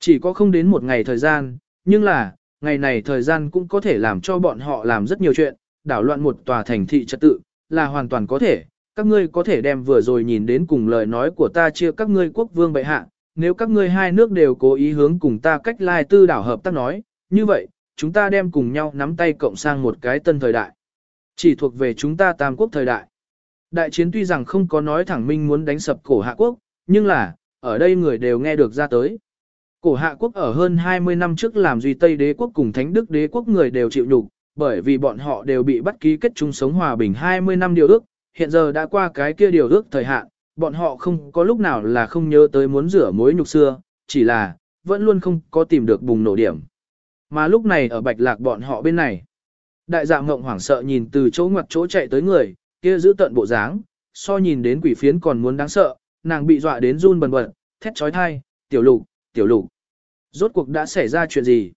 Chỉ có không đến một ngày thời gian, nhưng là, ngày này thời gian cũng có thể làm cho bọn họ làm rất nhiều chuyện, đảo loạn một tòa thành thị trật tự, là hoàn toàn có thể, các ngươi có thể đem vừa rồi nhìn đến cùng lời nói của ta chia các ngươi quốc vương bệ hạ, nếu các ngươi hai nước đều cố ý hướng cùng ta cách lai tư đảo hợp tác nói, như vậy, chúng ta đem cùng nhau nắm tay cộng sang một cái tân thời đại. Chỉ thuộc về chúng ta tam quốc thời đại. Đại chiến tuy rằng không có nói thẳng minh muốn đánh sập cổ hạ quốc, nhưng là, ở đây người đều nghe được ra tới. Cổ hạ quốc ở hơn 20 năm trước làm duy Tây đế quốc cùng Thánh Đức đế quốc người đều chịu nhục, bởi vì bọn họ đều bị bắt ký kết chung sống hòa bình 20 năm điều ước, hiện giờ đã qua cái kia điều ước thời hạn, bọn họ không có lúc nào là không nhớ tới muốn rửa mối nhục xưa, chỉ là, vẫn luôn không có tìm được bùng nổ điểm. Mà lúc này ở bạch lạc bọn họ bên này, đại dạ mộng hoảng sợ nhìn từ chỗ ngoặt chỗ chạy tới người, kia giữ tận bộ dáng, so nhìn đến quỷ phiến còn muốn đáng sợ, nàng bị dọa đến run bần bật, thét trói thai, tiểu lục, tiểu lục. Rốt cuộc đã xảy ra chuyện gì?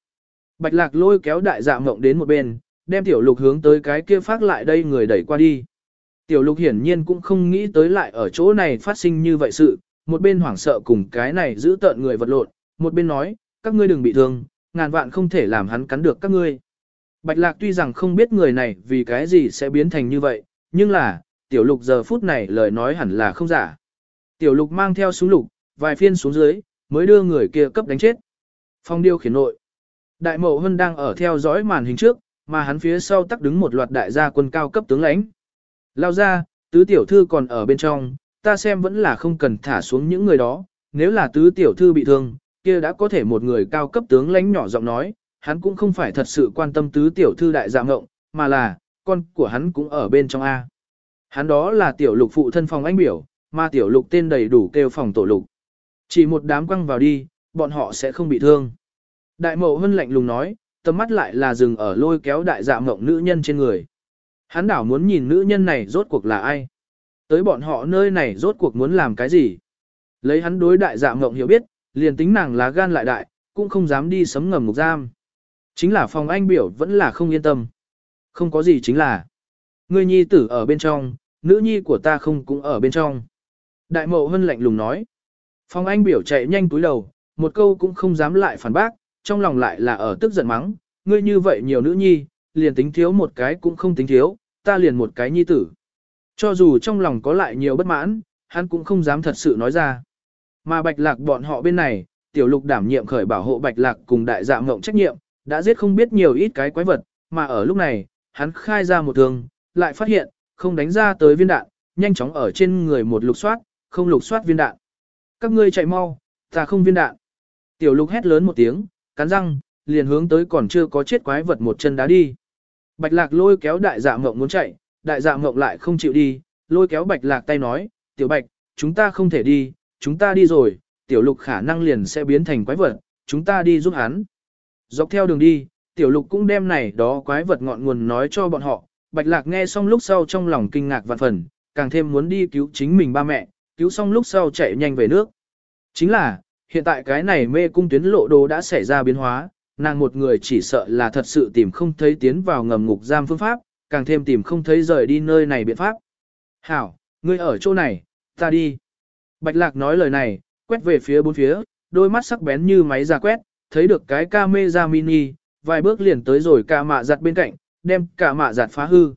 Bạch lạc lôi kéo đại dạ mộng đến một bên, đem tiểu lục hướng tới cái kia phát lại đây người đẩy qua đi. Tiểu lục hiển nhiên cũng không nghĩ tới lại ở chỗ này phát sinh như vậy sự, một bên hoảng sợ cùng cái này giữ tợn người vật lộn, một bên nói, các ngươi đừng bị thương, ngàn vạn không thể làm hắn cắn được các ngươi. Bạch lạc tuy rằng không biết người này vì cái gì sẽ biến thành như vậy, nhưng là, tiểu lục giờ phút này lời nói hẳn là không giả. Tiểu lục mang theo súng lục, vài phiên xuống dưới, mới đưa người kia cấp đánh chết. Phong điêu khiển nội. Đại Mộ hân đang ở theo dõi màn hình trước, mà hắn phía sau tắc đứng một loạt đại gia quân cao cấp tướng lãnh. Lao ra, tứ tiểu thư còn ở bên trong, ta xem vẫn là không cần thả xuống những người đó, nếu là tứ tiểu thư bị thương, kia đã có thể một người cao cấp tướng lãnh nhỏ giọng nói, hắn cũng không phải thật sự quan tâm tứ tiểu thư đại dạng ngộng, mà là, con của hắn cũng ở bên trong A. Hắn đó là tiểu lục phụ thân phòng anh biểu, mà tiểu lục tên đầy đủ kêu phòng tổ lục. Chỉ một đám quăng vào đi, bọn họ sẽ không bị thương. Đại mộ hân lạnh lùng nói, tầm mắt lại là dừng ở lôi kéo đại dạ mộng nữ nhân trên người. Hắn đảo muốn nhìn nữ nhân này rốt cuộc là ai. Tới bọn họ nơi này rốt cuộc muốn làm cái gì. Lấy hắn đối đại dạ mộng hiểu biết, liền tính nàng lá gan lại đại, cũng không dám đi sấm ngầm ngục giam. Chính là phòng anh biểu vẫn là không yên tâm. Không có gì chính là. người nhi tử ở bên trong, nữ nhi của ta không cũng ở bên trong. Đại mậu hân lạnh lùng nói. Phòng anh biểu chạy nhanh túi đầu, một câu cũng không dám lại phản bác, trong lòng lại là ở tức giận mắng, ngươi như vậy nhiều nữ nhi, liền tính thiếu một cái cũng không tính thiếu, ta liền một cái nhi tử. Cho dù trong lòng có lại nhiều bất mãn, hắn cũng không dám thật sự nói ra. Mà bạch lạc bọn họ bên này, tiểu lục đảm nhiệm khởi bảo hộ bạch lạc cùng đại dạ ngộng trách nhiệm, đã giết không biết nhiều ít cái quái vật, mà ở lúc này, hắn khai ra một thương, lại phát hiện, không đánh ra tới viên đạn, nhanh chóng ở trên người một lục soát, không lục soát viên đạn. Các ngươi chạy mau, ta không viên đạn. Tiểu lục hét lớn một tiếng, cắn răng, liền hướng tới còn chưa có chết quái vật một chân đá đi. Bạch lạc lôi kéo đại dạ mộng muốn chạy, đại dạ mộng lại không chịu đi, lôi kéo bạch lạc tay nói, tiểu bạch, chúng ta không thể đi, chúng ta đi rồi, tiểu lục khả năng liền sẽ biến thành quái vật, chúng ta đi giúp hắn. Dọc theo đường đi, tiểu lục cũng đem này đó quái vật ngọn nguồn nói cho bọn họ, bạch lạc nghe xong lúc sau trong lòng kinh ngạc vạn phần, càng thêm muốn đi cứu chính mình ba mẹ, cứu xong lúc sau chạy nhanh về nước. Chính là, hiện tại cái này mê cung tuyến lộ đồ đã xảy ra biến hóa, nàng một người chỉ sợ là thật sự tìm không thấy tiến vào ngầm ngục giam phương pháp, càng thêm tìm không thấy rời đi nơi này biện pháp. Hảo, ngươi ở chỗ này, ta đi. Bạch lạc nói lời này, quét về phía bốn phía, đôi mắt sắc bén như máy ra quét, thấy được cái ca mê ra mini, vài bước liền tới rồi cả mạ giặt bên cạnh, đem cả mạ giặt phá hư.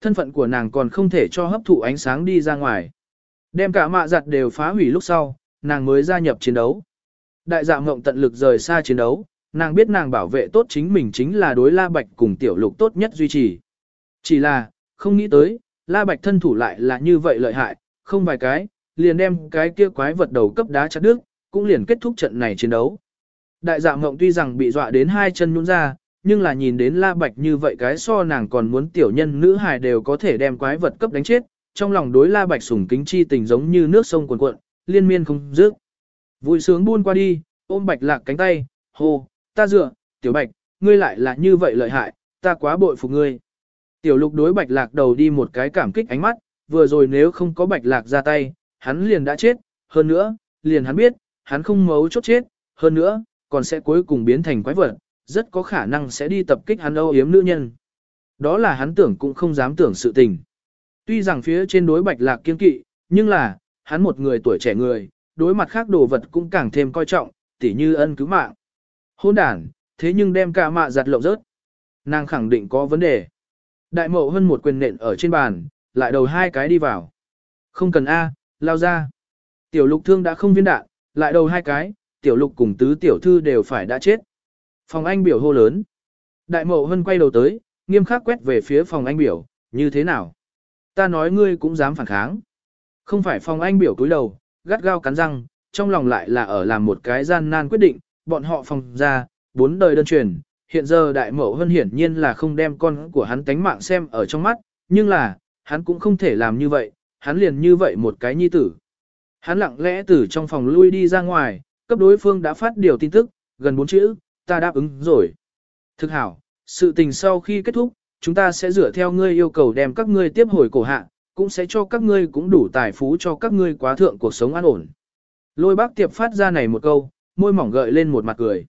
Thân phận của nàng còn không thể cho hấp thụ ánh sáng đi ra ngoài. Đem cả mạ giặt đều phá hủy lúc sau, nàng mới gia nhập chiến đấu. Đại dạ ngộng tận lực rời xa chiến đấu, nàng biết nàng bảo vệ tốt chính mình chính là đối La Bạch cùng tiểu lục tốt nhất duy trì. Chỉ là, không nghĩ tới, La Bạch thân thủ lại là như vậy lợi hại, không vài cái, liền đem cái kia quái vật đầu cấp đá chặt đứt, cũng liền kết thúc trận này chiến đấu. Đại dạ mộng tuy rằng bị dọa đến hai chân nhún ra, nhưng là nhìn đến La Bạch như vậy cái so nàng còn muốn tiểu nhân nữ hài đều có thể đem quái vật cấp đánh chết, trong lòng đối La Bạch sủng kính chi tình giống như nước sông cuồn cuộn, liên miên không dứt. Vui sướng buôn qua đi, ôm Bạch Lạc cánh tay, hô, ta dựa, tiểu Bạch, ngươi lại là như vậy lợi hại, ta quá bội phục ngươi. Tiểu Lục đối Bạch Lạc đầu đi một cái cảm kích ánh mắt, vừa rồi nếu không có Bạch Lạc ra tay, hắn liền đã chết, hơn nữa, liền hắn biết, hắn không mấu chốt chết, hơn nữa, còn sẽ cuối cùng biến thành quái vật, rất có khả năng sẽ đi tập kích hắn âu yếm nữ nhân. Đó là hắn tưởng cũng không dám tưởng sự tình. Tuy rằng phía trên đối bạch lạc kiên kỵ, nhưng là, hắn một người tuổi trẻ người, đối mặt khác đồ vật cũng càng thêm coi trọng, tỉ như ân cứu mạng. Hôn đản, thế nhưng đem cả mạ giặt lộng rớt. Nàng khẳng định có vấn đề. Đại mộ hơn một quyền nện ở trên bàn, lại đầu hai cái đi vào. Không cần A, lao ra. Tiểu lục thương đã không viên đạn, lại đầu hai cái, tiểu lục cùng tứ tiểu thư đều phải đã chết. Phòng anh biểu hô lớn. Đại mộ hân quay đầu tới, nghiêm khắc quét về phía phòng anh biểu, như thế nào? Ta nói ngươi cũng dám phản kháng. Không phải phòng anh biểu cúi đầu, gắt gao cắn răng, trong lòng lại là ở làm một cái gian nan quyết định, bọn họ phòng ra, bốn đời đơn truyền. Hiện giờ đại mậu hân hiển nhiên là không đem con của hắn tánh mạng xem ở trong mắt, nhưng là, hắn cũng không thể làm như vậy, hắn liền như vậy một cái nhi tử. Hắn lặng lẽ từ trong phòng lui đi ra ngoài, cấp đối phương đã phát điều tin tức, gần bốn chữ, ta đáp ứng rồi. Thực hảo, sự tình sau khi kết thúc, chúng ta sẽ dựa theo ngươi yêu cầu đem các ngươi tiếp hồi cổ hạ, cũng sẽ cho các ngươi cũng đủ tài phú cho các ngươi quá thượng cuộc sống an ổn. Lôi bác tiệp phát ra này một câu, môi mỏng gợi lên một mặt cười.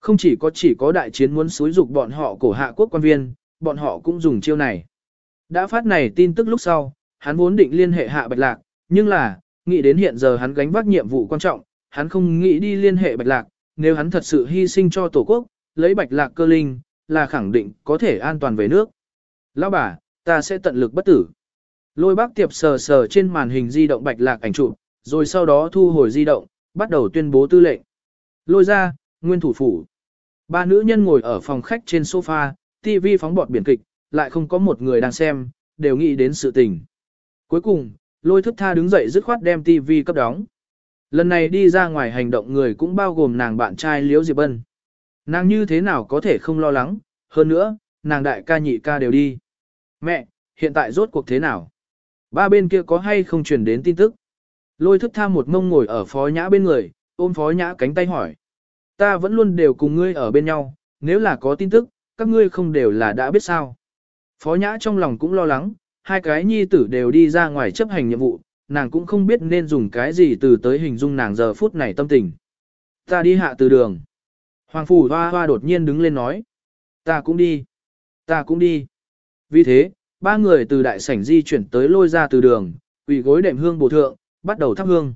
Không chỉ có chỉ có đại chiến muốn xúi dục bọn họ cổ hạ quốc quan viên, bọn họ cũng dùng chiêu này. Đã phát này tin tức lúc sau, hắn vốn định liên hệ hạ bạch lạc, nhưng là, nghĩ đến hiện giờ hắn gánh vác nhiệm vụ quan trọng, hắn không nghĩ đi liên hệ bạch lạc, nếu hắn thật sự hy sinh cho tổ quốc, lấy bạch lạc cơ linh, là khẳng định có thể an toàn về nước. Lão bà, ta sẽ tận lực bất tử. Lôi bác tiệp sờ sờ trên màn hình di động bạch lạc ảnh chụp, rồi sau đó thu hồi di động, bắt đầu tuyên bố tư lệnh. Lôi ra, nguyên thủ phủ. Ba nữ nhân ngồi ở phòng khách trên sofa, TV phóng bọt biển kịch, lại không có một người đang xem, đều nghĩ đến sự tình. Cuối cùng, lôi thức tha đứng dậy dứt khoát đem TV cấp đóng. Lần này đi ra ngoài hành động người cũng bao gồm nàng bạn trai Liễu Diệp Bân. Nàng như thế nào có thể không lo lắng, hơn nữa, nàng đại ca nhị ca đều đi. Mẹ, hiện tại rốt cuộc thế nào? Ba bên kia có hay không truyền đến tin tức? Lôi thức tha một mông ngồi ở phó nhã bên người, ôm phó nhã cánh tay hỏi. Ta vẫn luôn đều cùng ngươi ở bên nhau, nếu là có tin tức, các ngươi không đều là đã biết sao. Phó nhã trong lòng cũng lo lắng, hai cái nhi tử đều đi ra ngoài chấp hành nhiệm vụ, nàng cũng không biết nên dùng cái gì từ tới hình dung nàng giờ phút này tâm tình. Ta đi hạ từ đường. Hoàng phủ hoa hoa đột nhiên đứng lên nói. Ta cũng đi. Ta cũng đi. Vì thế, ba người từ đại sảnh di chuyển tới lôi ra từ đường, quỳ gối đệm hương bổ thượng, bắt đầu thắp hương.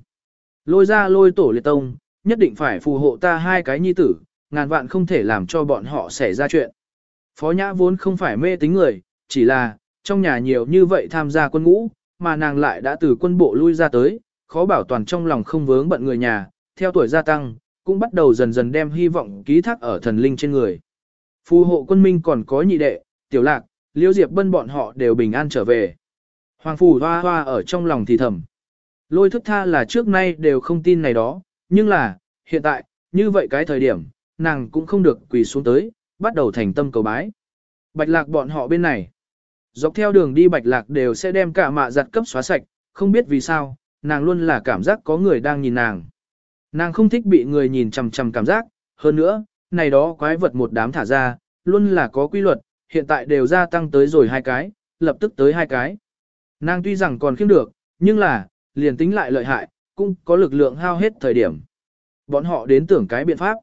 Lôi ra lôi tổ liệt tông, nhất định phải phù hộ ta hai cái nhi tử, ngàn vạn không thể làm cho bọn họ xảy ra chuyện. Phó Nhã vốn không phải mê tính người, chỉ là, trong nhà nhiều như vậy tham gia quân ngũ, mà nàng lại đã từ quân bộ lui ra tới, khó bảo toàn trong lòng không vướng bận người nhà, theo tuổi gia tăng, cũng bắt đầu dần dần đem hy vọng ký thác ở thần linh trên người. Phù hộ quân minh còn có nhị đệ, tiểu lạc, liêu diệp bân bọn họ đều bình an trở về. Hoàng phủ hoa hoa ở trong lòng thì thầm. Lôi thức tha là trước nay đều không tin này đó, nhưng là, hiện tại, như vậy cái thời điểm, nàng cũng không được quỳ xuống tới, bắt đầu thành tâm cầu bái. Bạch lạc bọn họ bên này. Dọc theo đường đi bạch lạc đều sẽ đem cả mạ giặt cấp xóa sạch, không biết vì sao, nàng luôn là cảm giác có người đang nhìn nàng. Nàng không thích bị người nhìn chằm chằm cảm giác, hơn nữa, này đó quái vật một đám thả ra, luôn là có quy luật, hiện tại đều gia tăng tới rồi hai cái, lập tức tới hai cái. Nàng tuy rằng còn khiêm được, nhưng là, liền tính lại lợi hại, cũng có lực lượng hao hết thời điểm. Bọn họ đến tưởng cái biện pháp.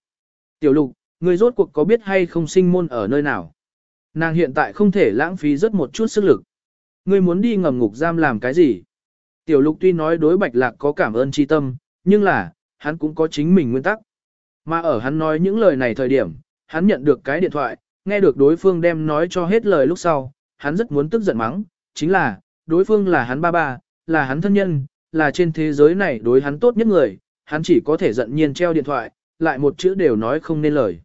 Tiểu lục, người rốt cuộc có biết hay không sinh môn ở nơi nào? Nàng hiện tại không thể lãng phí rất một chút sức lực. Ngươi muốn đi ngầm ngục giam làm cái gì? Tiểu lục tuy nói đối bạch lạc có cảm ơn tri tâm, nhưng là, hắn cũng có chính mình nguyên tắc. Mà ở hắn nói những lời này thời điểm, hắn nhận được cái điện thoại, nghe được đối phương đem nói cho hết lời lúc sau, hắn rất muốn tức giận mắng, chính là, đối phương là hắn ba ba, là hắn thân nhân, là trên thế giới này đối hắn tốt nhất người, hắn chỉ có thể giận nhiên treo điện thoại, lại một chữ đều nói không nên lời.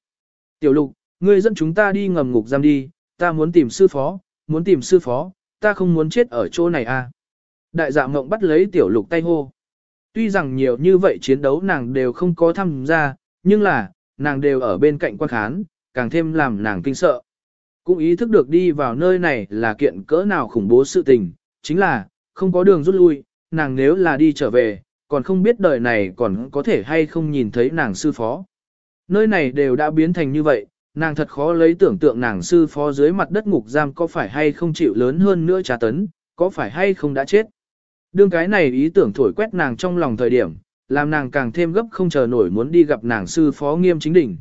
Tiểu lục, ngươi dẫn chúng ta đi ngầm ngục giam đi, ta muốn tìm sư phó, muốn tìm sư phó, ta không muốn chết ở chỗ này à. Đại dạ mộng bắt lấy tiểu lục tay hô. Tuy rằng nhiều như vậy chiến đấu nàng đều không có tham gia, nhưng là, nàng đều ở bên cạnh quan khán, càng thêm làm nàng kinh sợ. Cũng ý thức được đi vào nơi này là kiện cỡ nào khủng bố sự tình, chính là, không có đường rút lui, nàng nếu là đi trở về, còn không biết đời này còn có thể hay không nhìn thấy nàng sư phó. Nơi này đều đã biến thành như vậy, nàng thật khó lấy tưởng tượng nàng sư phó dưới mặt đất ngục giam có phải hay không chịu lớn hơn nữa trà tấn, có phải hay không đã chết. Đương cái này ý tưởng thổi quét nàng trong lòng thời điểm, làm nàng càng thêm gấp không chờ nổi muốn đi gặp nàng sư phó nghiêm chính đỉnh.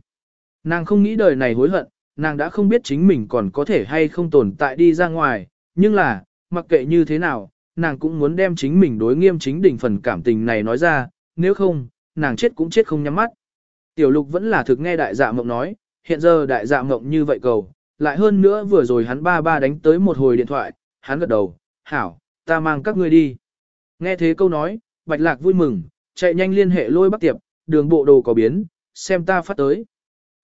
Nàng không nghĩ đời này hối hận, nàng đã không biết chính mình còn có thể hay không tồn tại đi ra ngoài, nhưng là, mặc kệ như thế nào, nàng cũng muốn đem chính mình đối nghiêm chính đỉnh phần cảm tình này nói ra, nếu không, nàng chết cũng chết không nhắm mắt. Tiểu lục vẫn là thực nghe đại dạ mộng nói, hiện giờ đại dạ mộng như vậy cầu, lại hơn nữa vừa rồi hắn ba ba đánh tới một hồi điện thoại, hắn gật đầu, hảo, ta mang các ngươi đi. Nghe thế câu nói, bạch lạc vui mừng, chạy nhanh liên hệ lôi bắc tiệp, đường bộ đồ có biến, xem ta phát tới.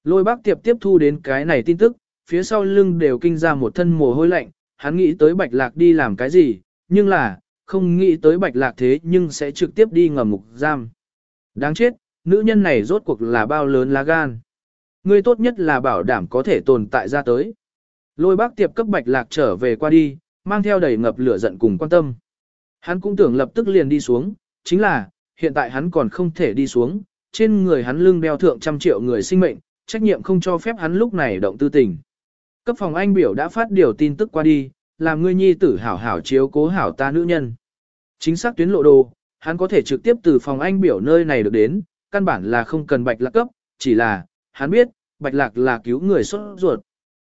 Lôi bác tiệp tiếp thu đến cái này tin tức, phía sau lưng đều kinh ra một thân mồ hôi lạnh, hắn nghĩ tới bạch lạc đi làm cái gì, nhưng là, không nghĩ tới bạch lạc thế nhưng sẽ trực tiếp đi ngầm mục giam. Đáng chết, nữ nhân này rốt cuộc là bao lớn lá gan. Ngươi tốt nhất là bảo đảm có thể tồn tại ra tới. Lôi bác tiệp cấp bạch lạc trở về qua đi, mang theo đầy ngập lửa giận cùng quan tâm. Hắn cũng tưởng lập tức liền đi xuống, chính là, hiện tại hắn còn không thể đi xuống, trên người hắn lưng đeo thượng trăm triệu người sinh mệnh, trách nhiệm không cho phép hắn lúc này động tư tình. Cấp phòng anh biểu đã phát điều tin tức qua đi, làm ngươi nhi tử hảo hảo chiếu cố hảo ta nữ nhân. Chính xác tuyến lộ đồ, hắn có thể trực tiếp từ phòng anh biểu nơi này được đến, căn bản là không cần bạch lạc cấp, chỉ là, hắn biết, bạch lạc là cứu người xuất ruột.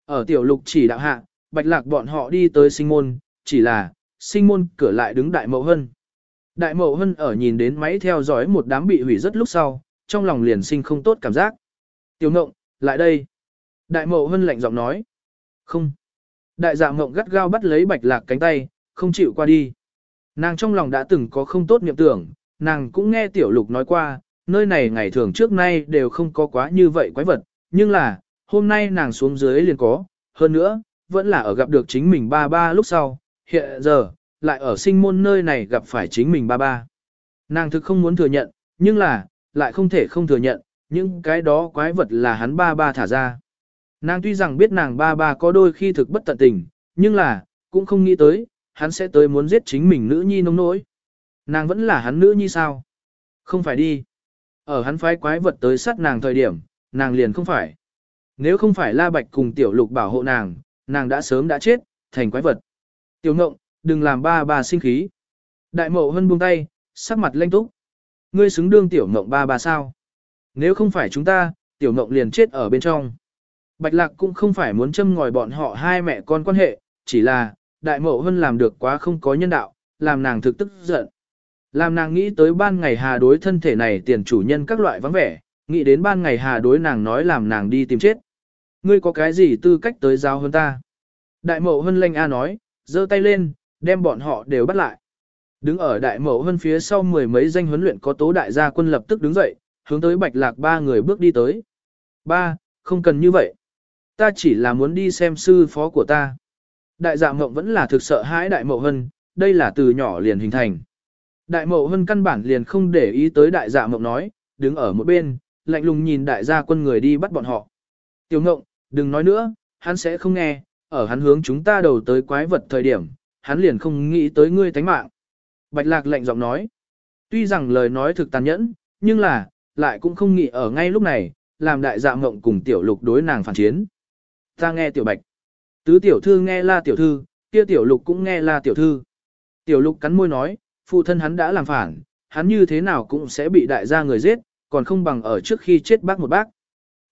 Ở tiểu lục chỉ đạo hạ, bạch lạc bọn họ đi tới sinh môn, chỉ là, sinh môn cửa lại đứng đại mậu hân. Đại mậu hân ở nhìn đến máy theo dõi một đám bị hủy rất lúc sau, trong lòng liền sinh không tốt cảm giác. Tiểu ngộng, lại đây. Đại mậu hân lạnh giọng nói. Không. Đại dạ mộng gắt gao bắt lấy bạch lạc cánh tay, không chịu qua đi. Nàng trong lòng đã từng có không tốt niệm tưởng, nàng cũng nghe tiểu lục nói qua, nơi này ngày thường trước nay đều không có quá như vậy quái vật, nhưng là, hôm nay nàng xuống dưới liền có, hơn nữa, vẫn là ở gặp được chính mình ba ba lúc sau, hiện giờ, lại ở sinh môn nơi này gặp phải chính mình ba ba. Nàng thực không muốn thừa nhận, nhưng là, lại không thể không thừa nhận, những cái đó quái vật là hắn ba ba thả ra. Nàng tuy rằng biết nàng ba ba có đôi khi thực bất tận tình, nhưng là, cũng không nghĩ tới, hắn sẽ tới muốn giết chính mình nữ nhi nông nỗi. Nàng vẫn là hắn nữ nhi sao? Không phải đi. Ở hắn phái quái vật tới sát nàng thời điểm, nàng liền không phải. Nếu không phải La Bạch cùng Tiểu Lục bảo hộ nàng, nàng đã sớm đã chết, thành quái vật. Tiểu Ngộng, đừng làm ba ba sinh khí. Đại mậu hân buông tay, sắc mặt lanh túc. Ngươi xứng đương Tiểu Ngộng ba ba sao? Nếu không phải chúng ta, Tiểu Ngộng liền chết ở bên trong. Bạch Lạc cũng không phải muốn châm ngòi bọn họ hai mẹ con quan hệ, chỉ là, đại mậu hân làm được quá không có nhân đạo, làm nàng thực tức giận. Làm nàng nghĩ tới ban ngày hà đối thân thể này tiền chủ nhân các loại vắng vẻ, nghĩ đến ban ngày hà đối nàng nói làm nàng đi tìm chết. Ngươi có cái gì tư cách tới giao hơn ta? Đại mậu hân lanh A nói, giơ tay lên, đem bọn họ đều bắt lại. Đứng ở đại mậu hân phía sau mười mấy danh huấn luyện có tố đại gia quân lập tức đứng dậy, hướng tới bạch lạc ba người bước đi tới. Ba, không cần như vậy. Ta chỉ là muốn đi xem sư phó của ta. Đại dạ mộng vẫn là thực sợ hãi đại mậu hân, đây là từ nhỏ liền hình thành. Đại mậu hân căn bản liền không để ý tới đại dạ mộng nói, đứng ở một bên, lạnh lùng nhìn đại gia quân người đi bắt bọn họ. Tiểu mộng, đừng nói nữa, hắn sẽ không nghe, ở hắn hướng chúng ta đầu tới quái vật thời điểm, hắn liền không nghĩ tới ngươi tánh mạng. Bạch lạc lạnh giọng nói, tuy rằng lời nói thực tàn nhẫn, nhưng là, lại cũng không nghĩ ở ngay lúc này, làm đại dạ mộng cùng tiểu lục đối nàng phản chiến. Ta nghe tiểu bạch. Tứ tiểu thư nghe la tiểu thư, kia tiểu lục cũng nghe la tiểu thư. Tiểu lục cắn môi nói, phụ thân hắn đã làm phản, hắn như thế nào cũng sẽ bị đại gia người giết, còn không bằng ở trước khi chết bác một bác.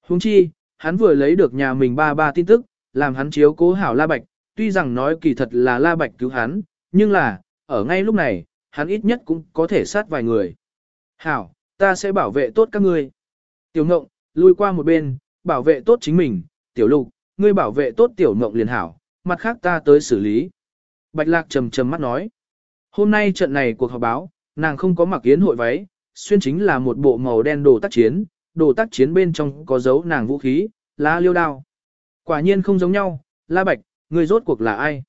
Huống chi, hắn vừa lấy được nhà mình ba ba tin tức, làm hắn chiếu cố hảo La Bạch, tuy rằng nói kỳ thật là La Bạch cứu hắn, nhưng là, ở ngay lúc này, hắn ít nhất cũng có thể sát vài người. Hảo, ta sẽ bảo vệ tốt các ngươi. Tiểu Ngộng, lui qua một bên, bảo vệ tốt chính mình, Tiểu Lục, ngươi bảo vệ tốt Tiểu mộng liền hảo, mặt khác ta tới xử lý. Bạch Lạc trầm trầm mắt nói. Hôm nay trận này cuộc họp báo, nàng không có mặc yến hội váy, xuyên chính là một bộ màu đen đồ tác chiến, đồ tác chiến bên trong có dấu nàng vũ khí, lá liêu đao. Quả nhiên không giống nhau, La Bạch, người rốt cuộc là ai?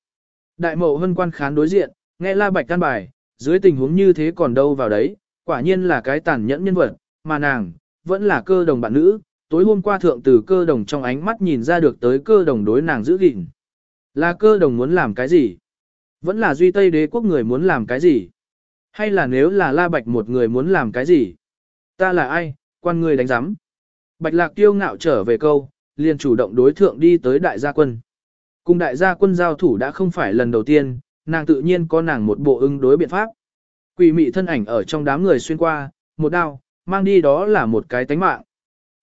Đại mậu hân quan khán đối diện, nghe La Bạch căn bài, dưới tình huống như thế còn đâu vào đấy, quả nhiên là cái tàn nhẫn nhân vật, mà nàng, vẫn là cơ đồng bạn nữ, tối hôm qua thượng từ cơ đồng trong ánh mắt nhìn ra được tới cơ đồng đối nàng giữ gìn. Là cơ đồng muốn làm cái gì? Vẫn là duy tây đế quốc người muốn làm cái gì? Hay là nếu là La Bạch một người muốn làm cái gì? Ta là ai, quan người đánh giám. Bạch Lạc tiêu ngạo trở về câu, liền chủ động đối thượng đi tới đại gia quân. Cùng đại gia quân giao thủ đã không phải lần đầu tiên, nàng tự nhiên có nàng một bộ ứng đối biện pháp. Quỷ mị thân ảnh ở trong đám người xuyên qua, một đao, mang đi đó là một cái tánh mạng.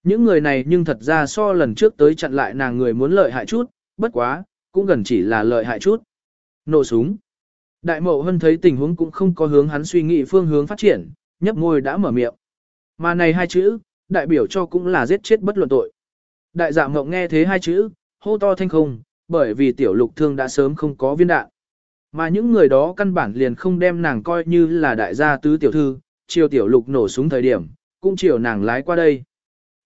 Những người này nhưng thật ra so lần trước tới chặn lại nàng người muốn lợi hại chút, bất quá, cũng gần chỉ là lợi hại chút. Nổ súng. Đại mậu hân thấy tình huống cũng không có hướng hắn suy nghĩ phương hướng phát triển, nhấp môi đã mở miệng. Mà này hai chữ, đại biểu cho cũng là giết chết bất luận tội. Đại dạ mộng nghe thế hai chữ, hô to thanh không, bởi vì tiểu lục thương đã sớm không có viên đạn. Mà những người đó căn bản liền không đem nàng coi như là đại gia tứ tiểu thư, chiều tiểu lục nổ súng thời điểm, cũng chiều nàng lái qua đây.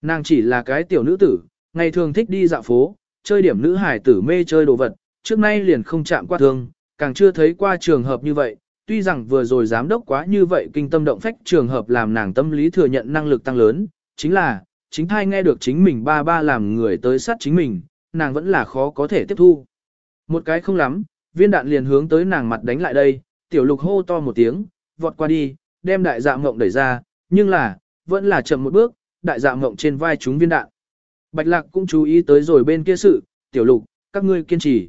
Nàng chỉ là cái tiểu nữ tử, ngày thường thích đi dạo phố, chơi điểm nữ hải tử mê chơi đồ vật, trước nay liền không chạm qua thương, càng chưa thấy qua trường hợp như vậy, tuy rằng vừa rồi giám đốc quá như vậy kinh tâm động phách trường hợp làm nàng tâm lý thừa nhận năng lực tăng lớn, chính là, chính thai nghe được chính mình ba ba làm người tới sát chính mình, nàng vẫn là khó có thể tiếp thu. Một cái không lắm, viên đạn liền hướng tới nàng mặt đánh lại đây, tiểu lục hô to một tiếng, vọt qua đi, đem đại dạ mộng đẩy ra, nhưng là, vẫn là chậm một bước, đại dạ mộng trên vai chúng viên đạn. Bạch lạc cũng chú ý tới rồi bên kia sự, tiểu lục, các ngươi kiên trì.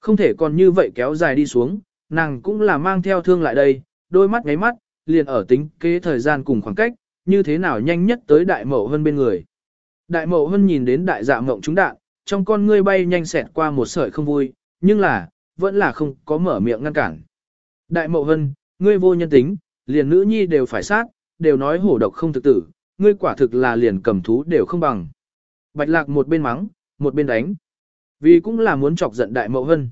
Không thể còn như vậy kéo dài đi xuống, nàng cũng là mang theo thương lại đây, đôi mắt ngáy mắt, liền ở tính kế thời gian cùng khoảng cách, như thế nào nhanh nhất tới đại mậu hơn bên người. Đại mậu hơn nhìn đến đại dạ mộng trúng đạn, trong con ngươi bay nhanh xẹt qua một sợi không vui, nhưng là, vẫn là không có mở miệng ngăn cản. Đại mậu hân, ngươi vô nhân tính, liền nữ nhi đều phải sát, đều nói hổ độc không thực tử, ngươi quả thực là liền cầm thú đều không bằng. Bạch lạc một bên mắng, một bên đánh. Vì cũng là muốn chọc giận đại mậu hân.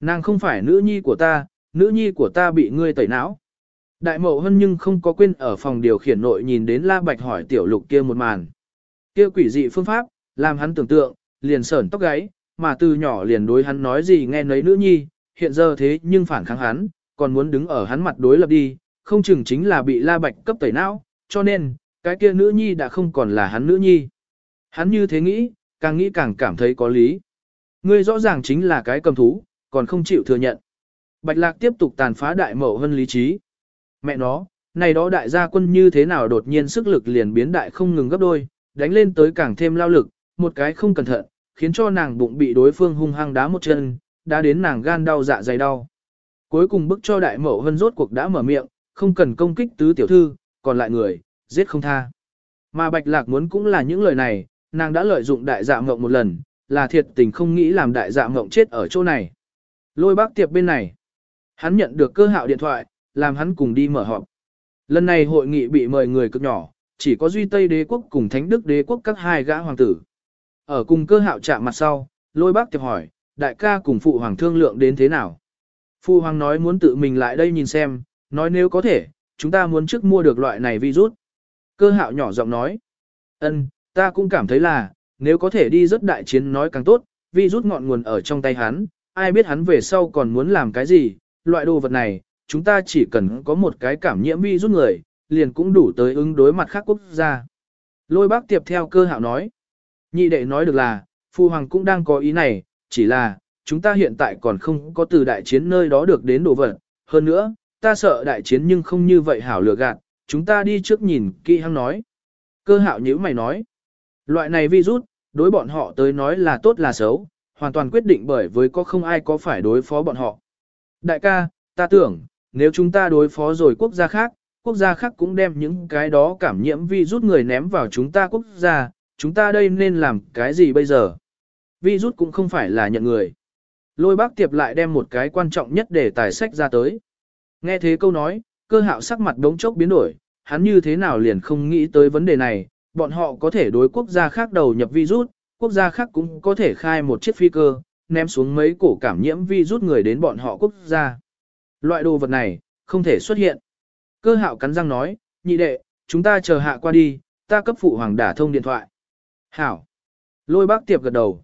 Nàng không phải nữ nhi của ta, nữ nhi của ta bị ngươi tẩy não. Đại mậu hân nhưng không có quên ở phòng điều khiển nội nhìn đến La Bạch hỏi tiểu lục kia một màn. Kia quỷ dị phương pháp, làm hắn tưởng tượng, liền sởn tóc gáy, mà từ nhỏ liền đối hắn nói gì nghe nấy nữ nhi, hiện giờ thế nhưng phản kháng hắn, còn muốn đứng ở hắn mặt đối lập đi, không chừng chính là bị La Bạch cấp tẩy não, cho nên, cái kia nữ nhi đã không còn là hắn nữ nhi. Hắn như thế nghĩ, càng nghĩ càng cảm thấy có lý. Ngươi rõ ràng chính là cái cầm thú, còn không chịu thừa nhận. Bạch Lạc tiếp tục tàn phá đại mậu hơn lý trí. Mẹ nó, này đó đại gia quân như thế nào đột nhiên sức lực liền biến đại không ngừng gấp đôi, đánh lên tới càng thêm lao lực, một cái không cẩn thận, khiến cho nàng bụng bị đối phương hung hăng đá một chân, đã đến nàng gan đau dạ dày đau. Cuối cùng bức cho đại mậu hân rốt cuộc đã mở miệng, không cần công kích tứ tiểu thư, còn lại người, giết không tha. Mà bạch lạc muốn cũng là những lời này, nàng đã lợi dụng đại dạ mộng một lần, là thiệt tình không nghĩ làm đại dạ mộng chết ở chỗ này. Lôi bác tiệp bên này. Hắn nhận được cơ hạo điện thoại, làm hắn cùng đi mở họp. Lần này hội nghị bị mời người cực nhỏ, chỉ có Duy Tây đế quốc cùng Thánh Đức đế quốc các hai gã hoàng tử. Ở cùng cơ hạo chạm mặt sau, lôi bác tiệp hỏi, đại ca cùng phụ hoàng thương lượng đến thế nào? Phụ hoàng nói muốn tự mình lại đây nhìn xem, nói nếu có thể, chúng ta muốn trước mua được loại này virus. Cơ hạo nhỏ giọng nói, ân, ta cũng cảm thấy là, nếu có thể đi rất đại chiến nói càng tốt, virus ngọn nguồn ở trong tay hắn, ai biết hắn về sau còn muốn làm cái gì, loại đồ vật này, chúng ta chỉ cần có một cái cảm nhiễm vi rút người, liền cũng đủ tới ứng đối mặt khác quốc gia. Lôi bác tiếp theo cơ hạo nói, nhị đệ nói được là, phu hoàng cũng đang có ý này, chỉ là, chúng ta hiện tại còn không có từ đại chiến nơi đó được đến đồ vật, hơn nữa, ta sợ đại chiến nhưng không như vậy hảo lừa gạt, chúng ta đi trước nhìn kỹ hăng nói. Cơ hạo như mày nói, loại này virus, đối bọn họ tới nói là tốt là xấu, hoàn toàn quyết định bởi với có không ai có phải đối phó bọn họ. Đại ca, ta tưởng, nếu chúng ta đối phó rồi quốc gia khác, quốc gia khác cũng đem những cái đó cảm nhiễm virus người ném vào chúng ta quốc gia, chúng ta đây nên làm cái gì bây giờ? Virus cũng không phải là nhận người. Lôi bác tiệp lại đem một cái quan trọng nhất để tài sách ra tới. Nghe thế câu nói, cơ hạo sắc mặt đống chốc biến đổi, hắn như thế nào liền không nghĩ tới vấn đề này, bọn họ có thể đối quốc gia khác đầu nhập virus, quốc gia khác cũng có thể khai một chiếc phi cơ, ném xuống mấy cổ cảm nhiễm virus người đến bọn họ quốc gia. Loại đồ vật này, không thể xuất hiện. Cơ hạo cắn răng nói, nhị đệ, chúng ta chờ hạ qua đi, ta cấp phụ hoàng đả thông điện thoại. Hảo. Lôi bác tiệp gật đầu.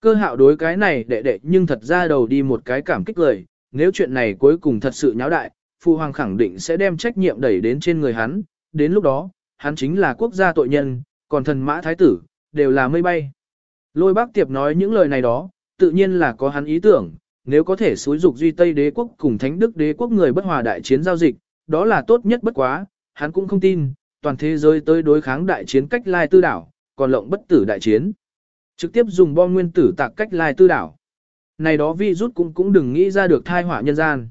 Cơ hạo đối cái này đệ đệ nhưng thật ra đầu đi một cái cảm kích lời, nếu chuyện này cuối cùng thật sự nháo đại, phụ hoàng khẳng định sẽ đem trách nhiệm đẩy đến trên người hắn, đến lúc đó, hắn chính là quốc gia tội nhân, còn thần mã thái tử, đều là mây bay. Lôi bác tiệp nói những lời này đó, tự nhiên là có hắn ý tưởng, nếu có thể xúi dục duy Tây đế quốc cùng thánh đức đế quốc người bất hòa đại chiến giao dịch, đó là tốt nhất bất quá, hắn cũng không tin, toàn thế giới tới đối kháng đại chiến cách lai tư đảo, còn lộng bất tử đại chiến. Trực tiếp dùng bom nguyên tử tạc cách lai tư đảo. Này đó vi rút cũng cũng đừng nghĩ ra được thai họa nhân gian.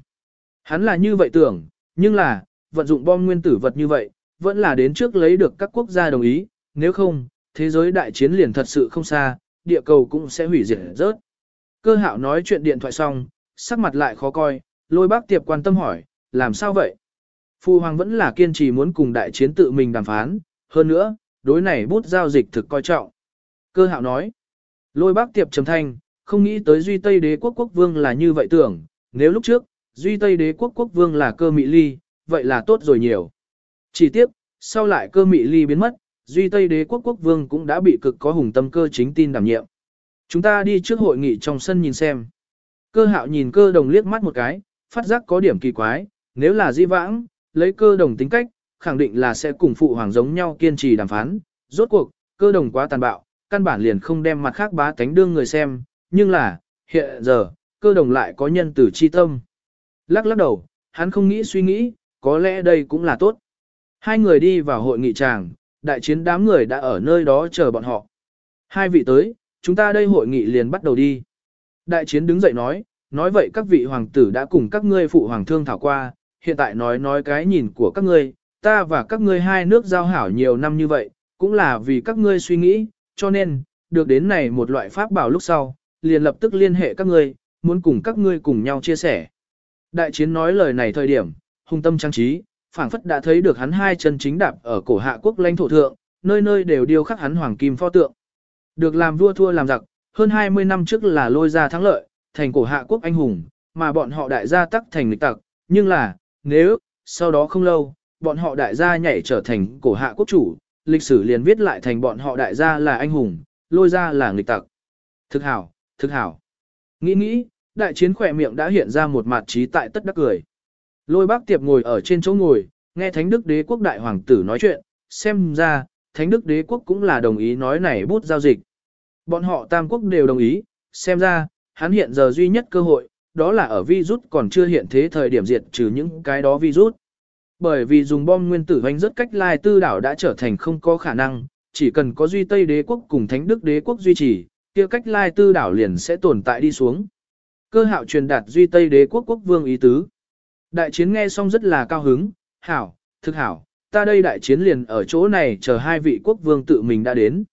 Hắn là như vậy tưởng, nhưng là, vận dụng bom nguyên tử vật như vậy, vẫn là đến trước lấy được các quốc gia đồng ý, nếu không, thế giới đại chiến liền thật sự không xa, địa cầu cũng sẽ hủy diệt rớt. Cơ hạo nói chuyện điện thoại xong, sắc mặt lại khó coi, lôi bác tiệp quan tâm hỏi, làm sao vậy? Phu Hoàng vẫn là kiên trì muốn cùng đại chiến tự mình đàm phán, hơn nữa, đối này bút giao dịch thực coi trọng. Cơ hạo nói, lôi bác tiệp trầm thanh, không nghĩ tới Duy Tây đế quốc quốc vương là như vậy tưởng, nếu lúc trước, Duy Tây đế quốc quốc vương là cơ mị ly, vậy là tốt rồi nhiều. Chỉ tiếp, sau lại cơ mị ly biến mất, Duy Tây đế quốc quốc vương cũng đã bị cực có hùng tâm cơ chính tin đảm nhiệm. Chúng ta đi trước hội nghị trong sân nhìn xem. Cơ hạo nhìn cơ đồng liếc mắt một cái, phát giác có điểm kỳ quái, nếu là di vãng, lấy cơ đồng tính cách, khẳng định là sẽ cùng phụ hoàng giống nhau kiên trì đàm phán. Rốt cuộc, cơ đồng quá tàn bạo, căn bản liền không đem mặt khác bá tánh đương người xem, nhưng là, hiện giờ, cơ đồng lại có nhân tử chi tâm. Lắc lắc đầu, hắn không nghĩ suy nghĩ, có lẽ đây cũng là tốt. Hai người đi vào hội nghị tràng, đại chiến đám người đã ở nơi đó chờ bọn họ. Hai vị tới, chúng ta đây hội nghị liền bắt đầu đi. Đại chiến đứng dậy nói, nói vậy các vị hoàng tử đã cùng các ngươi phụ hoàng thương thảo qua, hiện tại nói nói cái nhìn của các ngươi, ta và các ngươi hai nước giao hảo nhiều năm như vậy, cũng là vì các ngươi suy nghĩ, cho nên, được đến này một loại pháp bảo lúc sau, liền lập tức liên hệ các ngươi, muốn cùng các ngươi cùng nhau chia sẻ. Đại chiến nói lời này thời điểm, hung tâm trang trí, phảng phất đã thấy được hắn hai chân chính đạp ở cổ hạ quốc lãnh thổ thượng, nơi nơi đều điêu khắc hắn hoàng kim pho tượng. Được làm vua thua làm giặc, hơn 20 năm trước là lôi ra thắng lợi, thành cổ hạ quốc anh hùng, mà bọn họ đại gia tắc thành lịch tặc, nhưng là, nếu, sau đó không lâu, bọn họ đại gia nhảy trở thành cổ hạ quốc chủ, lịch sử liền viết lại thành bọn họ đại gia là anh hùng, lôi ra là nghịch tặc. Thực hảo, thực hảo. Nghĩ nghĩ, đại chiến khỏe miệng đã hiện ra một mặt trí tại tất đắc cười. Lôi bác tiệp ngồi ở trên chỗ ngồi, nghe thánh đức đế quốc đại hoàng tử nói chuyện, xem ra, thánh đức đế quốc cũng là đồng ý nói này bút giao dịch. Bọn họ tam quốc đều đồng ý, xem ra, hắn hiện giờ duy nhất cơ hội, đó là ở virus còn chưa hiện thế thời điểm diệt trừ những cái đó virus. Bởi vì dùng bom nguyên tử hoành rất cách lai tư đảo đã trở thành không có khả năng, chỉ cần có duy Tây đế quốc cùng thánh đức đế quốc duy trì, kia cách lai tư đảo liền sẽ tồn tại đi xuống. Cơ hạo truyền đạt duy Tây đế quốc quốc vương ý tứ. Đại chiến nghe xong rất là cao hứng, hảo, thực hảo, ta đây đại chiến liền ở chỗ này chờ hai vị quốc vương tự mình đã đến.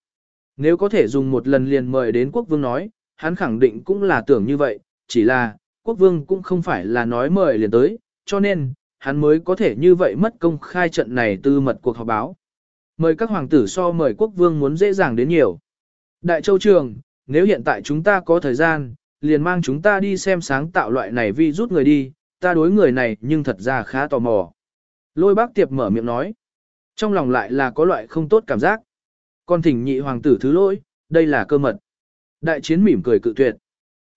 Nếu có thể dùng một lần liền mời đến quốc vương nói, hắn khẳng định cũng là tưởng như vậy, chỉ là, quốc vương cũng không phải là nói mời liền tới, cho nên, hắn mới có thể như vậy mất công khai trận này tư mật cuộc họp báo. Mời các hoàng tử so mời quốc vương muốn dễ dàng đến nhiều. Đại châu trường, nếu hiện tại chúng ta có thời gian, liền mang chúng ta đi xem sáng tạo loại này vi rút người đi, ta đối người này nhưng thật ra khá tò mò. Lôi bác tiệp mở miệng nói. Trong lòng lại là có loại không tốt cảm giác. Con thỉnh nhị hoàng tử thứ lỗi, đây là cơ mật. Đại chiến mỉm cười cự tuyệt.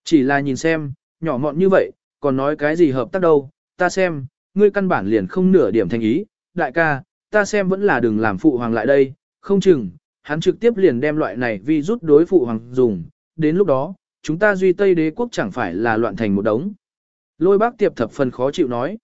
Chỉ là nhìn xem, nhỏ mọn như vậy, còn nói cái gì hợp tác đâu, ta xem, ngươi căn bản liền không nửa điểm thành ý, đại ca, ta xem vẫn là đừng làm phụ hoàng lại đây, không chừng, hắn trực tiếp liền đem loại này vi rút đối phụ hoàng dùng, đến lúc đó, chúng ta duy Tây đế quốc chẳng phải là loạn thành một đống. Lôi bác tiệp thập phần khó chịu nói.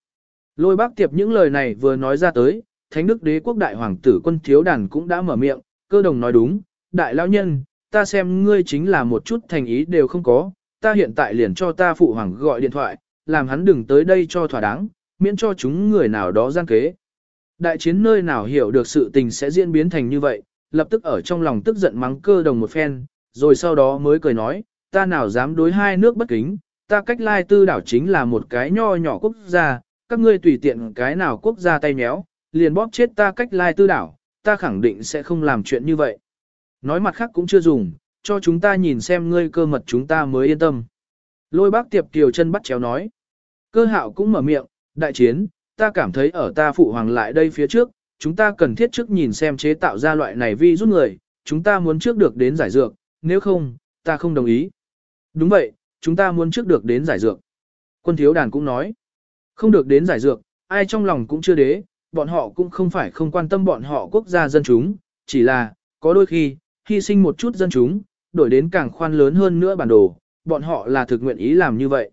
Lôi bác tiệp những lời này vừa nói ra tới, thánh đức đế quốc đại hoàng tử quân thiếu đàn cũng đã mở miệng, cơ đồng nói đúng, đại lão nhân, ta xem ngươi chính là một chút thành ý đều không có, ta hiện tại liền cho ta phụ hoàng gọi điện thoại, làm hắn đừng tới đây cho thỏa đáng, miễn cho chúng người nào đó gian kế. Đại chiến nơi nào hiểu được sự tình sẽ diễn biến thành như vậy, lập tức ở trong lòng tức giận mắng cơ đồng một phen, rồi sau đó mới cười nói, ta nào dám đối hai nước bất kính, ta cách lai tư đảo chính là một cái nho nhỏ quốc gia, các ngươi tùy tiện cái nào quốc gia tay méo, liền bóp chết ta cách lai tư đảo, ta khẳng định sẽ không làm chuyện như vậy. Nói mặt khác cũng chưa dùng, cho chúng ta nhìn xem ngươi cơ mật chúng ta mới yên tâm. Lôi bác tiệp kiều chân bắt chéo nói. Cơ hạo cũng mở miệng, đại chiến, ta cảm thấy ở ta phụ hoàng lại đây phía trước, chúng ta cần thiết trước nhìn xem chế tạo ra loại này vi rút người, chúng ta muốn trước được đến giải dược, nếu không, ta không đồng ý. Đúng vậy, chúng ta muốn trước được đến giải dược. Quân thiếu đàn cũng nói, không được đến giải dược, ai trong lòng cũng chưa đế, bọn họ cũng không phải không quan tâm bọn họ quốc gia dân chúng, chỉ là, có đôi khi, hy sinh một chút dân chúng, đổi đến càng khoan lớn hơn nữa bản đồ, bọn họ là thực nguyện ý làm như vậy.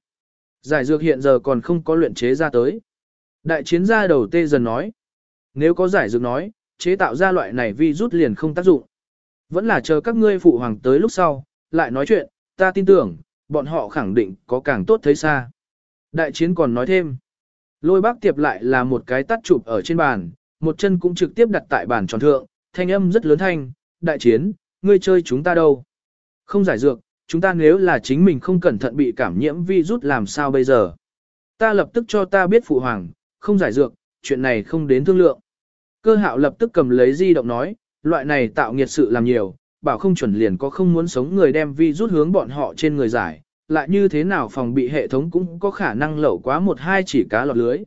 Giải dược hiện giờ còn không có luyện chế ra tới. Đại chiến gia đầu tê dần nói, nếu có giải dược nói, chế tạo ra loại này vi rút liền không tác dụng. Vẫn là chờ các ngươi phụ hoàng tới lúc sau, lại nói chuyện, ta tin tưởng, bọn họ khẳng định có càng tốt thấy xa. Đại chiến còn nói thêm, lôi bác tiệp lại là một cái tắt chụp ở trên bàn, một chân cũng trực tiếp đặt tại bàn tròn thượng, thanh âm rất lớn thanh, đại chiến, ngươi chơi chúng ta đâu. Không giải dược, chúng ta nếu là chính mình không cẩn thận bị cảm nhiễm virus làm sao bây giờ. Ta lập tức cho ta biết phụ hoàng, không giải dược, chuyện này không đến thương lượng. Cơ hạo lập tức cầm lấy di động nói, loại này tạo nghiệt sự làm nhiều, bảo không chuẩn liền có không muốn sống người đem vi rút hướng bọn họ trên người giải, lại như thế nào phòng bị hệ thống cũng có khả năng lẩu quá một hai chỉ cá lọt lưới.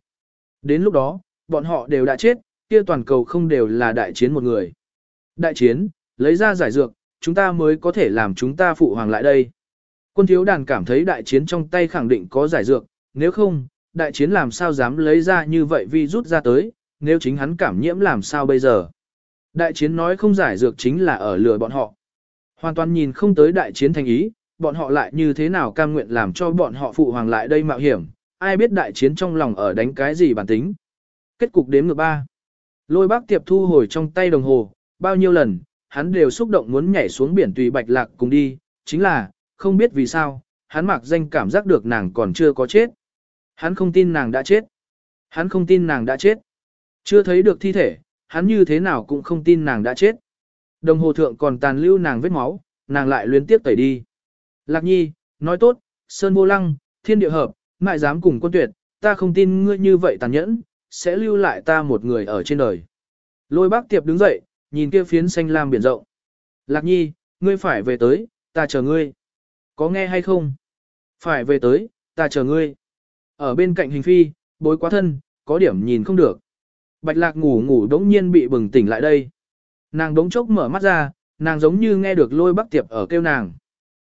Đến lúc đó, bọn họ đều đã chết, kia toàn cầu không đều là đại chiến một người. Đại chiến, lấy ra giải dược, chúng ta mới có thể làm chúng ta phụ hoàng lại đây. Quân thiếu đàn cảm thấy đại chiến trong tay khẳng định có giải dược, nếu không, đại chiến làm sao dám lấy ra như vậy vi rút ra tới, nếu chính hắn cảm nhiễm làm sao bây giờ. Đại chiến nói không giải dược chính là ở lừa bọn họ. Hoàn toàn nhìn không tới đại chiến thành ý, bọn họ lại như thế nào cam nguyện làm cho bọn họ phụ hoàng lại đây mạo hiểm, ai biết đại chiến trong lòng ở đánh cái gì bản tính. Kết cục đếm ngược ba. Lôi bác tiệp thu hồi trong tay đồng hồ, bao nhiêu lần, hắn đều xúc động muốn nhảy xuống biển tùy bạch lạc cùng đi, chính là, không biết vì sao, hắn mặc danh cảm giác được nàng còn chưa có chết. Hắn không tin nàng đã chết. Hắn không tin nàng đã chết. Chưa thấy được thi thể, hắn như thế nào cũng không tin nàng đã chết. Đồng hồ thượng còn tàn lưu nàng vết máu, nàng lại luyến tiếp tẩy đi. Lạc nhi, nói tốt, sơn vô lăng, thiên địa hợp, mại dám cùng quân tuyệt, ta không tin ngươi như vậy tàn nhẫn, sẽ lưu lại ta một người ở trên đời. Lôi bác tiệp đứng dậy, nhìn kia phiến xanh lam biển rộng. Lạc nhi, ngươi phải về tới, ta chờ ngươi. có nghe hay không? Phải về tới, ta chờ ngươi. Ở bên cạnh hình phi, bối quá thân, có điểm nhìn không được. Bạch lạc ngủ ngủ đống nhiên bị bừng tỉnh lại đây. Nàng đống chốc mở mắt ra, nàng giống như nghe được lôi bắc tiệp ở kêu nàng.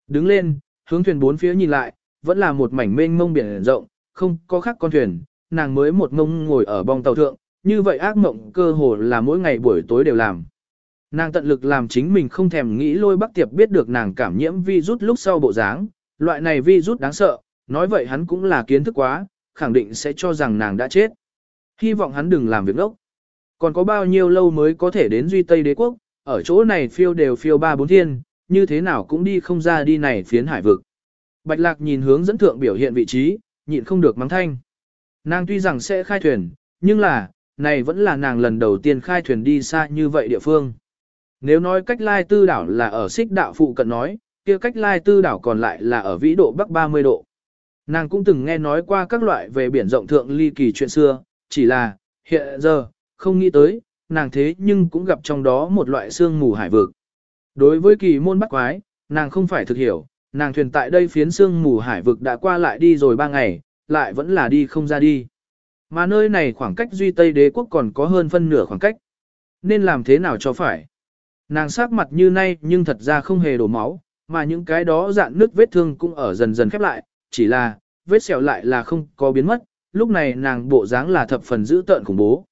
Đứng lên, hướng thuyền bốn phía nhìn lại, vẫn là một mảnh mênh mông biển rộng, không có khác con thuyền, nàng mới một ngông ngồi ở bong tàu thượng, như vậy ác mộng cơ hồ là mỗi ngày buổi tối đều làm. Nàng tận lực làm chính mình không thèm nghĩ lôi bắc tiệp biết được nàng cảm nhiễm vi rút lúc sau bộ dáng, loại này vi rút đáng sợ, nói vậy hắn cũng là kiến thức quá, khẳng định sẽ cho rằng nàng đã chết. Hy vọng hắn đừng làm việc ốc. Còn có bao nhiêu lâu mới có thể đến Duy Tây đế quốc, ở chỗ này phiêu đều phiêu ba bốn thiên, như thế nào cũng đi không ra đi này phiến hải vực. Bạch lạc nhìn hướng dẫn thượng biểu hiện vị trí, nhịn không được mắng thanh. Nàng tuy rằng sẽ khai thuyền, nhưng là, này vẫn là nàng lần đầu tiên khai thuyền đi xa như vậy địa phương. Nếu nói cách lai tư đảo là ở xích đạo phụ cận nói, kia cách lai tư đảo còn lại là ở vĩ độ bắc 30 độ. Nàng cũng từng nghe nói qua các loại về biển rộng thượng ly kỳ chuyện xưa, chỉ là, hiện giờ, không nghĩ tới, nàng thế nhưng cũng gặp trong đó một loại xương mù hải vực. Đối với kỳ môn bắt quái, nàng không phải thực hiểu, nàng thuyền tại đây phiến xương mù hải vực đã qua lại đi rồi ba ngày, lại vẫn là đi không ra đi. Mà nơi này khoảng cách duy Tây đế quốc còn có hơn phân nửa khoảng cách. Nên làm thế nào cho phải? Nàng sắc mặt như nay nhưng thật ra không hề đổ máu, mà những cái đó dạn nước vết thương cũng ở dần dần khép lại, chỉ là, vết sẹo lại là không có biến mất, lúc này nàng bộ dáng là thập phần dữ tợn khủng bố.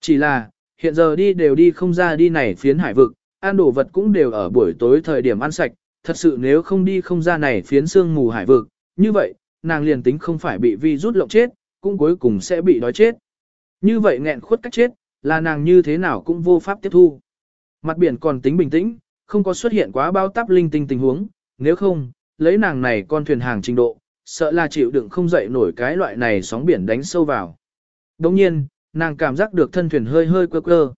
Chỉ là, hiện giờ đi đều đi không ra đi này phiến hải vực, ăn đồ vật cũng đều ở buổi tối thời điểm ăn sạch, thật sự nếu không đi không ra này phiến xương mù hải vực, như vậy, nàng liền tính không phải bị vi rút lộng chết, cũng cuối cùng sẽ bị đói chết. Như vậy nghẹn khuất cách chết, là nàng như thế nào cũng vô pháp tiếp thu. Mặt biển còn tính bình tĩnh, không có xuất hiện quá bao táp linh tinh tình huống, nếu không, lấy nàng này con thuyền hàng trình độ, sợ là chịu đựng không dậy nổi cái loại này sóng biển đánh sâu vào. Đồng nhiên, nàng cảm giác được thân thuyền hơi hơi quơ quơ.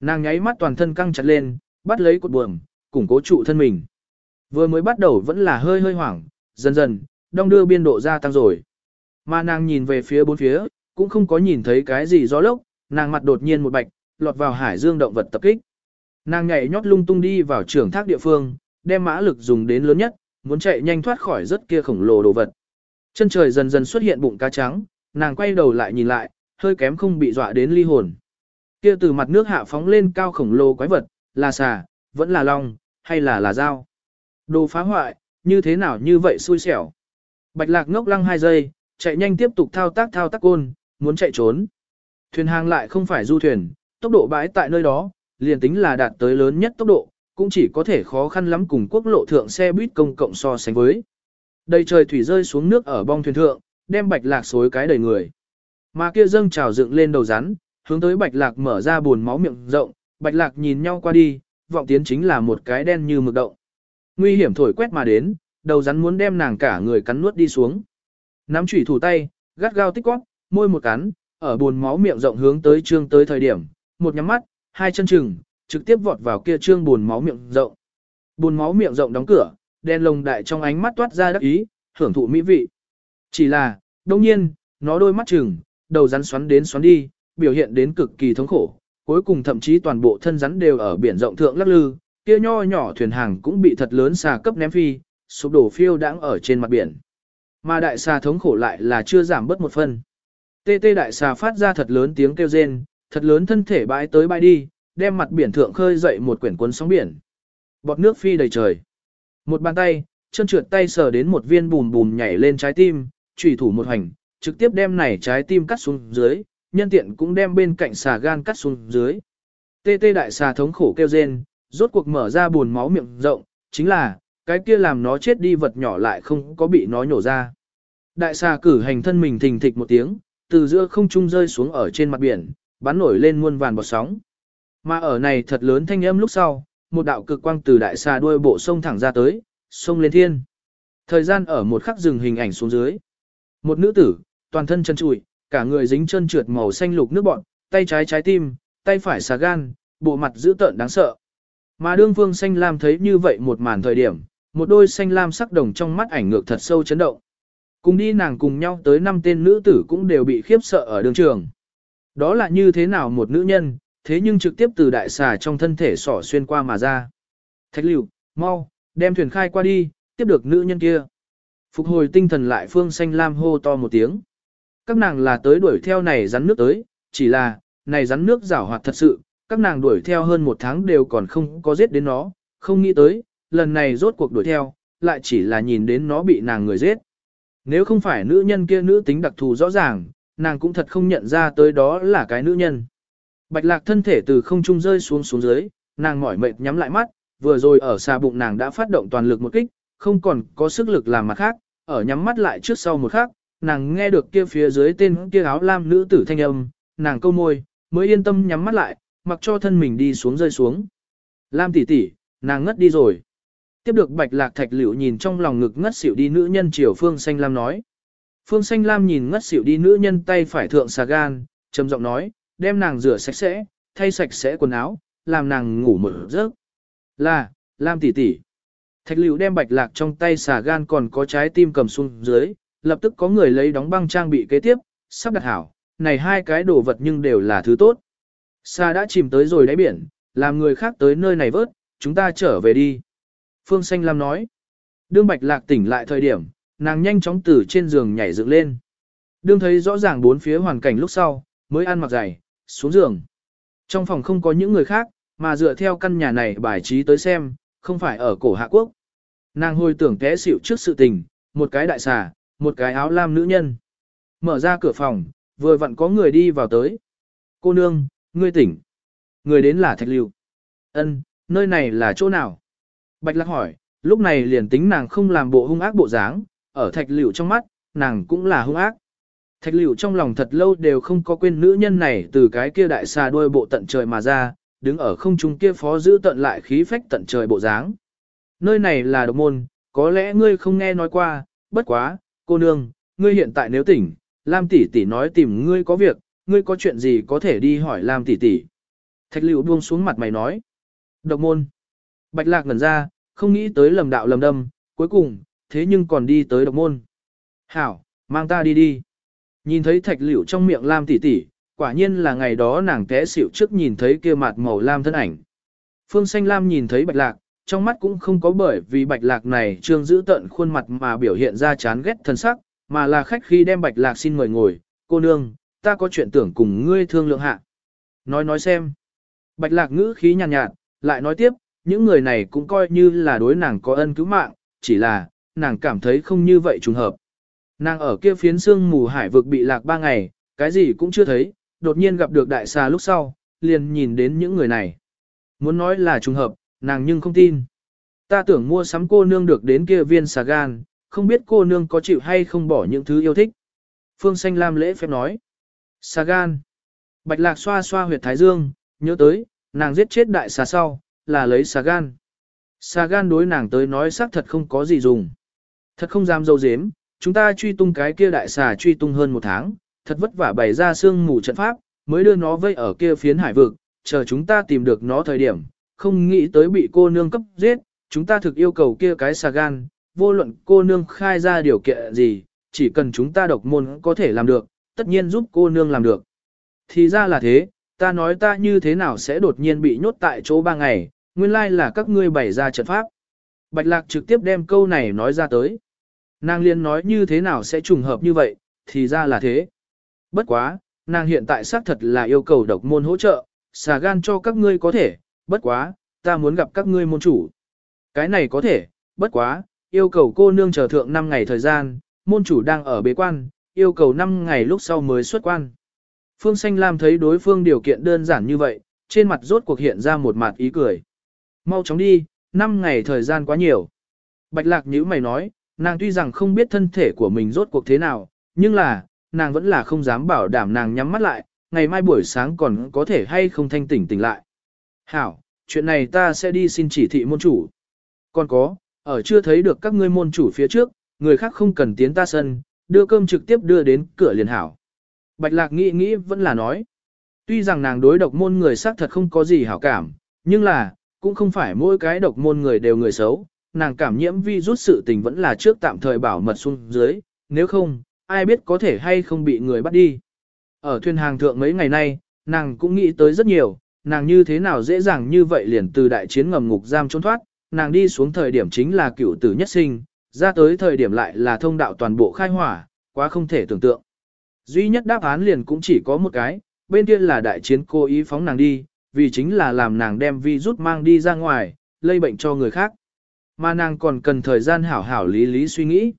Nàng nháy mắt toàn thân căng chặt lên, bắt lấy cột buồm, củng cố trụ thân mình. Vừa mới bắt đầu vẫn là hơi hơi hoảng, dần dần, đong đưa biên độ gia tăng rồi. Mà nàng nhìn về phía bốn phía, cũng không có nhìn thấy cái gì gió lốc, nàng mặt đột nhiên một bạch, lọt vào hải dương động vật tập kích. Nàng nhảy nhót lung tung đi vào trường thác địa phương, đem mã lực dùng đến lớn nhất, muốn chạy nhanh thoát khỏi rất kia khổng lồ đồ vật. Chân trời dần dần xuất hiện bụng cá trắng, nàng quay đầu lại nhìn lại, hơi kém không bị dọa đến ly hồn. Kia từ mặt nước hạ phóng lên cao khổng lồ quái vật, là xà, vẫn là long, hay là là dao. Đồ phá hoại, như thế nào như vậy xui xẻo. Bạch lạc ngốc lăng hai giây, chạy nhanh tiếp tục thao tác thao tác côn, muốn chạy trốn. Thuyền hàng lại không phải du thuyền, tốc độ bãi tại nơi đó, liền tính là đạt tới lớn nhất tốc độ, cũng chỉ có thể khó khăn lắm cùng quốc lộ thượng xe buýt công cộng so sánh với. Đầy trời thủy rơi xuống nước ở bong thuyền thượng, đem bạch lạc xối cái đầy người. Mà kia dâng trào dựng lên đầu rắn, hướng tới bạch lạc mở ra buồn máu miệng rộng, bạch lạc nhìn nhau qua đi, vọng tiến chính là một cái đen như mực động. Nguy hiểm thổi quét mà đến, đầu rắn muốn đem nàng cả người cắn nuốt đi xuống. Nắm chủy thủ tay, gắt gao tích quát, môi một cắn, ở buồn máu miệng rộng hướng tới trương tới thời điểm, một nhắm mắt, hai chân chừng, trực tiếp vọt vào kia trương buồn máu miệng rộng. Buồn máu miệng rộng đóng cửa, đen lồng đại trong ánh mắt toát ra đắc ý, hưởng thụ mỹ vị. Chỉ là, đông nhiên, nó đôi mắt chừng, đầu rắn xoắn đến xoắn đi, biểu hiện đến cực kỳ thống khổ, cuối cùng thậm chí toàn bộ thân rắn đều ở biển rộng thượng lắc lư, kia nho nhỏ thuyền hàng cũng bị thật lớn xà cấp ném phi, sụp đổ phiêu đãng ở trên mặt biển. Mà đại xà thống khổ lại là chưa giảm bớt một phần. Tê tê đại xà phát ra thật lớn tiếng kêu rên, thật lớn thân thể bãi tới bãi đi, đem mặt biển thượng khơi dậy một quyển cuốn sóng biển. Bọt nước phi đầy trời. Một bàn tay, chân trượt tay sờ đến một viên bùm bùm nhảy lên trái tim, chủy thủ một hành, trực tiếp đem này trái tim cắt xuống dưới, nhân tiện cũng đem bên cạnh xà gan cắt xuống dưới. Tê tê đại xà thống khổ kêu rên, rốt cuộc mở ra buồn máu miệng rộng, chính là, cái kia làm nó chết đi vật nhỏ lại không có bị nó nhổ ra. Đại xà cử hành thân mình thình thịch một tiếng, từ giữa không trung rơi xuống ở trên mặt biển, bắn nổi lên muôn vàn bọt sóng. Mà ở này thật lớn thanh âm lúc sau, một đạo cực quang từ đại xà đuôi bộ sông thẳng ra tới, sông lên thiên. Thời gian ở một khắc dừng hình ảnh xuống dưới. Một nữ tử, toàn thân chân trụi, cả người dính chân trượt màu xanh lục nước bọn, tay trái trái tim, tay phải xà gan, bộ mặt dữ tợn đáng sợ. Mà đương vương xanh lam thấy như vậy một màn thời điểm, một đôi xanh lam sắc đồng trong mắt ảnh ngược thật sâu chấn động. Cùng đi nàng cùng nhau tới năm tên nữ tử cũng đều bị khiếp sợ ở đường trường. Đó là như thế nào một nữ nhân, thế nhưng trực tiếp từ đại xà trong thân thể sỏ xuyên qua mà ra. Thạch lưu, mau, đem thuyền khai qua đi, tiếp được nữ nhân kia. Phục hồi tinh thần lại Phương Xanh Lam hô to một tiếng. Các nàng là tới đuổi theo này rắn nước tới, chỉ là, này rắn nước rảo hoạt thật sự, các nàng đuổi theo hơn một tháng đều còn không có giết đến nó, không nghĩ tới, lần này rốt cuộc đuổi theo, lại chỉ là nhìn đến nó bị nàng người giết. Nếu không phải nữ nhân kia nữ tính đặc thù rõ ràng, nàng cũng thật không nhận ra tới đó là cái nữ nhân. Bạch lạc thân thể từ không trung rơi xuống xuống dưới, nàng mỏi mệt nhắm lại mắt, vừa rồi ở xa bụng nàng đã phát động toàn lực một kích, không còn có sức lực làm mặt khác, ở nhắm mắt lại trước sau một khắc, nàng nghe được kia phía dưới tên kia áo lam nữ tử thanh âm, nàng câu môi, mới yên tâm nhắm mắt lại, mặc cho thân mình đi xuống rơi xuống. Lam tỷ tỷ, nàng ngất đi rồi. Tiếp được bạch lạc thạch liễu nhìn trong lòng ngực ngất xỉu đi nữ nhân triều Phương Xanh Lam nói. Phương Xanh Lam nhìn ngất xỉu đi nữ nhân tay phải thượng xà gan, trầm giọng nói, đem nàng rửa sạch sẽ, thay sạch sẽ quần áo, làm nàng ngủ mở giấc. Là, Lam tỷ tỷ. Thạch liễu đem bạch lạc trong tay xà gan còn có trái tim cầm xuống dưới, lập tức có người lấy đóng băng trang bị kế tiếp, sắp đặt hảo, này hai cái đồ vật nhưng đều là thứ tốt. Xà đã chìm tới rồi đáy biển, làm người khác tới nơi này vớt, chúng ta trở về đi. Phương Xanh Lam nói. Đương Bạch Lạc tỉnh lại thời điểm, nàng nhanh chóng từ trên giường nhảy dựng lên. Đương thấy rõ ràng bốn phía hoàn cảnh lúc sau, mới ăn mặc giày, xuống giường. Trong phòng không có những người khác, mà dựa theo căn nhà này bài trí tới xem, không phải ở cổ Hạ Quốc. Nàng hồi tưởng té xỉu trước sự tình, một cái đại xà, một cái áo lam nữ nhân. Mở ra cửa phòng, vừa vặn có người đi vào tới. Cô nương, ngươi tỉnh. Người đến là Thạch Lưu. Ân, nơi này là chỗ nào? Bạch Lạc hỏi, lúc này liền tính nàng không làm bộ hung ác bộ dáng, ở Thạch Lưu trong mắt, nàng cũng là hung ác. Thạch Liễu trong lòng thật lâu đều không có quên nữ nhân này từ cái kia đại xà đuôi bộ tận trời mà ra, đứng ở không trung kia phó giữ tận lại khí phách tận trời bộ dáng. Nơi này là độc môn, có lẽ ngươi không nghe nói qua, bất quá, cô nương, ngươi hiện tại nếu tỉnh, Lam tỷ tỷ nói tìm ngươi có việc, ngươi có chuyện gì có thể đi hỏi Lam tỷ tỷ. Thạch Liễu buông xuống mặt mày nói. Độc môn. Bạch lạc ngẩn ra, không nghĩ tới lầm đạo lầm đâm, cuối cùng, thế nhưng còn đi tới độc môn. Hảo, mang ta đi đi. Nhìn thấy thạch liễu trong miệng Lam tỷ tỷ, quả nhiên là ngày đó nàng té xỉu trước nhìn thấy kia mặt màu lam thân ảnh. Phương Xanh Lam nhìn thấy bạch lạc, trong mắt cũng không có bởi vì bạch lạc này trương giữ tận khuôn mặt mà biểu hiện ra chán ghét thân sắc, mà là khách khi đem bạch lạc xin mời ngồi, cô nương, ta có chuyện tưởng cùng ngươi thương lượng hạ. Nói nói xem. Bạch lạc ngữ khí nhàn nhạt, nhạt, lại nói tiếp, những người này cũng coi như là đối nàng có ân cứu mạng, chỉ là, nàng cảm thấy không như vậy trùng hợp. Nàng ở kia phiến xương mù hải vực bị lạc ba ngày, cái gì cũng chưa thấy, đột nhiên gặp được đại xà lúc sau, liền nhìn đến những người này. Muốn nói là trùng hợp, nàng nhưng không tin. Ta tưởng mua sắm cô nương được đến kia viên xà gan, không biết cô nương có chịu hay không bỏ những thứ yêu thích. Phương Xanh Lam lễ phép nói. Xà gan. Bạch lạc xoa xoa huyệt thái dương, nhớ tới, nàng giết chết đại xà sau, là lấy xà gan. Xà gan đối nàng tới nói xác thật không có gì dùng. Thật không dám dâu dếm, chúng ta truy tung cái kia đại xà truy tung hơn một tháng, thật vất vả bày ra xương mù trận pháp, mới đưa nó vây ở kia phiến hải vực, chờ chúng ta tìm được nó thời điểm, không nghĩ tới bị cô nương cấp giết, chúng ta thực yêu cầu kia cái xà gan, vô luận cô nương khai ra điều kiện gì, chỉ cần chúng ta độc môn có thể làm được, tất nhiên giúp cô nương làm được. Thì ra là thế, ta nói ta như thế nào sẽ đột nhiên bị nhốt tại chỗ ba ngày, nguyên lai là các ngươi bày ra trận pháp. Bạch lạc trực tiếp đem câu này nói ra tới. Nàng liên nói như thế nào sẽ trùng hợp như vậy, thì ra là thế. Bất quá, nàng hiện tại xác thật là yêu cầu độc môn hỗ trợ, xà gan cho các ngươi có thể, bất quá, ta muốn gặp các ngươi môn chủ. Cái này có thể, bất quá, yêu cầu cô nương chờ thượng 5 ngày thời gian, môn chủ đang ở bế quan, yêu cầu 5 ngày lúc sau mới xuất quan. Phương Xanh Lam thấy đối phương điều kiện đơn giản như vậy, trên mặt rốt cuộc hiện ra một mặt ý cười. Mau chóng đi, 5 ngày thời gian quá nhiều. Bạch lạc nhữ mày nói, nàng tuy rằng không biết thân thể của mình rốt cuộc thế nào, nhưng là, nàng vẫn là không dám bảo đảm nàng nhắm mắt lại, ngày mai buổi sáng còn có thể hay không thanh tỉnh tỉnh lại. Hảo, chuyện này ta sẽ đi xin chỉ thị môn chủ. Còn có, ở chưa thấy được các ngươi môn chủ phía trước, người khác không cần tiến ta sân, đưa cơm trực tiếp đưa đến cửa liền hảo. Bạch lạc nghĩ nghĩ vẫn là nói. Tuy rằng nàng đối độc môn người xác thật không có gì hảo cảm, nhưng là, cũng không phải mỗi cái độc môn người đều người xấu, nàng cảm nhiễm vi rút sự tình vẫn là trước tạm thời bảo mật xuống dưới, nếu không, ai biết có thể hay không bị người bắt đi. Ở thuyền hàng thượng mấy ngày nay, nàng cũng nghĩ tới rất nhiều, nàng như thế nào dễ dàng như vậy liền từ đại chiến ngầm ngục giam trốn thoát, nàng đi xuống thời điểm chính là cựu tử nhất sinh, ra tới thời điểm lại là thông đạo toàn bộ khai hỏa, quá không thể tưởng tượng. Duy nhất đáp án liền cũng chỉ có một cái, bên kia là đại chiến cố ý phóng nàng đi, vì chính là làm nàng đem virus mang đi ra ngoài, lây bệnh cho người khác. Mà nàng còn cần thời gian hảo hảo lý lý suy nghĩ.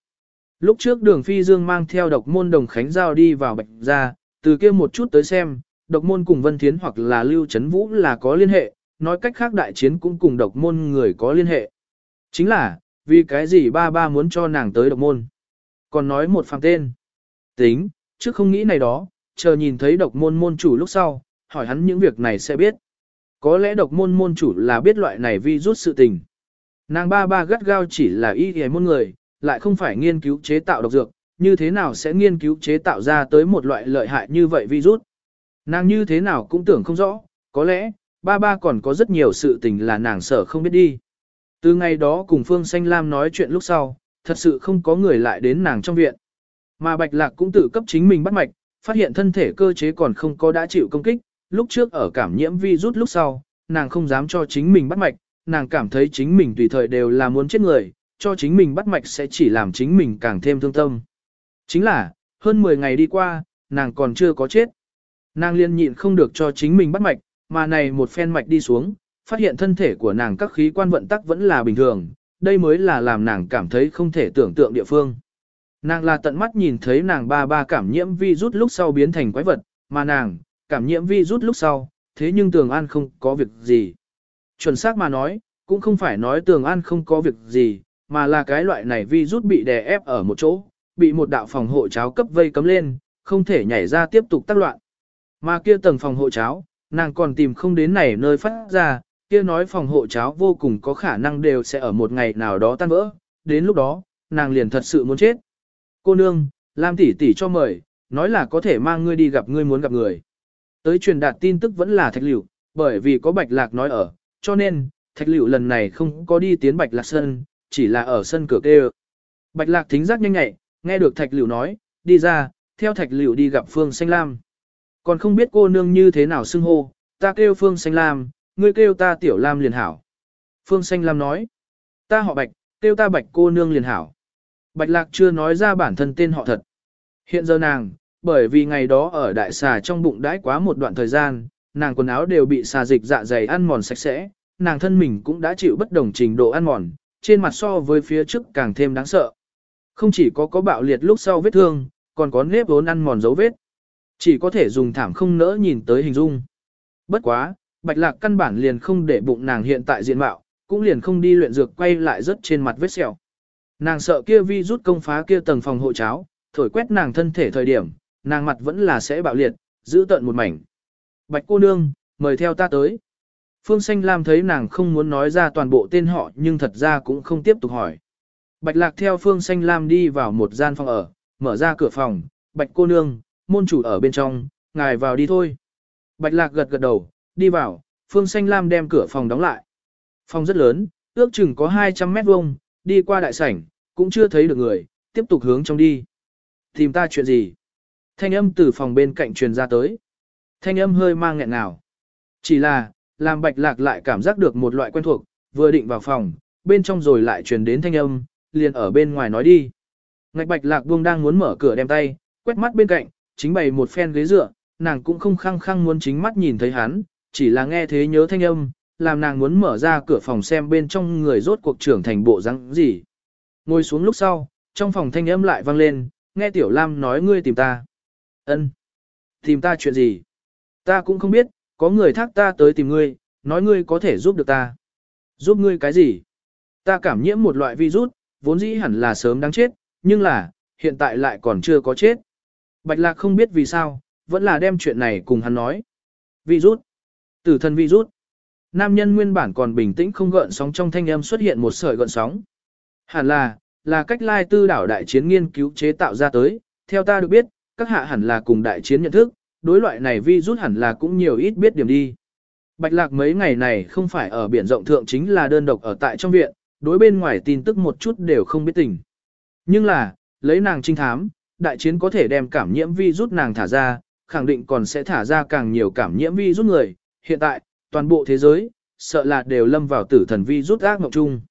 Lúc trước đường phi dương mang theo độc môn đồng khánh giao đi vào bạch ra, từ kia một chút tới xem, độc môn cùng Vân Thiến hoặc là Lưu Trấn Vũ là có liên hệ, nói cách khác đại chiến cũng cùng độc môn người có liên hệ. Chính là, vì cái gì ba ba muốn cho nàng tới độc môn. Còn nói một phàng tên. Tính, trước không nghĩ này đó, chờ nhìn thấy độc môn môn chủ lúc sau, hỏi hắn những việc này sẽ biết. Có lẽ độc môn môn chủ là biết loại này vi rút sự tình. Nàng ba ba gắt gao chỉ là y hề môn người, lại không phải nghiên cứu chế tạo độc dược, như thế nào sẽ nghiên cứu chế tạo ra tới một loại lợi hại như vậy virus. Nàng như thế nào cũng tưởng không rõ, có lẽ, ba ba còn có rất nhiều sự tình là nàng sợ không biết đi. Từ ngày đó cùng Phương Xanh Lam nói chuyện lúc sau, thật sự không có người lại đến nàng trong viện. Mà Bạch Lạc cũng tự cấp chính mình bắt mạch, phát hiện thân thể cơ chế còn không có đã chịu công kích, lúc trước ở cảm nhiễm virus lúc sau, nàng không dám cho chính mình bắt mạch, nàng cảm thấy chính mình tùy thời đều là muốn chết người, cho chính mình bắt mạch sẽ chỉ làm chính mình càng thêm thương tâm. Chính là, hơn 10 ngày đi qua, nàng còn chưa có chết. Nàng liên nhịn không được cho chính mình bắt mạch, mà này một phen mạch đi xuống, phát hiện thân thể của nàng các khí quan vận tắc vẫn là bình thường, đây mới là làm nàng cảm thấy không thể tưởng tượng địa phương. Nàng là tận mắt nhìn thấy nàng ba ba cảm nhiễm vi rút lúc sau biến thành quái vật, mà nàng, cảm nhiễm vi rút lúc sau, thế nhưng tường an không có việc gì. Chuẩn xác mà nói, cũng không phải nói tường an không có việc gì, mà là cái loại này vi rút bị đè ép ở một chỗ, bị một đạo phòng hộ cháo cấp vây cấm lên, không thể nhảy ra tiếp tục tác loạn. Mà kia tầng phòng hộ cháo, nàng còn tìm không đến này nơi phát ra, kia nói phòng hộ cháo vô cùng có khả năng đều sẽ ở một ngày nào đó tan vỡ, đến lúc đó, nàng liền thật sự muốn chết. Cô nương, Lam tỷ tỷ cho mời, nói là có thể mang ngươi đi gặp ngươi muốn gặp người. Tới truyền đạt tin tức vẫn là thạch liệu, bởi vì có bạch lạc nói ở, cho nên, thạch liệu lần này không có đi tiến bạch lạc sân, chỉ là ở sân cửa kê Bạch lạc thính giác nhanh nhạy, nghe được thạch liệu nói, đi ra, theo thạch liệu đi gặp Phương Xanh Lam. Còn không biết cô nương như thế nào xưng hô, ta kêu Phương Xanh Lam, ngươi kêu ta Tiểu Lam liền hảo. Phương Xanh Lam nói, ta họ Bạch, kêu ta Bạch cô nương liền hảo. Bạch Lạc chưa nói ra bản thân tên họ thật. Hiện giờ nàng, bởi vì ngày đó ở đại xà trong bụng đãi quá một đoạn thời gian, nàng quần áo đều bị xà dịch dạ dày ăn mòn sạch sẽ, nàng thân mình cũng đã chịu bất đồng trình độ ăn mòn, trên mặt so với phía trước càng thêm đáng sợ. Không chỉ có có bạo liệt lúc sau vết thương, còn có nếp vốn ăn mòn dấu vết. Chỉ có thể dùng thảm không nỡ nhìn tới hình dung. Bất quá, bạch lạc căn bản liền không để bụng nàng hiện tại diện mạo, cũng liền không đi luyện dược quay lại rất trên mặt vết sẹo. Nàng sợ kia vi rút công phá kia tầng phòng hộ cháo, thổi quét nàng thân thể thời điểm, nàng mặt vẫn là sẽ bạo liệt, giữ tận một mảnh. Bạch cô nương, mời theo ta tới. Phương Xanh Lam thấy nàng không muốn nói ra toàn bộ tên họ nhưng thật ra cũng không tiếp tục hỏi. Bạch Lạc theo Phương Xanh Lam đi vào một gian phòng ở, mở ra cửa phòng, Bạch cô nương, môn chủ ở bên trong, ngài vào đi thôi. Bạch Lạc gật gật đầu, đi vào, Phương Xanh Lam đem cửa phòng đóng lại. Phòng rất lớn, ước chừng có 200 mét vuông, đi qua đại sảnh, cũng chưa thấy được người, tiếp tục hướng trong đi. Tìm ta chuyện gì? Thanh âm từ phòng bên cạnh truyền ra tới. Thanh âm hơi mang nghẹn nào. Chỉ là, làm bạch lạc lại cảm giác được một loại quen thuộc, vừa định vào phòng, bên trong rồi lại truyền đến thanh âm, liền ở bên ngoài nói đi. Ngạch bạch lạc buông đang muốn mở cửa đem tay, quét mắt bên cạnh, chính bày một phen ghế dựa, nàng cũng không khăng khăng muốn chính mắt nhìn thấy hắn, chỉ là nghe thế nhớ thanh âm, làm nàng muốn mở ra cửa phòng xem bên trong người rốt cuộc trưởng thành bộ răng gì. Ngồi xuống lúc sau, trong phòng thanh âm lại vang lên, nghe Tiểu Lam nói ngươi tìm ta. Ân, Tìm ta chuyện gì? Ta cũng không biết, có người thác ta tới tìm ngươi, nói ngươi có thể giúp được ta. Giúp ngươi cái gì? Ta cảm nhiễm một loại virus, vốn dĩ hẳn là sớm đáng chết, nhưng là, hiện tại lại còn chưa có chết. Bạch Lạc không biết vì sao, vẫn là đem chuyện này cùng hắn nói. Virus. Tử thần virus. Nam nhân nguyên bản còn bình tĩnh không gợn sóng trong thanh âm xuất hiện một sợi gợn sóng. Hẳn là, là cách lai tư đảo đại chiến nghiên cứu chế tạo ra tới, theo ta được biết, các hạ hẳn là cùng đại chiến nhận thức, đối loại này vi rút hẳn là cũng nhiều ít biết điểm đi. Bạch lạc mấy ngày này không phải ở biển rộng thượng chính là đơn độc ở tại trong viện, đối bên ngoài tin tức một chút đều không biết tình. Nhưng là, lấy nàng trinh thám, đại chiến có thể đem cảm nhiễm vi rút nàng thả ra, khẳng định còn sẽ thả ra càng nhiều cảm nhiễm vi rút người. Hiện tại, toàn bộ thế giới, sợ là đều lâm vào tử thần vi rút ác mộng chung.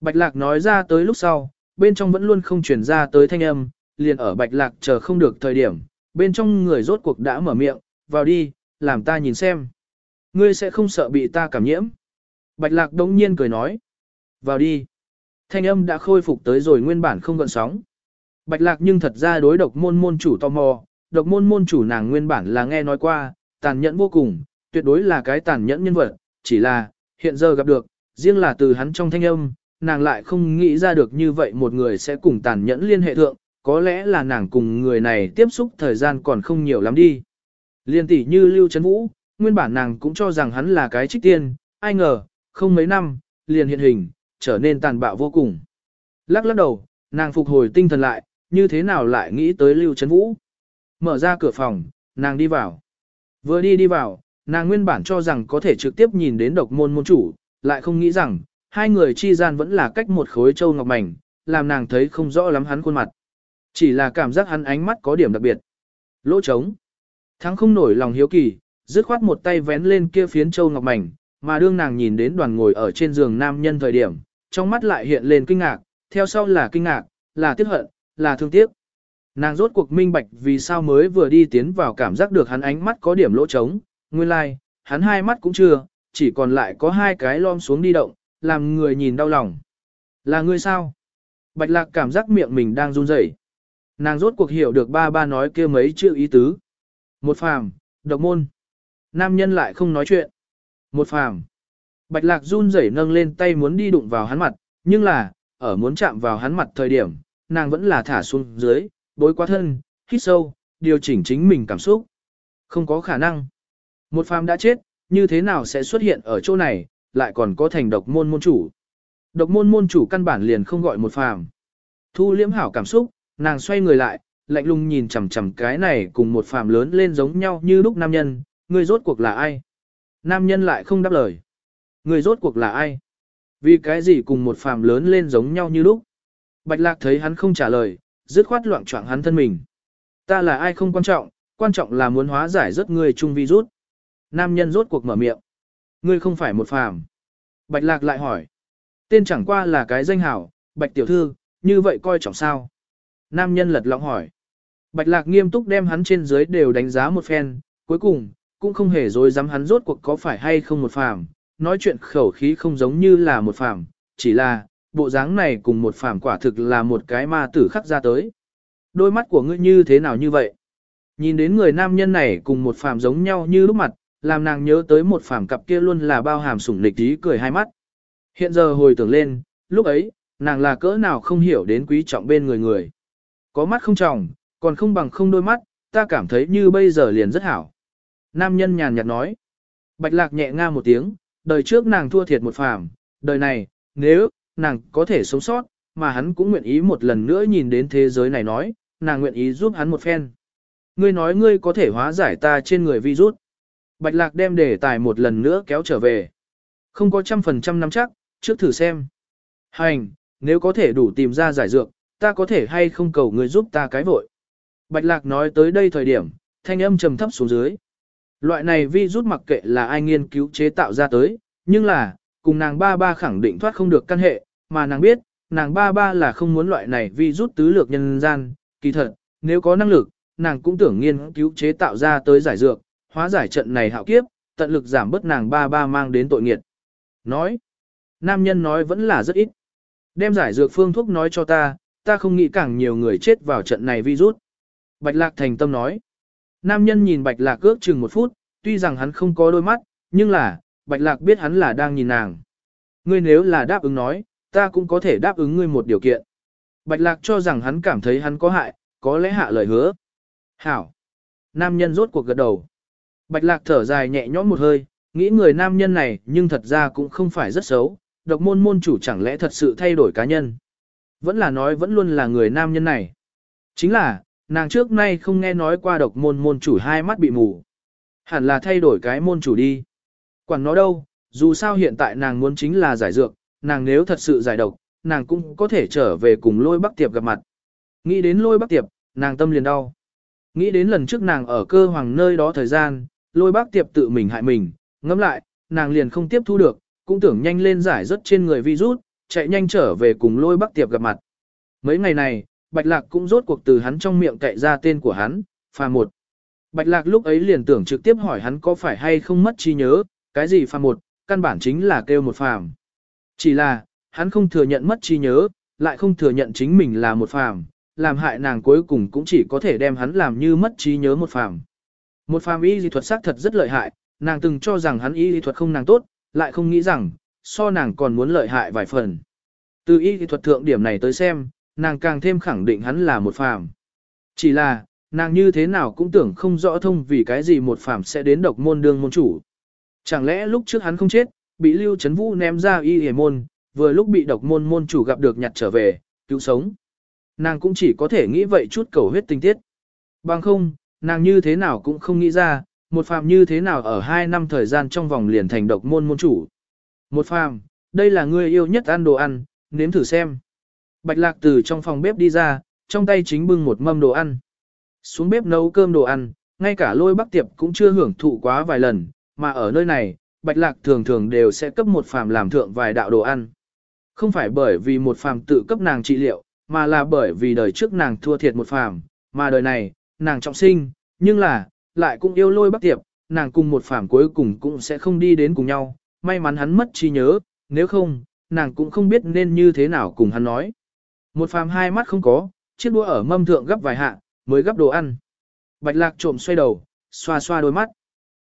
Bạch lạc nói ra tới lúc sau, bên trong vẫn luôn không truyền ra tới thanh âm, liền ở bạch lạc chờ không được thời điểm, bên trong người rốt cuộc đã mở miệng, vào đi, làm ta nhìn xem. Ngươi sẽ không sợ bị ta cảm nhiễm. Bạch lạc đống nhiên cười nói, vào đi. Thanh âm đã khôi phục tới rồi nguyên bản không gợn sóng. Bạch lạc nhưng thật ra đối độc môn môn chủ tò mò, độc môn môn chủ nàng nguyên bản là nghe nói qua, tàn nhẫn vô cùng, tuyệt đối là cái tàn nhẫn nhân vật, chỉ là, hiện giờ gặp được, riêng là từ hắn trong thanh âm, nàng lại không nghĩ ra được như vậy một người sẽ cùng tàn nhẫn liên hệ thượng, có lẽ là nàng cùng người này tiếp xúc thời gian còn không nhiều lắm đi. Liên tỷ như Lưu Trấn Vũ, nguyên bản nàng cũng cho rằng hắn là cái trích tiên, ai ngờ, không mấy năm, liền hiện hình, trở nên tàn bạo vô cùng. Lắc lắc đầu, nàng phục hồi tinh thần lại, như thế nào lại nghĩ tới Lưu Trấn Vũ. Mở ra cửa phòng, nàng đi vào. Vừa đi đi vào, nàng nguyên bản cho rằng có thể trực tiếp nhìn đến độc môn môn chủ, lại không nghĩ rằng, hai người chi gian vẫn là cách một khối châu ngọc mảnh, làm nàng thấy không rõ lắm hắn khuôn mặt. Chỉ là cảm giác hắn ánh mắt có điểm đặc biệt. Lỗ trống. Thắng không nổi lòng hiếu kỳ, dứt khoát một tay vén lên kia phiến châu ngọc mảnh, mà đương nàng nhìn đến đoàn ngồi ở trên giường nam nhân thời điểm, trong mắt lại hiện lên kinh ngạc, theo sau là kinh ngạc, là tiếc hận, là thương tiếc. Nàng rốt cuộc minh bạch vì sao mới vừa đi tiến vào cảm giác được hắn ánh mắt có điểm lỗ trống, nguyên lai, like, hắn hai mắt cũng chưa, chỉ còn lại có hai cái lom xuống đi động, làm người nhìn đau lòng. Là ngươi sao? Bạch lạc cảm giác miệng mình đang run rẩy. Nàng rốt cuộc hiểu được ba ba nói kia mấy chữ ý tứ. Một phàm, độc môn. Nam nhân lại không nói chuyện. Một phàm. Bạch lạc run rẩy nâng lên tay muốn đi đụng vào hắn mặt, nhưng là, ở muốn chạm vào hắn mặt thời điểm, nàng vẫn là thả xuống dưới, bối quá thân, hít sâu, điều chỉnh chính mình cảm xúc. Không có khả năng. Một phàm đã chết, như thế nào sẽ xuất hiện ở chỗ này, lại còn có thành độc môn môn chủ. Độc môn môn chủ căn bản liền không gọi một phàm. Thu liễm hảo cảm xúc, nàng xoay người lại, lạnh lùng nhìn chằm chằm cái này cùng một phàm lớn lên giống nhau như lúc nam nhân, người rốt cuộc là ai? Nam nhân lại không đáp lời. Người rốt cuộc là ai? Vì cái gì cùng một phàm lớn lên giống nhau như lúc? Bạch lạc thấy hắn không trả lời, dứt khoát loạn choạng hắn thân mình. Ta là ai không quan trọng, quan trọng là muốn hóa giải rất người chung virus. Nam nhân rốt cuộc mở miệng. Ngươi không phải một phàm. Bạch lạc lại hỏi. Tên chẳng qua là cái danh hảo, bạch tiểu thư, như vậy coi trọng sao? Nam nhân lật lọng hỏi. Bạch lạc nghiêm túc đem hắn trên dưới đều đánh giá một phen, cuối cùng, cũng không hề dối dám hắn rốt cuộc có phải hay không một phàm, nói chuyện khẩu khí không giống như là một phàm, chỉ là, bộ dáng này cùng một phàm quả thực là một cái ma tử khắc ra tới. Đôi mắt của ngươi như thế nào như vậy? Nhìn đến người nam nhân này cùng một phàm giống nhau như lúc mặt, làm nàng nhớ tới một phàm cặp kia luôn là bao hàm sủng lịch tí cười hai mắt. Hiện giờ hồi tưởng lên, lúc ấy, nàng là cỡ nào không hiểu đến quý trọng bên người người. Có mắt không tròng, còn không bằng không đôi mắt, ta cảm thấy như bây giờ liền rất hảo. Nam nhân nhàn nhạt nói. Bạch lạc nhẹ nga một tiếng, đời trước nàng thua thiệt một phàm, đời này, nếu, nàng có thể sống sót, mà hắn cũng nguyện ý một lần nữa nhìn đến thế giới này nói, nàng nguyện ý giúp hắn một phen. Ngươi nói ngươi có thể hóa giải ta trên người virus. Bạch lạc đem đề tài một lần nữa kéo trở về. Không có trăm phần trăm nắm chắc, trước thử xem. Hành, nếu có thể đủ tìm ra giải dược, ta có thể hay không cầu người giúp ta cái vội. Bạch lạc nói tới đây thời điểm, thanh âm trầm thấp xuống dưới. Loại này vi rút mặc kệ là ai nghiên cứu chế tạo ra tới, nhưng là, cùng nàng ba ba khẳng định thoát không được căn hệ, mà nàng biết, nàng ba ba là không muốn loại này vi rút tứ lược nhân gian, kỳ thật, nếu có năng lực, nàng cũng tưởng nghiên cứu chế tạo ra tới giải dược, hóa giải trận này hạo kiếp, tận lực giảm bớt nàng ba ba mang đến tội nghiệt. Nói, nam nhân nói vẫn là rất ít. Đem giải dược phương thuốc nói cho ta, ta không nghĩ càng nhiều người chết vào trận này virus. Bạch lạc thành tâm nói. Nam nhân nhìn bạch lạc ước chừng một phút, tuy rằng hắn không có đôi mắt, nhưng là, bạch lạc biết hắn là đang nhìn nàng. Ngươi nếu là đáp ứng nói, ta cũng có thể đáp ứng ngươi một điều kiện. Bạch lạc cho rằng hắn cảm thấy hắn có hại, có lẽ hạ lời hứa. Hảo. Nam nhân rốt cuộc gật đầu. Bạch lạc thở dài nhẹ nhõm một hơi, nghĩ người nam nhân này nhưng thật ra cũng không phải rất xấu, độc môn môn chủ chẳng lẽ thật sự thay đổi cá nhân. Vẫn là nói vẫn luôn là người nam nhân này. Chính là, nàng trước nay không nghe nói qua độc môn môn chủ hai mắt bị mù. Hẳn là thay đổi cái môn chủ đi. Quản nó đâu, dù sao hiện tại nàng muốn chính là giải dược, nàng nếu thật sự giải độc, nàng cũng có thể trở về cùng lôi bắc tiệp gặp mặt. Nghĩ đến lôi bắc tiệp, nàng tâm liền đau. Nghĩ đến lần trước nàng ở cơ hoàng nơi đó thời gian, lôi bác tiệp tự mình hại mình, ngẫm lại, nàng liền không tiếp thu được, cũng tưởng nhanh lên giải rất trên người virus, chạy nhanh trở về cùng lôi bắc tiệp gặp mặt. Mấy ngày này, Bạch Lạc cũng rốt cuộc từ hắn trong miệng cậy ra tên của hắn, phà một. Bạch Lạc lúc ấy liền tưởng trực tiếp hỏi hắn có phải hay không mất trí nhớ, cái gì phàm một, căn bản chính là kêu một phàm. Chỉ là, hắn không thừa nhận mất trí nhớ, lại không thừa nhận chính mình là một phàm, làm hại nàng cuối cùng cũng chỉ có thể đem hắn làm như mất trí nhớ một phàm. Một phàm y dị thuật xác thật rất lợi hại, nàng từng cho rằng hắn y dị thuật không nàng tốt, lại không nghĩ rằng, so nàng còn muốn lợi hại vài phần. Từ y thuật thượng điểm này tới xem, nàng càng thêm khẳng định hắn là một phàm. Chỉ là, nàng như thế nào cũng tưởng không rõ thông vì cái gì một phàm sẽ đến độc môn đương môn chủ. Chẳng lẽ lúc trước hắn không chết, bị Lưu Trấn Vũ ném ra y hề môn, vừa lúc bị độc môn môn chủ gặp được nhặt trở về, cứu sống. Nàng cũng chỉ có thể nghĩ vậy chút cầu huyết tinh tiết. Bằng không, nàng như thế nào cũng không nghĩ ra, một phàm như thế nào ở hai năm thời gian trong vòng liền thành độc môn môn chủ. Một phàm, đây là người yêu nhất ăn đồ ăn, nếm thử xem. Bạch lạc từ trong phòng bếp đi ra, trong tay chính bưng một mâm đồ ăn. Xuống bếp nấu cơm đồ ăn, ngay cả lôi bắc tiệp cũng chưa hưởng thụ quá vài lần, mà ở nơi này, bạch lạc thường thường đều sẽ cấp một phàm làm thượng vài đạo đồ ăn. Không phải bởi vì một phàm tự cấp nàng trị liệu, mà là bởi vì đời trước nàng thua thiệt một phàm, mà đời này, nàng trọng sinh, nhưng là, lại cũng yêu lôi bắc tiệp, nàng cùng một phàm cuối cùng cũng sẽ không đi đến cùng nhau, may mắn hắn mất trí nhớ, nếu không, nàng cũng không biết nên như thế nào cùng hắn nói. Một phàm hai mắt không có, chiếc đũa ở mâm thượng gấp vài hạ, mới gấp đồ ăn. Bạch lạc trộm xoay đầu, xoa xoa đôi mắt.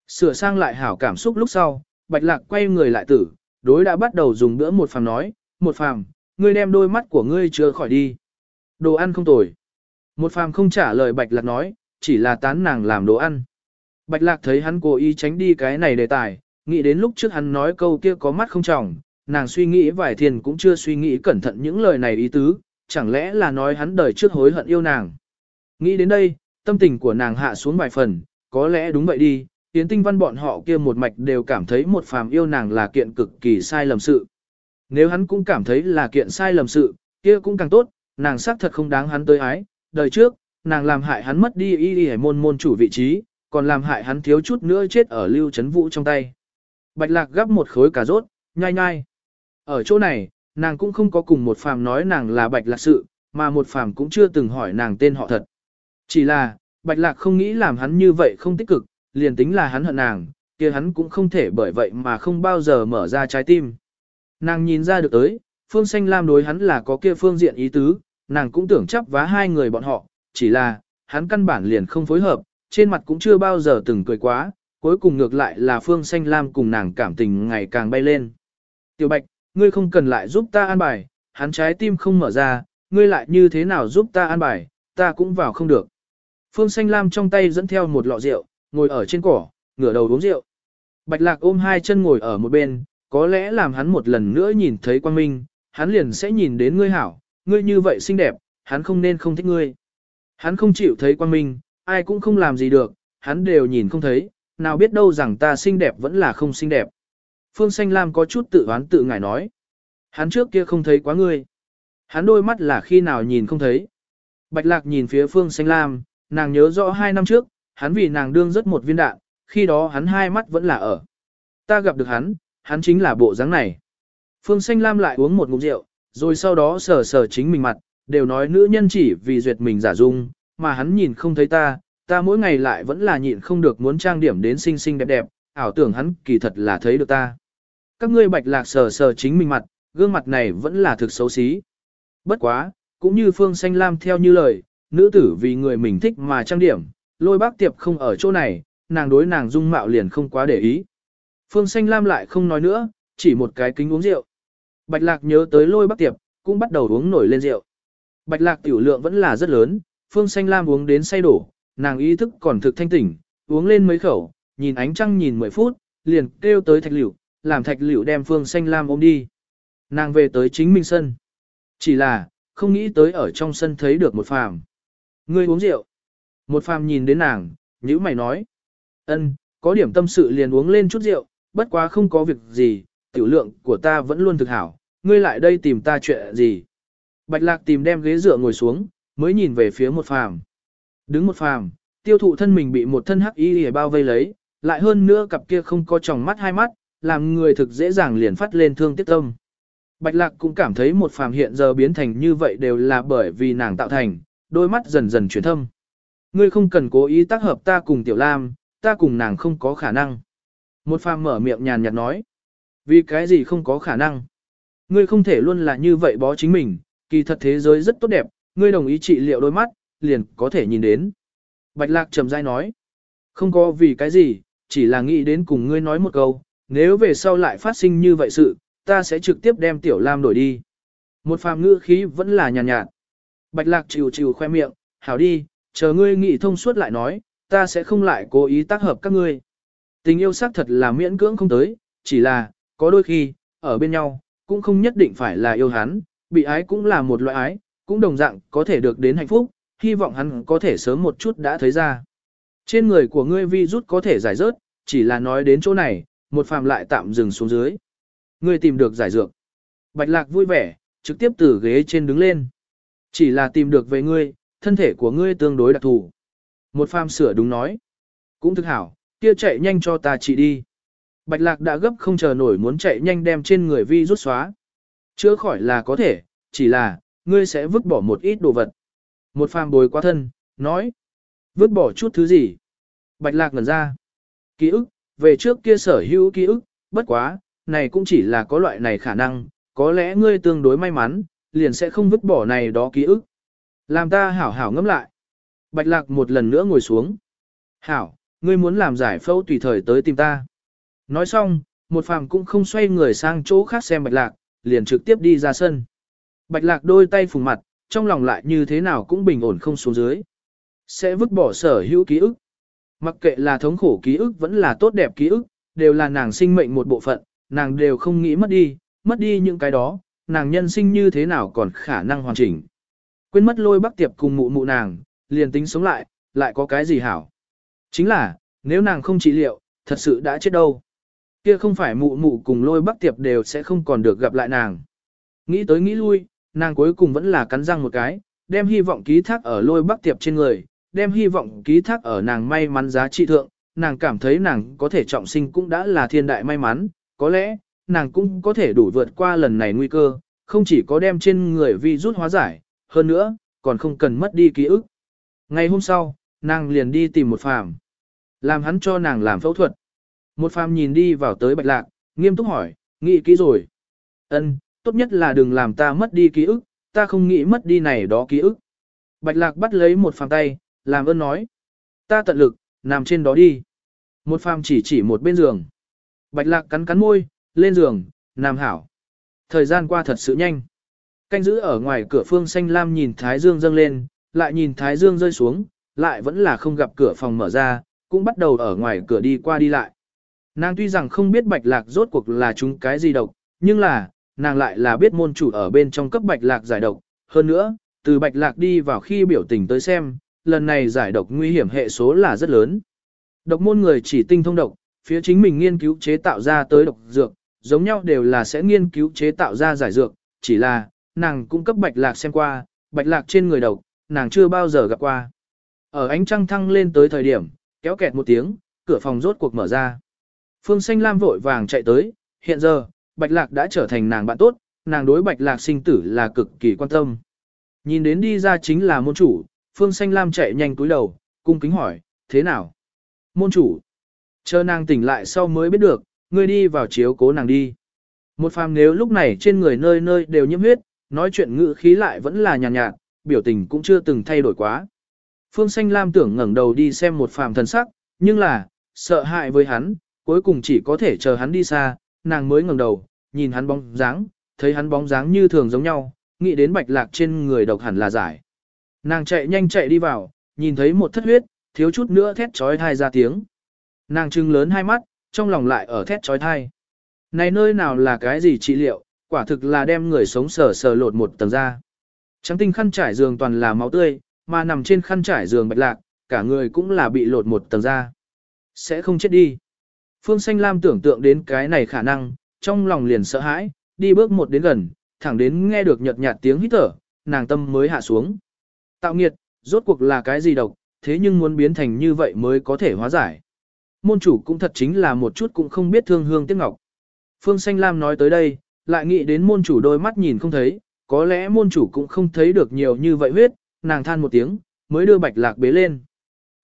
Sửa sang lại hảo cảm xúc lúc sau, bạch lạc quay người lại tử, đối đã bắt đầu dùng bữa một phàm nói, một phàm, ngươi đem đôi mắt của ngươi chưa khỏi đi. Đồ ăn không tồi. Một phàm không trả lời bạch lạc nói, chỉ là tán nàng làm đồ ăn. Bạch lạc thấy hắn cố ý tránh đi cái này đề tài, nghĩ đến lúc trước hắn nói câu kia có mắt không trọng, nàng suy nghĩ vài thiền cũng chưa suy nghĩ cẩn thận những lời này ý tứ, chẳng lẽ là nói hắn đời trước hối hận yêu nàng. Nghĩ đến đây, tâm tình của nàng hạ xuống vài phần, có lẽ đúng vậy đi, Yến Tinh Văn bọn họ kia một mạch đều cảm thấy một phàm yêu nàng là kiện cực kỳ sai lầm sự. Nếu hắn cũng cảm thấy là kiện sai lầm sự, kia cũng càng tốt, nàng xác thật không đáng hắn tới ái. Đời trước, nàng làm hại hắn mất đi y y môn môn chủ vị trí, còn làm hại hắn thiếu chút nữa chết ở lưu chấn vũ trong tay. Bạch lạc gắp một khối cà rốt, nhai nhai. Ở chỗ này, nàng cũng không có cùng một phàm nói nàng là bạch lạc sự, mà một phàm cũng chưa từng hỏi nàng tên họ thật. Chỉ là, bạch lạc không nghĩ làm hắn như vậy không tích cực, liền tính là hắn hận nàng, kia hắn cũng không thể bởi vậy mà không bao giờ mở ra trái tim. Nàng nhìn ra được tới, Phương Xanh Lam đối hắn là có kia phương diện ý tứ, nàng cũng tưởng chấp vá hai người bọn họ, chỉ là, hắn căn bản liền không phối hợp, trên mặt cũng chưa bao giờ từng cười quá, cuối cùng ngược lại là Phương Xanh Lam cùng nàng cảm tình ngày càng bay lên. Tiểu Bạch, ngươi không cần lại giúp ta an bài, hắn trái tim không mở ra, ngươi lại như thế nào giúp ta an bài, ta cũng vào không được. Phương Xanh Lam trong tay dẫn theo một lọ rượu, ngồi ở trên cỏ, ngửa đầu uống rượu. Bạch Lạc ôm hai chân ngồi ở một bên, có lẽ làm hắn một lần nữa nhìn thấy quang minh, hắn liền sẽ nhìn đến ngươi hảo, ngươi như vậy xinh đẹp, hắn không nên không thích ngươi. Hắn không chịu thấy quang minh, ai cũng không làm gì được, hắn đều nhìn không thấy, nào biết đâu rằng ta xinh đẹp vẫn là không xinh đẹp. Phương Xanh Lam có chút tự oán tự ngại nói. Hắn trước kia không thấy quá ngươi. Hắn đôi mắt là khi nào nhìn không thấy. Bạch Lạc nhìn phía Phương Xanh Lam, nàng nhớ rõ hai năm trước, hắn vì nàng đương rất một viên đạn, khi đó hắn hai mắt vẫn là ở. Ta gặp được hắn, hắn chính là bộ dáng này. Phương Xanh Lam lại uống một ngụm rượu, rồi sau đó sờ sờ chính mình mặt, đều nói nữ nhân chỉ vì duyệt mình giả dung, mà hắn nhìn không thấy ta, ta mỗi ngày lại vẫn là nhịn không được muốn trang điểm đến xinh xinh đẹp đẹp, ảo tưởng hắn kỳ thật là thấy được ta. Các ngươi bạch lạc sờ sờ chính mình mặt, gương mặt này vẫn là thực xấu xí. Bất quá, cũng như Phương Xanh Lam theo như lời, nữ tử vì người mình thích mà trang điểm, lôi bác tiệp không ở chỗ này, nàng đối nàng dung mạo liền không quá để ý. Phương Xanh Lam lại không nói nữa, chỉ một cái kính uống rượu. Bạch Lạc nhớ tới lôi bác tiệp, cũng bắt đầu uống nổi lên rượu. Bạch Lạc tiểu lượng vẫn là rất lớn, Phương Xanh Lam uống đến say đổ, nàng ý thức còn thực thanh tỉnh, uống lên mấy khẩu, nhìn ánh trăng nhìn 10 phút, liền kêu tới thạch liễu, làm thạch liễu đem Phương Xanh Lam ôm đi. Nàng về tới chính mình sân. Chỉ là, không nghĩ tới ở trong sân thấy được một phàm. Ngươi uống rượu. Một phàm nhìn đến nàng, nhữ mày nói. ân, có điểm tâm sự liền uống lên chút rượu, bất quá không có việc gì, tiểu lượng của ta vẫn luôn thực hảo, ngươi lại đây tìm ta chuyện gì. Bạch lạc tìm đem ghế dựa ngồi xuống, mới nhìn về phía một phàm. Đứng một phàm, tiêu thụ thân mình bị một thân hắc y bao vây lấy, lại hơn nữa cặp kia không có tròng mắt hai mắt, làm người thực dễ dàng liền phát lên thương tiếc tâm. Bạch lạc cũng cảm thấy một phàm hiện giờ biến thành như vậy đều là bởi vì nàng tạo thành, đôi mắt dần dần chuyển thâm. Ngươi không cần cố ý tác hợp ta cùng tiểu lam, ta cùng nàng không có khả năng. Một phàm mở miệng nhàn nhạt nói. Vì cái gì không có khả năng? Ngươi không thể luôn là như vậy bó chính mình, kỳ thật thế giới rất tốt đẹp, ngươi đồng ý trị liệu đôi mắt, liền có thể nhìn đến. Bạch lạc trầm dai nói. Không có vì cái gì, chỉ là nghĩ đến cùng ngươi nói một câu, nếu về sau lại phát sinh như vậy sự, ta sẽ trực tiếp đem tiểu lam đổi đi. Một phàm ngữ khí vẫn là nhàn nhạt, nhạt. Bạch lạc chịu chịu khoe miệng, hảo đi, chờ ngươi nghĩ thông suốt lại nói, ta sẽ không lại cố ý tác hợp các ngươi. Tình yêu xác thật là miễn cưỡng không tới, chỉ là, có đôi khi, ở bên nhau, cũng không nhất định phải là yêu hắn, bị ái cũng là một loại ái, cũng đồng dạng có thể được đến hạnh phúc, hy vọng hắn có thể sớm một chút đã thấy ra. Trên người của ngươi vi rút có thể giải rớt, chỉ là nói đến chỗ này, một phàm lại tạm dừng xuống dưới. Ngươi tìm được giải dược. Bạch lạc vui vẻ, trực tiếp từ ghế trên đứng lên. Chỉ là tìm được về ngươi, thân thể của ngươi tương đối đặc thù. Một phàm sửa đúng nói. Cũng thức hảo, kia chạy nhanh cho ta chỉ đi. Bạch lạc đã gấp không chờ nổi muốn chạy nhanh đem trên người vi rút xóa. Chữa khỏi là có thể, chỉ là, ngươi sẽ vứt bỏ một ít đồ vật. Một phàm bồi quá thân, nói. Vứt bỏ chút thứ gì? Bạch lạc ngẩn ra. Ký ức, về trước kia sở hữu ký ức, bất quá, này cũng chỉ là có loại này khả năng, có lẽ ngươi tương đối may mắn, liền sẽ không vứt bỏ này đó ký ức. Làm ta hảo hảo ngẫm lại. Bạch lạc một lần nữa ngồi xuống. Hảo, ngươi muốn làm giải phẫu tùy thời tới tìm ta. Nói xong, một phàm cũng không xoay người sang chỗ khác xem bạch lạc, liền trực tiếp đi ra sân. Bạch lạc đôi tay phùng mặt, trong lòng lại như thế nào cũng bình ổn không xuống dưới. Sẽ vứt bỏ sở hữu ký ức. Mặc kệ là thống khổ ký ức vẫn là tốt đẹp ký ức, đều là nàng sinh mệnh một bộ phận, nàng đều không nghĩ mất đi, mất đi những cái đó, nàng nhân sinh như thế nào còn khả năng hoàn chỉnh. Quên mất lôi bắc tiệp cùng mụ mụ nàng, liền tính sống lại, lại có cái gì hảo. Chính là, nếu nàng không trị liệu, thật sự đã chết đâu. Kia không phải mụ mụ cùng lôi bắc tiệp đều sẽ không còn được gặp lại nàng. Nghĩ tới nghĩ lui, nàng cuối cùng vẫn là cắn răng một cái, đem hy vọng ký thác ở lôi bắc tiệp trên người, đem hy vọng ký thác ở nàng may mắn giá trị thượng, nàng cảm thấy nàng có thể trọng sinh cũng đã là thiên đại may mắn, có lẽ, nàng cũng có thể đủ vượt qua lần này nguy cơ, không chỉ có đem trên người vi rút hóa giải, hơn nữa, còn không cần mất đi ký ức. Ngày hôm sau, nàng liền đi tìm một phàm, làm hắn cho nàng làm phẫu thuật. Một phàm nhìn đi vào tới bạch lạc, nghiêm túc hỏi, nghĩ kỹ rồi. Ân, tốt nhất là đừng làm ta mất đi ký ức, ta không nghĩ mất đi này đó ký ức. Bạch lạc bắt lấy một phàm tay, làm ơn nói. Ta tận lực, nằm trên đó đi. Một phàm chỉ chỉ một bên giường. Bạch lạc cắn cắn môi, lên giường, nằm hảo. Thời gian qua thật sự nhanh. Canh giữ ở ngoài cửa phương xanh lam nhìn Thái Dương dâng lên, lại nhìn Thái Dương rơi xuống, lại vẫn là không gặp cửa phòng mở ra, cũng bắt đầu ở ngoài cửa đi qua đi lại. Nàng tuy rằng không biết bạch lạc rốt cuộc là chúng cái gì độc, nhưng là, nàng lại là biết môn chủ ở bên trong cấp bạch lạc giải độc. Hơn nữa, từ bạch lạc đi vào khi biểu tình tới xem, lần này giải độc nguy hiểm hệ số là rất lớn. Độc môn người chỉ tinh thông độc, phía chính mình nghiên cứu chế tạo ra tới độc dược, giống nhau đều là sẽ nghiên cứu chế tạo ra giải dược, chỉ là, nàng cung cấp bạch lạc xem qua, bạch lạc trên người độc, nàng chưa bao giờ gặp qua. Ở ánh trăng thăng lên tới thời điểm, kéo kẹt một tiếng, cửa phòng rốt cuộc mở ra. Phương Xanh Lam vội vàng chạy tới, hiện giờ, bạch lạc đã trở thành nàng bạn tốt, nàng đối bạch lạc sinh tử là cực kỳ quan tâm. Nhìn đến đi ra chính là môn chủ, Phương Xanh Lam chạy nhanh cúi đầu, cung kính hỏi, thế nào? Môn chủ. Chờ nàng tỉnh lại sau mới biết được, ngươi đi vào chiếu cố nàng đi. Một phàm nếu lúc này trên người nơi nơi đều nhiễm huyết, nói chuyện ngữ khí lại vẫn là nhàn nhạt, nhạt, biểu tình cũng chưa từng thay đổi quá. Phương Xanh Lam tưởng ngẩng đầu đi xem một phàm thần sắc, nhưng là, sợ hại với hắn, cuối cùng chỉ có thể chờ hắn đi xa, nàng mới ngẩng đầu, nhìn hắn bóng dáng, thấy hắn bóng dáng như thường giống nhau, nghĩ đến bạch lạc trên người độc hẳn là giải. Nàng chạy nhanh chạy đi vào, nhìn thấy một thất huyết, thiếu chút nữa thét trói thai ra tiếng. Nàng trưng lớn hai mắt, trong lòng lại ở thét trói thai. Này nơi nào là cái gì trị liệu, quả thực là đem người sống sờ sờ lột một tầng ra. Trắng tinh khăn trải giường toàn là máu tươi, mà nằm trên khăn trải giường bạch lạc, cả người cũng là bị lột một tầng ra. Sẽ không chết đi. Phương Xanh Lam tưởng tượng đến cái này khả năng, trong lòng liền sợ hãi, đi bước một đến gần, thẳng đến nghe được nhợt nhạt tiếng hít thở, nàng tâm mới hạ xuống. Tạo nghiệt, rốt cuộc là cái gì độc, thế nhưng muốn biến thành như vậy mới có thể hóa giải. Môn chủ cũng thật chính là một chút cũng không biết thương hương tiếc ngọc. Phương Xanh Lam nói tới đây, lại nghĩ đến môn chủ đôi mắt nhìn không thấy, có lẽ môn chủ cũng không thấy được nhiều như vậy huyết, nàng than một tiếng, mới đưa bạch lạc bế lên.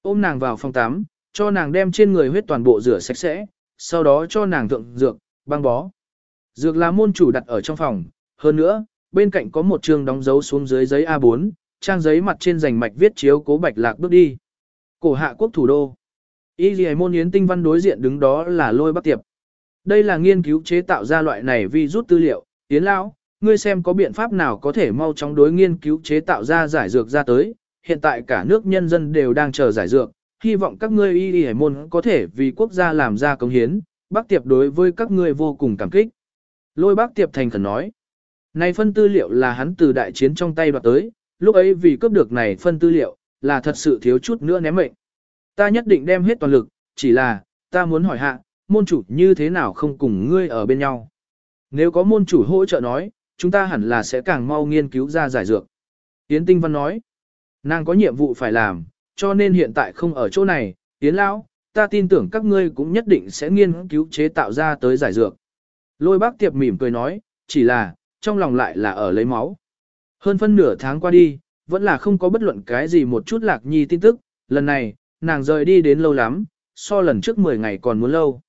Ôm nàng vào phòng tắm, cho nàng đem trên người huyết toàn bộ rửa sạch sẽ, sau đó cho nàng thượng dược, băng bó. Dược là môn chủ đặt ở trong phòng, hơn nữa, bên cạnh có một trường đóng dấu xuống dưới giấy A4, trang giấy mặt trên rành mạch viết chiếu cố bạch lạc bước đi. Cổ hạ quốc thủ đô. Y dì môn yến tinh văn đối diện đứng đó là lôi bắc tiệp. Đây là nghiên cứu chế tạo ra loại này vi rút tư liệu, Yến Lão, ngươi xem có biện pháp nào có thể mau chóng đối nghiên cứu chế tạo ra giải dược ra tới, hiện tại cả nước nhân dân đều đang chờ giải dược, hy vọng các ngươi y y môn có thể vì quốc gia làm ra công hiến, bác tiệp đối với các ngươi vô cùng cảm kích. Lôi bác tiệp thành khẩn nói, này phân tư liệu là hắn từ đại chiến trong tay đoạt tới, lúc ấy vì cướp được này phân tư liệu, là thật sự thiếu chút nữa ném mệnh. Ta nhất định đem hết toàn lực, chỉ là, ta muốn hỏi hạ, môn chủ như thế nào không cùng ngươi ở bên nhau. Nếu có môn chủ hỗ trợ nói, chúng ta hẳn là sẽ càng mau nghiên cứu ra giải dược. Yến Tinh Văn nói, nàng có nhiệm vụ phải làm, cho nên hiện tại không ở chỗ này, Yến Lão, ta tin tưởng các ngươi cũng nhất định sẽ nghiên cứu chế tạo ra tới giải dược. Lôi bác tiệp mỉm cười nói, chỉ là, trong lòng lại là ở lấy máu. Hơn phân nửa tháng qua đi, vẫn là không có bất luận cái gì một chút lạc nhi tin tức, lần này, nàng rời đi đến lâu lắm, so lần trước 10 ngày còn muốn lâu.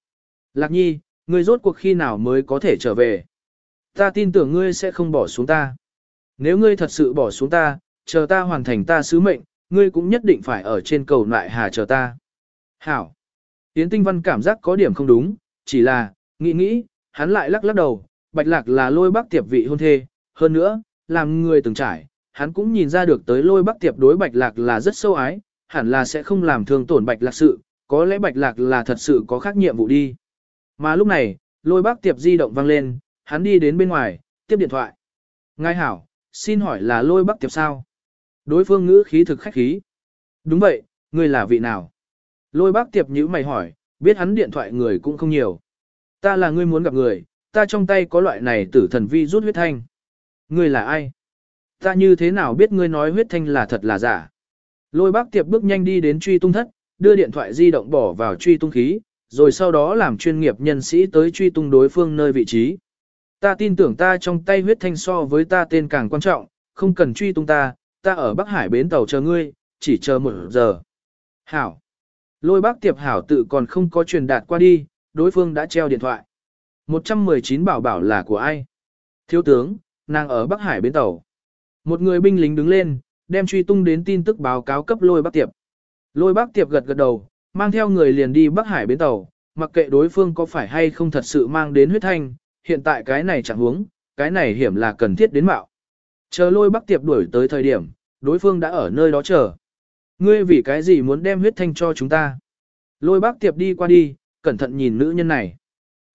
Lạc nhi, ngươi rốt cuộc khi nào mới có thể trở về? Ta tin tưởng ngươi sẽ không bỏ xuống ta. Nếu ngươi thật sự bỏ xuống ta, chờ ta hoàn thành ta sứ mệnh, ngươi cũng nhất định phải ở trên cầu lại hà chờ ta. Hảo. Yến Tinh Văn cảm giác có điểm không đúng, chỉ là, nghĩ nghĩ, hắn lại lắc lắc đầu, bạch lạc là lôi bác tiệp vị hôn thê, hơn nữa, làm người từng trải, hắn cũng nhìn ra được tới lôi bác tiệp đối bạch lạc là rất sâu ái, hẳn là sẽ không làm thương tổn bạch lạc sự, có lẽ bạch lạc là thật sự có khác nhiệm vụ đi. Mà lúc này, lôi bác tiệp di động vang lên, hắn đi đến bên ngoài, tiếp điện thoại. Ngài hảo, xin hỏi là lôi bác tiệp sao? Đối phương ngữ khí thực khách khí. Đúng vậy, ngươi là vị nào? Lôi bác tiệp nhữ mày hỏi, biết hắn điện thoại người cũng không nhiều. Ta là người muốn gặp người, ta trong tay có loại này tử thần vi rút huyết thanh. Ngươi là ai? Ta như thế nào biết ngươi nói huyết thanh là thật là giả? Lôi bác tiệp bước nhanh đi đến truy tung thất, đưa điện thoại di động bỏ vào truy tung khí, rồi sau đó làm chuyên nghiệp nhân sĩ tới truy tung đối phương nơi vị trí. Ta tin tưởng ta trong tay huyết thanh so với ta tên càng quan trọng, không cần truy tung ta, ta ở Bắc Hải bến tàu chờ ngươi, chỉ chờ một giờ. Hảo. Lôi bác tiệp hảo tự còn không có truyền đạt qua đi, đối phương đã treo điện thoại. 119 bảo bảo là của ai? Thiếu tướng, nàng ở Bắc Hải bến tàu. Một người binh lính đứng lên, đem truy tung đến tin tức báo cáo cấp lôi bác tiệp. Lôi bác tiệp gật gật đầu, mang theo người liền đi Bắc Hải bến tàu, mặc kệ đối phương có phải hay không thật sự mang đến huyết thanh, hiện tại cái này chẳng huống, cái này hiểm là cần thiết đến mạo. Chờ lôi bác tiệp đuổi tới thời điểm, đối phương đã ở nơi đó chờ. Ngươi vì cái gì muốn đem huyết thanh cho chúng ta? Lôi bác tiệp đi qua đi, cẩn thận nhìn nữ nhân này.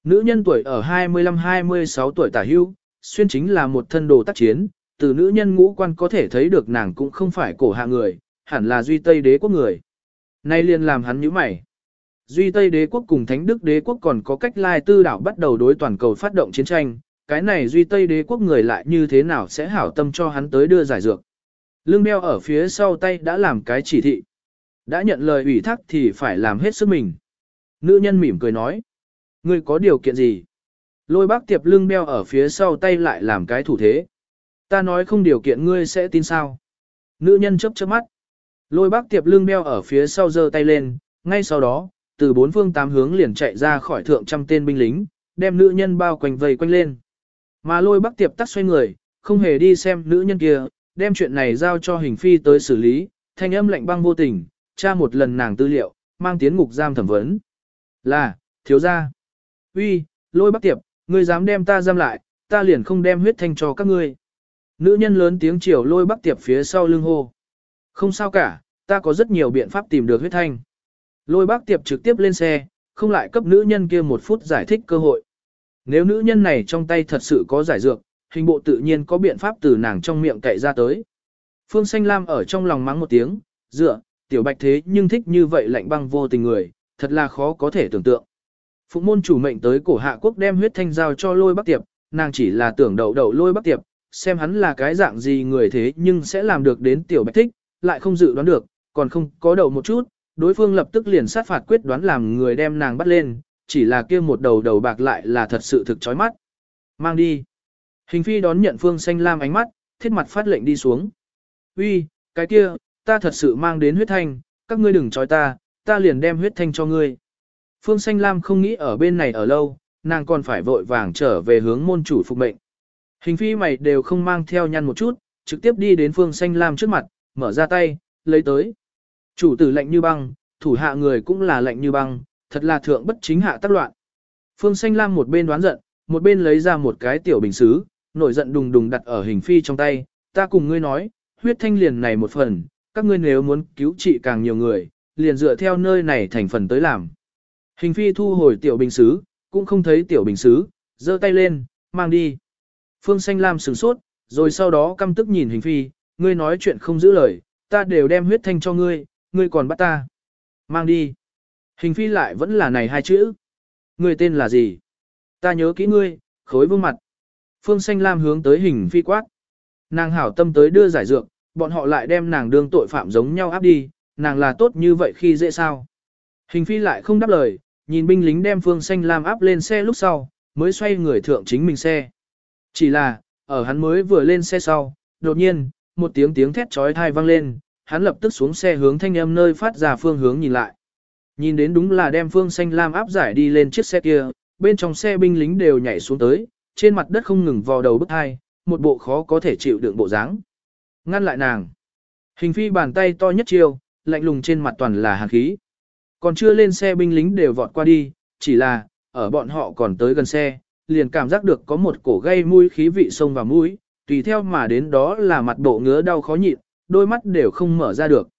Nữ nhân tuổi ở 25-26 tuổi tả hưu, xuyên chính là một thân đồ tác chiến, từ nữ nhân ngũ quan có thể thấy được nàng cũng không phải cổ hạ người, hẳn là duy Tây đế quốc người. Nay liền làm hắn nhíu mày. Duy Tây đế quốc cùng Thánh Đức đế quốc còn có cách lai tư đảo bắt đầu đối toàn cầu phát động chiến tranh, cái này Duy Tây đế quốc người lại như thế nào sẽ hảo tâm cho hắn tới đưa giải dược. Lương đeo ở phía sau tay đã làm cái chỉ thị. Đã nhận lời ủy thác thì phải làm hết sức mình. Nữ nhân mỉm cười nói. Ngươi có điều kiện gì? Lôi bác tiệp lưng đeo ở phía sau tay lại làm cái thủ thế. Ta nói không điều kiện ngươi sẽ tin sao? Nữ nhân chấp chớp mắt. Lôi bác tiệp lưng đeo ở phía sau giơ tay lên, ngay sau đó, từ bốn phương tám hướng liền chạy ra khỏi thượng trăm tên binh lính, đem nữ nhân bao quanh vây quanh lên. Mà lôi bác tiệp tắt xoay người, không hề đi xem nữ nhân kia, đem chuyện này giao cho hình phi tới xử lý, thanh âm lạnh băng vô tình, tra một lần nàng tư liệu, mang tiến ngục giam thẩm vấn. Là, thiếu gia. Uy, lôi Bắc tiệp, ngươi dám đem ta giam lại, ta liền không đem huyết thanh cho các ngươi. Nữ nhân lớn tiếng chiều lôi Bắc tiệp phía sau lưng hô. Không sao cả, ta có rất nhiều biện pháp tìm được huyết thanh. Lôi bác tiệp trực tiếp lên xe, không lại cấp nữ nhân kia một phút giải thích cơ hội. Nếu nữ nhân này trong tay thật sự có giải dược, hình bộ tự nhiên có biện pháp từ nàng trong miệng cậy ra tới. Phương Xanh Lam ở trong lòng mắng một tiếng, dựa, tiểu bạch thế nhưng thích như vậy lạnh băng vô tình người, thật là khó có thể tưởng tượng. Phụ môn chủ mệnh tới cổ hạ quốc đem huyết thanh giao cho lôi bắc tiệp, nàng chỉ là tưởng đầu đầu lôi bắc tiệp, xem hắn là cái dạng gì người thế nhưng sẽ làm được đến tiểu bạch thích, lại không dự đoán được, còn không có đầu một chút, đối phương lập tức liền sát phạt quyết đoán làm người đem nàng bắt lên, chỉ là kia một đầu đầu bạc lại là thật sự thực chói mắt. Mang đi. Hình phi đón nhận Phương Xanh Lam ánh mắt, thiết mặt phát lệnh đi xuống. Uy, cái kia, ta thật sự mang đến huyết thanh, các ngươi đừng trói ta, ta liền đem huyết thanh cho ngươi. Phương Xanh Lam không nghĩ ở bên này ở lâu, nàng còn phải vội vàng trở về hướng môn chủ phục mệnh. Hình phi mày đều không mang theo nhăn một chút, trực tiếp đi đến Phương Xanh Lam trước mặt, mở ra tay, lấy tới. Chủ tử lệnh như băng, thủ hạ người cũng là lệnh như băng, thật là thượng bất chính hạ tác loạn. Phương Xanh Lam một bên đoán giận, một bên lấy ra một cái tiểu bình xứ, nổi giận đùng đùng đặt ở hình phi trong tay, ta cùng ngươi nói, huyết thanh liền này một phần, các ngươi nếu muốn cứu trị càng nhiều người, liền dựa theo nơi này thành phần tới làm. Hình phi thu hồi tiểu bình xứ, cũng không thấy tiểu bình xứ, giơ tay lên, mang đi. Phương Xanh Lam sửng sốt, rồi sau đó căm tức nhìn hình phi, ngươi nói chuyện không giữ lời, ta đều đem huyết thanh cho ngươi, ngươi còn bắt ta. Mang đi. Hình phi lại vẫn là này hai chữ. Ngươi tên là gì? Ta nhớ kỹ ngươi, khối vương mặt. Phương Xanh Lam hướng tới hình phi quát. Nàng hảo tâm tới đưa giải dược, bọn họ lại đem nàng đương tội phạm giống nhau áp đi, nàng là tốt như vậy khi dễ sao. Hình phi lại không đáp lời, nhìn binh lính đem Phương Xanh Lam áp lên xe lúc sau, mới xoay người thượng chính mình xe. Chỉ là, ở hắn mới vừa lên xe sau, đột nhiên, một tiếng tiếng thét trói thai vang lên, hắn lập tức xuống xe hướng thanh âm nơi phát ra phương hướng nhìn lại. Nhìn đến đúng là đem Phương Xanh Lam áp giải đi lên chiếc xe kia, bên trong xe binh lính đều nhảy xuống tới, trên mặt đất không ngừng vò đầu bức hai, một bộ khó có thể chịu đựng bộ dáng. Ngăn lại nàng. Hình phi bàn tay to nhất chiêu, lạnh lùng trên mặt toàn là hàn khí. Còn chưa lên xe binh lính đều vọt qua đi, chỉ là, ở bọn họ còn tới gần xe, liền cảm giác được có một cổ gây mũi khí vị sông vào mũi, tùy theo mà đến đó là mặt bộ ngứa đau khó nhịn, đôi mắt đều không mở ra được.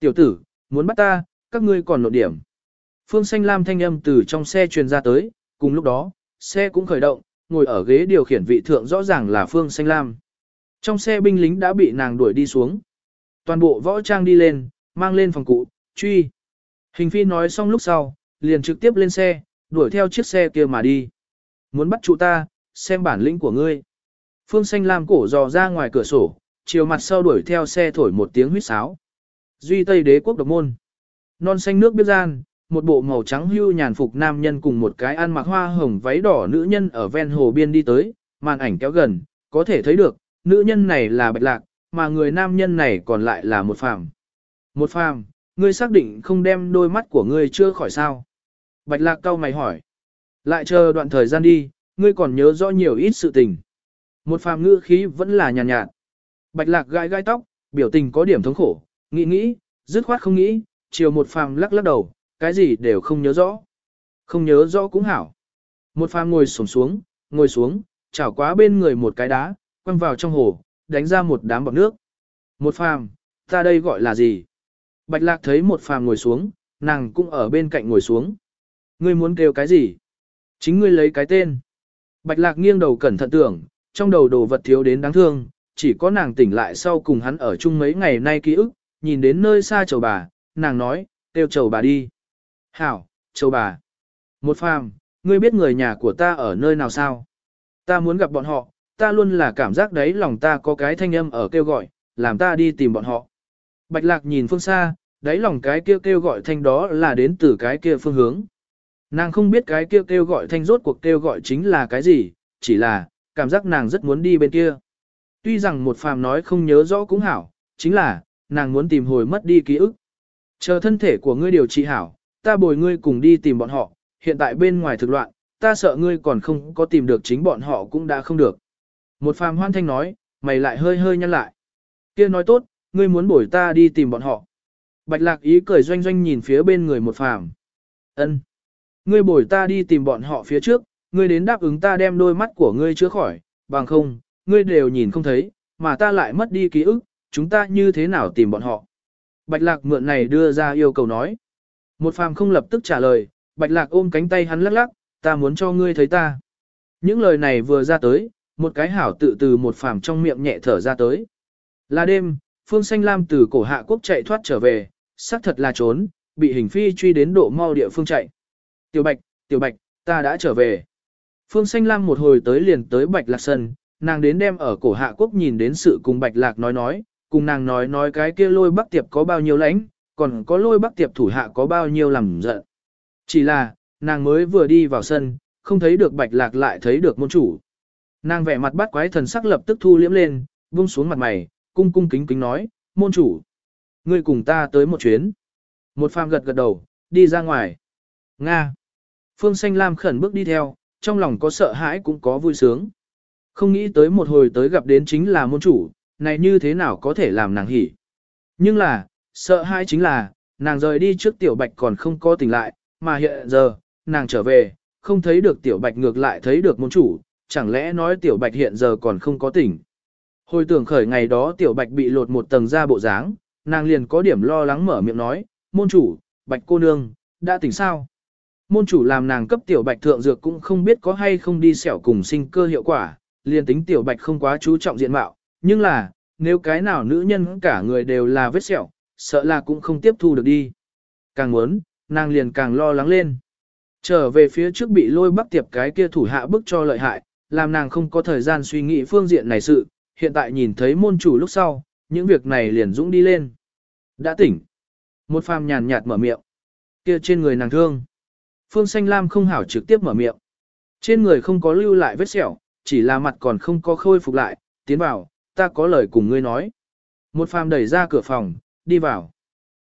Tiểu tử, muốn bắt ta, các ngươi còn nộn điểm. Phương Xanh Lam thanh âm từ trong xe truyền ra tới, cùng lúc đó, xe cũng khởi động, ngồi ở ghế điều khiển vị thượng rõ ràng là Phương Xanh Lam. Trong xe binh lính đã bị nàng đuổi đi xuống. Toàn bộ võ trang đi lên, mang lên phòng cụ, truy. Hình phi nói xong lúc sau, liền trực tiếp lên xe, đuổi theo chiếc xe kia mà đi. Muốn bắt trụ ta, xem bản lĩnh của ngươi. Phương Xanh Lam cổ dò ra ngoài cửa sổ, chiều mặt sau đuổi theo xe thổi một tiếng huýt sáo. Duy Tây đế quốc độc môn. Non xanh nước biết gian, một bộ màu trắng hưu nhàn phục nam nhân cùng một cái ăn mặc hoa hồng váy đỏ nữ nhân ở ven hồ biên đi tới, màn ảnh kéo gần, có thể thấy được, nữ nhân này là bạch lạc, mà người nam nhân này còn lại là một phàm. Một phàm, ngươi xác định không đem đôi mắt của ngươi chưa khỏi sao? Bạch lạc cau mày hỏi. Lại chờ đoạn thời gian đi, ngươi còn nhớ rõ nhiều ít sự tình. Một phàm ngữ khí vẫn là nhàn nhạt, nhạt. Bạch lạc gai gai tóc, biểu tình có điểm thống khổ, nghĩ nghĩ, dứt khoát không nghĩ, chiều một phàm lắc lắc đầu, cái gì đều không nhớ rõ. Không nhớ rõ cũng hảo. Một phàm ngồi xổm xuống, ngồi xuống, chảo quá bên người một cái đá, quăng vào trong hồ, đánh ra một đám bọt nước. Một phàm, ta đây gọi là gì? Bạch lạc thấy một phàm ngồi xuống, nàng cũng ở bên cạnh ngồi xuống. Ngươi muốn kêu cái gì? Chính ngươi lấy cái tên. Bạch lạc nghiêng đầu cẩn thận tưởng, trong đầu đồ vật thiếu đến đáng thương, chỉ có nàng tỉnh lại sau cùng hắn ở chung mấy ngày nay ký ức, nhìn đến nơi xa chầu bà, nàng nói, kêu chầu bà đi. Hảo, Châu bà. Một phàm, ngươi biết người nhà của ta ở nơi nào sao? Ta muốn gặp bọn họ, ta luôn là cảm giác đấy lòng ta có cái thanh âm ở kêu gọi, làm ta đi tìm bọn họ. Bạch lạc nhìn phương xa, đáy lòng cái kêu kêu gọi thanh đó là đến từ cái kia phương hướng. Nàng không biết cái kêu, kêu gọi thanh rốt cuộc kêu gọi chính là cái gì, chỉ là, cảm giác nàng rất muốn đi bên kia. Tuy rằng một phàm nói không nhớ rõ cũng hảo, chính là, nàng muốn tìm hồi mất đi ký ức. Chờ thân thể của ngươi điều trị hảo, ta bồi ngươi cùng đi tìm bọn họ, hiện tại bên ngoài thực loạn, ta sợ ngươi còn không có tìm được chính bọn họ cũng đã không được. Một phàm hoan thanh nói, mày lại hơi hơi nhăn lại. kia nói tốt, ngươi muốn bồi ta đi tìm bọn họ. Bạch lạc ý cười doanh doanh nhìn phía bên người một phàm. ân Ngươi bồi ta đi tìm bọn họ phía trước, ngươi đến đáp ứng ta đem đôi mắt của ngươi chữa khỏi, bằng không, ngươi đều nhìn không thấy, mà ta lại mất đi ký ức, chúng ta như thế nào tìm bọn họ. Bạch lạc mượn này đưa ra yêu cầu nói. Một phàm không lập tức trả lời, bạch lạc ôm cánh tay hắn lắc lắc, ta muốn cho ngươi thấy ta. Những lời này vừa ra tới, một cái hảo tự từ một phàm trong miệng nhẹ thở ra tới. Là đêm, Phương Xanh Lam từ cổ hạ quốc chạy thoát trở về, xác thật là trốn, bị hình phi truy đến độ mau địa phương chạy. Tiểu Bạch, Tiểu Bạch, ta đã trở về. Phương Xanh Lam một hồi tới liền tới Bạch Lạc Sân, nàng đến đem ở cổ hạ quốc nhìn đến sự cùng Bạch Lạc nói nói, cùng nàng nói nói cái kia lôi bắc tiệp có bao nhiêu lãnh, còn có lôi bắc tiệp thủ hạ có bao nhiêu làm giận. Chỉ là, nàng mới vừa đi vào sân, không thấy được bạch lạc lại thấy được môn chủ. Nàng vẻ mặt bắt quái thần sắc lập tức thu liễm lên, buông xuống mặt mày, cung cung kính kính nói, môn chủ. Ngươi cùng ta tới một chuyến. Một phàm gật gật đầu, đi ra ngoài. Nga. Phương Xanh Lam khẩn bước đi theo, trong lòng có sợ hãi cũng có vui sướng. Không nghĩ tới một hồi tới gặp đến chính là môn chủ, này như thế nào có thể làm nàng hỉ. Nhưng là, sợ hãi chính là, nàng rời đi trước tiểu bạch còn không có tỉnh lại, mà hiện giờ, nàng trở về, không thấy được tiểu bạch ngược lại thấy được môn chủ, chẳng lẽ nói tiểu bạch hiện giờ còn không có tỉnh. Hồi tưởng khởi ngày đó tiểu bạch bị lột một tầng da bộ dáng, nàng liền có điểm lo lắng mở miệng nói, môn chủ, bạch cô nương, đã tỉnh sao? Môn chủ làm nàng cấp tiểu bạch thượng dược cũng không biết có hay không đi sẹo cùng sinh cơ hiệu quả, liền tính tiểu bạch không quá chú trọng diện mạo, nhưng là, nếu cái nào nữ nhân cả người đều là vết sẹo, sợ là cũng không tiếp thu được đi. Càng muốn, nàng liền càng lo lắng lên. Trở về phía trước bị lôi bắc tiệp cái kia thủ hạ bức cho lợi hại, làm nàng không có thời gian suy nghĩ phương diện này sự, hiện tại nhìn thấy môn chủ lúc sau, những việc này liền dũng đi lên. Đã tỉnh. Một phàm nhàn nhạt mở miệng. Kia trên người nàng thương. Phương Xanh Lam không hảo trực tiếp mở miệng. Trên người không có lưu lại vết sẹo, chỉ là mặt còn không có khôi phục lại, tiến vào, ta có lời cùng ngươi nói. Một phàm đẩy ra cửa phòng, đi vào.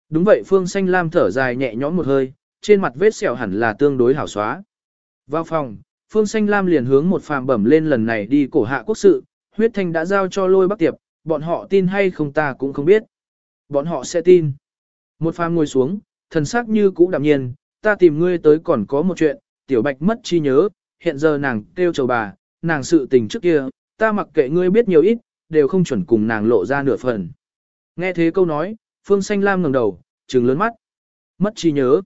Đúng vậy Phương Xanh Lam thở dài nhẹ nhõm một hơi, trên mặt vết sẹo hẳn là tương đối hảo xóa. Vào phòng, Phương Xanh Lam liền hướng một phàm bẩm lên lần này đi cổ hạ quốc sự, huyết thanh đã giao cho lôi bắc tiệp, bọn họ tin hay không ta cũng không biết. Bọn họ sẽ tin. Một phàm ngồi xuống, thần sắc như cũ đạm nhiên, ta tìm ngươi tới còn có một chuyện, tiểu bạch mất chi nhớ, hiện giờ nàng kêu chầu bà, nàng sự tình trước kia, ta mặc kệ ngươi biết nhiều ít, đều không chuẩn cùng nàng lộ ra nửa phần. Nghe thế câu nói, Phương Xanh Lam ngẩng đầu, trừng lớn mắt. Mất trí nhớ.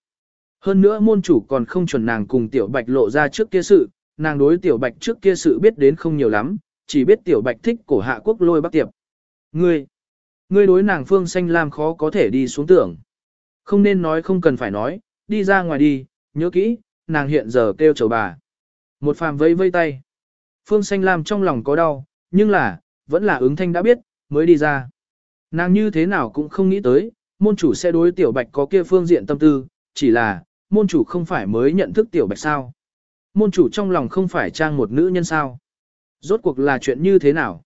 Hơn nữa môn chủ còn không chuẩn nàng cùng tiểu bạch lộ ra trước kia sự, nàng đối tiểu bạch trước kia sự biết đến không nhiều lắm, chỉ biết tiểu bạch thích cổ hạ quốc lôi bắc tiệp. Ngươi, ngươi đối nàng Phương Xanh Lam khó có thể đi xuống tưởng. Không nên nói không cần phải nói, đi ra ngoài đi, nhớ kỹ, nàng hiện giờ kêu chầu bà. Một phàm vây vây tay. Phương Xanh Lam trong lòng có đau, nhưng là, vẫn là ứng thanh đã biết, mới đi ra. Nàng như thế nào cũng không nghĩ tới, môn chủ sẽ đối tiểu bạch có kia phương diện tâm tư, chỉ là, môn chủ không phải mới nhận thức tiểu bạch sao. Môn chủ trong lòng không phải trang một nữ nhân sao. Rốt cuộc là chuyện như thế nào?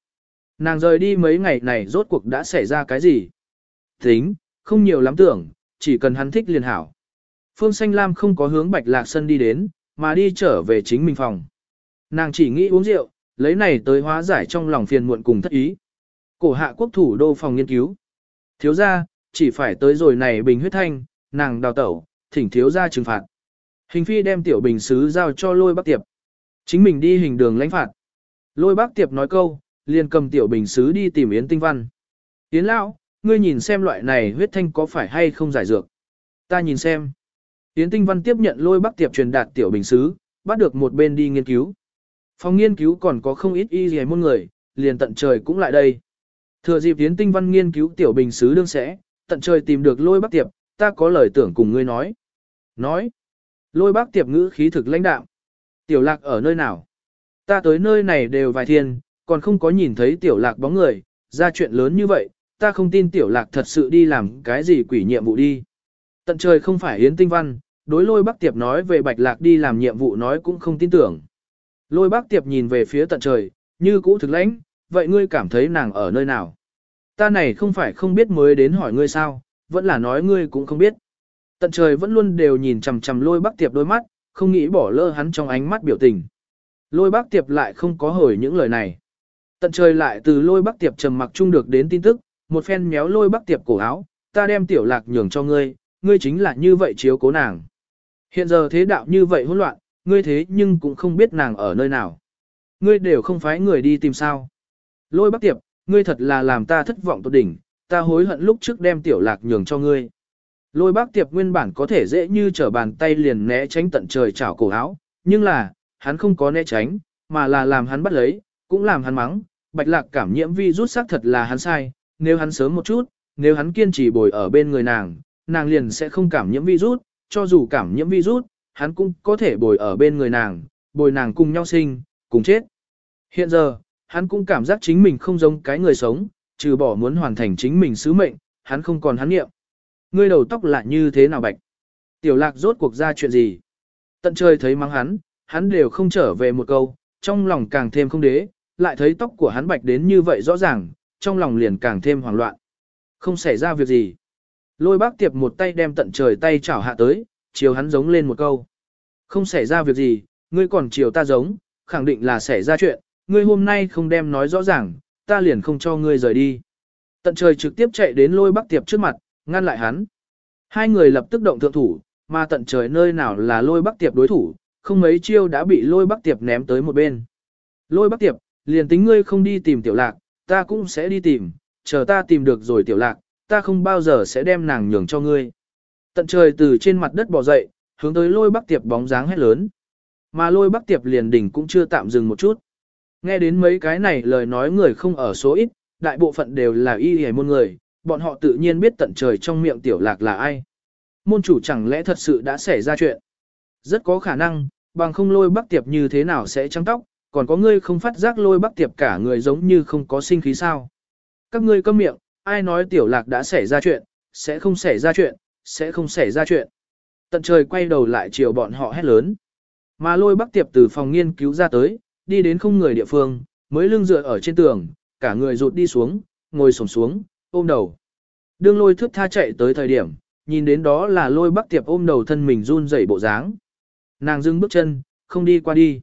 Nàng rời đi mấy ngày này rốt cuộc đã xảy ra cái gì? Tính, không nhiều lắm tưởng, chỉ cần hắn thích liền hảo. Phương Xanh Lam không có hướng Bạch Lạc Sân đi đến, mà đi trở về chính mình phòng. Nàng chỉ nghĩ uống rượu, lấy này tới hóa giải trong lòng phiền muộn cùng thất ý. Cổ hạ quốc thủ đô phòng nghiên cứu. Thiếu gia, chỉ phải tới rồi này bình huyết thanh, nàng đào tẩu, thỉnh thiếu gia trừng phạt. Hình phi đem tiểu bình sứ giao cho lôi bác tiệp. Chính mình đi hình đường lãnh phạt. Lôi bác tiệp nói câu, liền cầm tiểu bình sứ đi tìm Yến Tinh Văn. Yến lão, ngươi nhìn xem loại này huyết thanh có phải hay không giải dược. Ta nhìn xem. Yến Tinh Văn tiếp nhận lôi bác tiệp truyền đạt tiểu bình sứ, bắt được một bên đi nghiên cứu. Phòng nghiên cứu còn có không ít y gì môn người, liền tận trời cũng lại đây. Thừa dịp Yến Tinh Văn nghiên cứu tiểu bình sứ đương sẽ, tận trời tìm được lôi bác tiệp, ta có lời tưởng cùng ngươi nói. Nói. Lôi bác tiệp ngữ khí thực lãnh đạo. Tiểu lạc ở nơi nào? Ta tới nơi này đều vài thiên, còn không có nhìn thấy tiểu lạc bóng người, ra chuyện lớn như vậy, ta không tin tiểu lạc thật sự đi làm cái gì quỷ nhiệm vụ đi. Tận trời không phải Yến Tinh Văn, đối lôi bác tiệp nói về bạch lạc đi làm nhiệm vụ nói cũng không tin tưởng. Lôi bác tiệp nhìn về phía tận trời, như cũ thực lãnh, vậy ngươi cảm thấy nàng ở nơi nào? Ta này không phải không biết mới đến hỏi ngươi sao, vẫn là nói ngươi cũng không biết. Tận trời vẫn luôn đều nhìn chằm chằm lôi bác tiệp đôi mắt, không nghĩ bỏ lỡ hắn trong ánh mắt biểu tình. Lôi bác tiệp lại không có hồi những lời này. Tận trời lại từ lôi bác tiệp trầm mặc chung được đến tin tức, một phen méo lôi bác tiệp cổ áo, ta đem tiểu lạc nhường cho ngươi, ngươi chính là như vậy chiếu cố nàng. Hiện giờ thế đạo như vậy hỗn loạn, ngươi thế nhưng cũng không biết nàng ở nơi nào. Ngươi đều không phải người đi tìm sao. Lôi bác tiệp, ngươi thật là làm ta thất vọng tột đỉnh, ta hối hận lúc trước đem tiểu lạc nhường cho ngươi. Lôi bác tiệp nguyên bản có thể dễ như trở bàn tay liền né tránh tận trời chảo cổ áo, nhưng là, hắn không có né tránh, mà là làm hắn bắt lấy, cũng làm hắn mắng, bạch lạc cảm nhiễm vi rút xác thật là hắn sai, nếu hắn sớm một chút, nếu hắn kiên trì bồi ở bên người nàng, nàng liền sẽ không cảm nhiễm virus, cho dù cảm nhiễm virus, hắn cũng có thể bồi ở bên người nàng, bồi nàng cùng nhau sinh, cùng chết. Hiện giờ, hắn cũng cảm giác chính mình không giống cái người sống, trừ bỏ muốn hoàn thành chính mình sứ mệnh, hắn không còn hắn nghiệm. Ngươi đầu tóc lại như thế nào bạch? Tiểu lạc rốt cuộc ra chuyện gì? Tận trời thấy mắng hắn, hắn đều không trở về một câu, trong lòng càng thêm không đế, lại thấy tóc của hắn bạch đến như vậy rõ ràng, trong lòng liền càng thêm hoảng loạn. Không xảy ra việc gì. Lôi bác tiệp một tay đem tận trời tay chảo hạ tới, chiều hắn giống lên một câu. Không xảy ra việc gì, ngươi còn chiều ta giống, khẳng định là xảy ra chuyện, ngươi hôm nay không đem nói rõ ràng, ta liền không cho ngươi rời đi. Tận trời trực tiếp chạy đến lôi Bắc tiệp trước mặt, ngăn lại hắn. Hai người lập tức động thượng thủ, mà tận trời nơi nào là lôi Bắc tiệp đối thủ, không mấy chiêu đã bị lôi Bắc tiệp ném tới một bên. Lôi Bắc tiệp, liền tính ngươi không đi tìm tiểu lạc, ta cũng sẽ đi tìm, chờ ta tìm được rồi tiểu lạc, ta không bao giờ sẽ đem nàng nhường cho ngươi. Tận trời từ trên mặt đất bò dậy, hướng tới lôi Bắc tiệp bóng dáng hét lớn. Mà lôi Bắc tiệp liền đỉnh cũng chưa tạm dừng một chút. Nghe đến mấy cái này lời nói người không ở số ít, đại bộ phận đều là y hề môn người, bọn họ tự nhiên biết tận trời trong miệng tiểu lạc là ai. Môn chủ chẳng lẽ thật sự đã xảy ra chuyện. Rất có khả năng, bằng không lôi bắc tiệp như thế nào sẽ trắng tóc, còn có ngươi không phát giác lôi bắc tiệp cả người giống như không có sinh khí sao. Các ngươi câm miệng, ai nói tiểu lạc đã xảy ra chuyện, sẽ không xảy ra chuyện, sẽ không xảy ra chuyện. Tận trời quay đầu lại chiều bọn họ hét lớn. Mà lôi bắc tiệp từ phòng nghiên cứu ra tới, đi đến không người địa phương, mới lưng dựa ở trên tường, cả người rụt đi xuống, ngồi xổm xuống, ôm đầu. Đương lôi thước tha chạy tới thời điểm, nhìn đến đó là lôi Bắc tiệp ôm đầu thân mình run rẩy bộ dáng. Nàng dưng bước chân, không đi qua đi.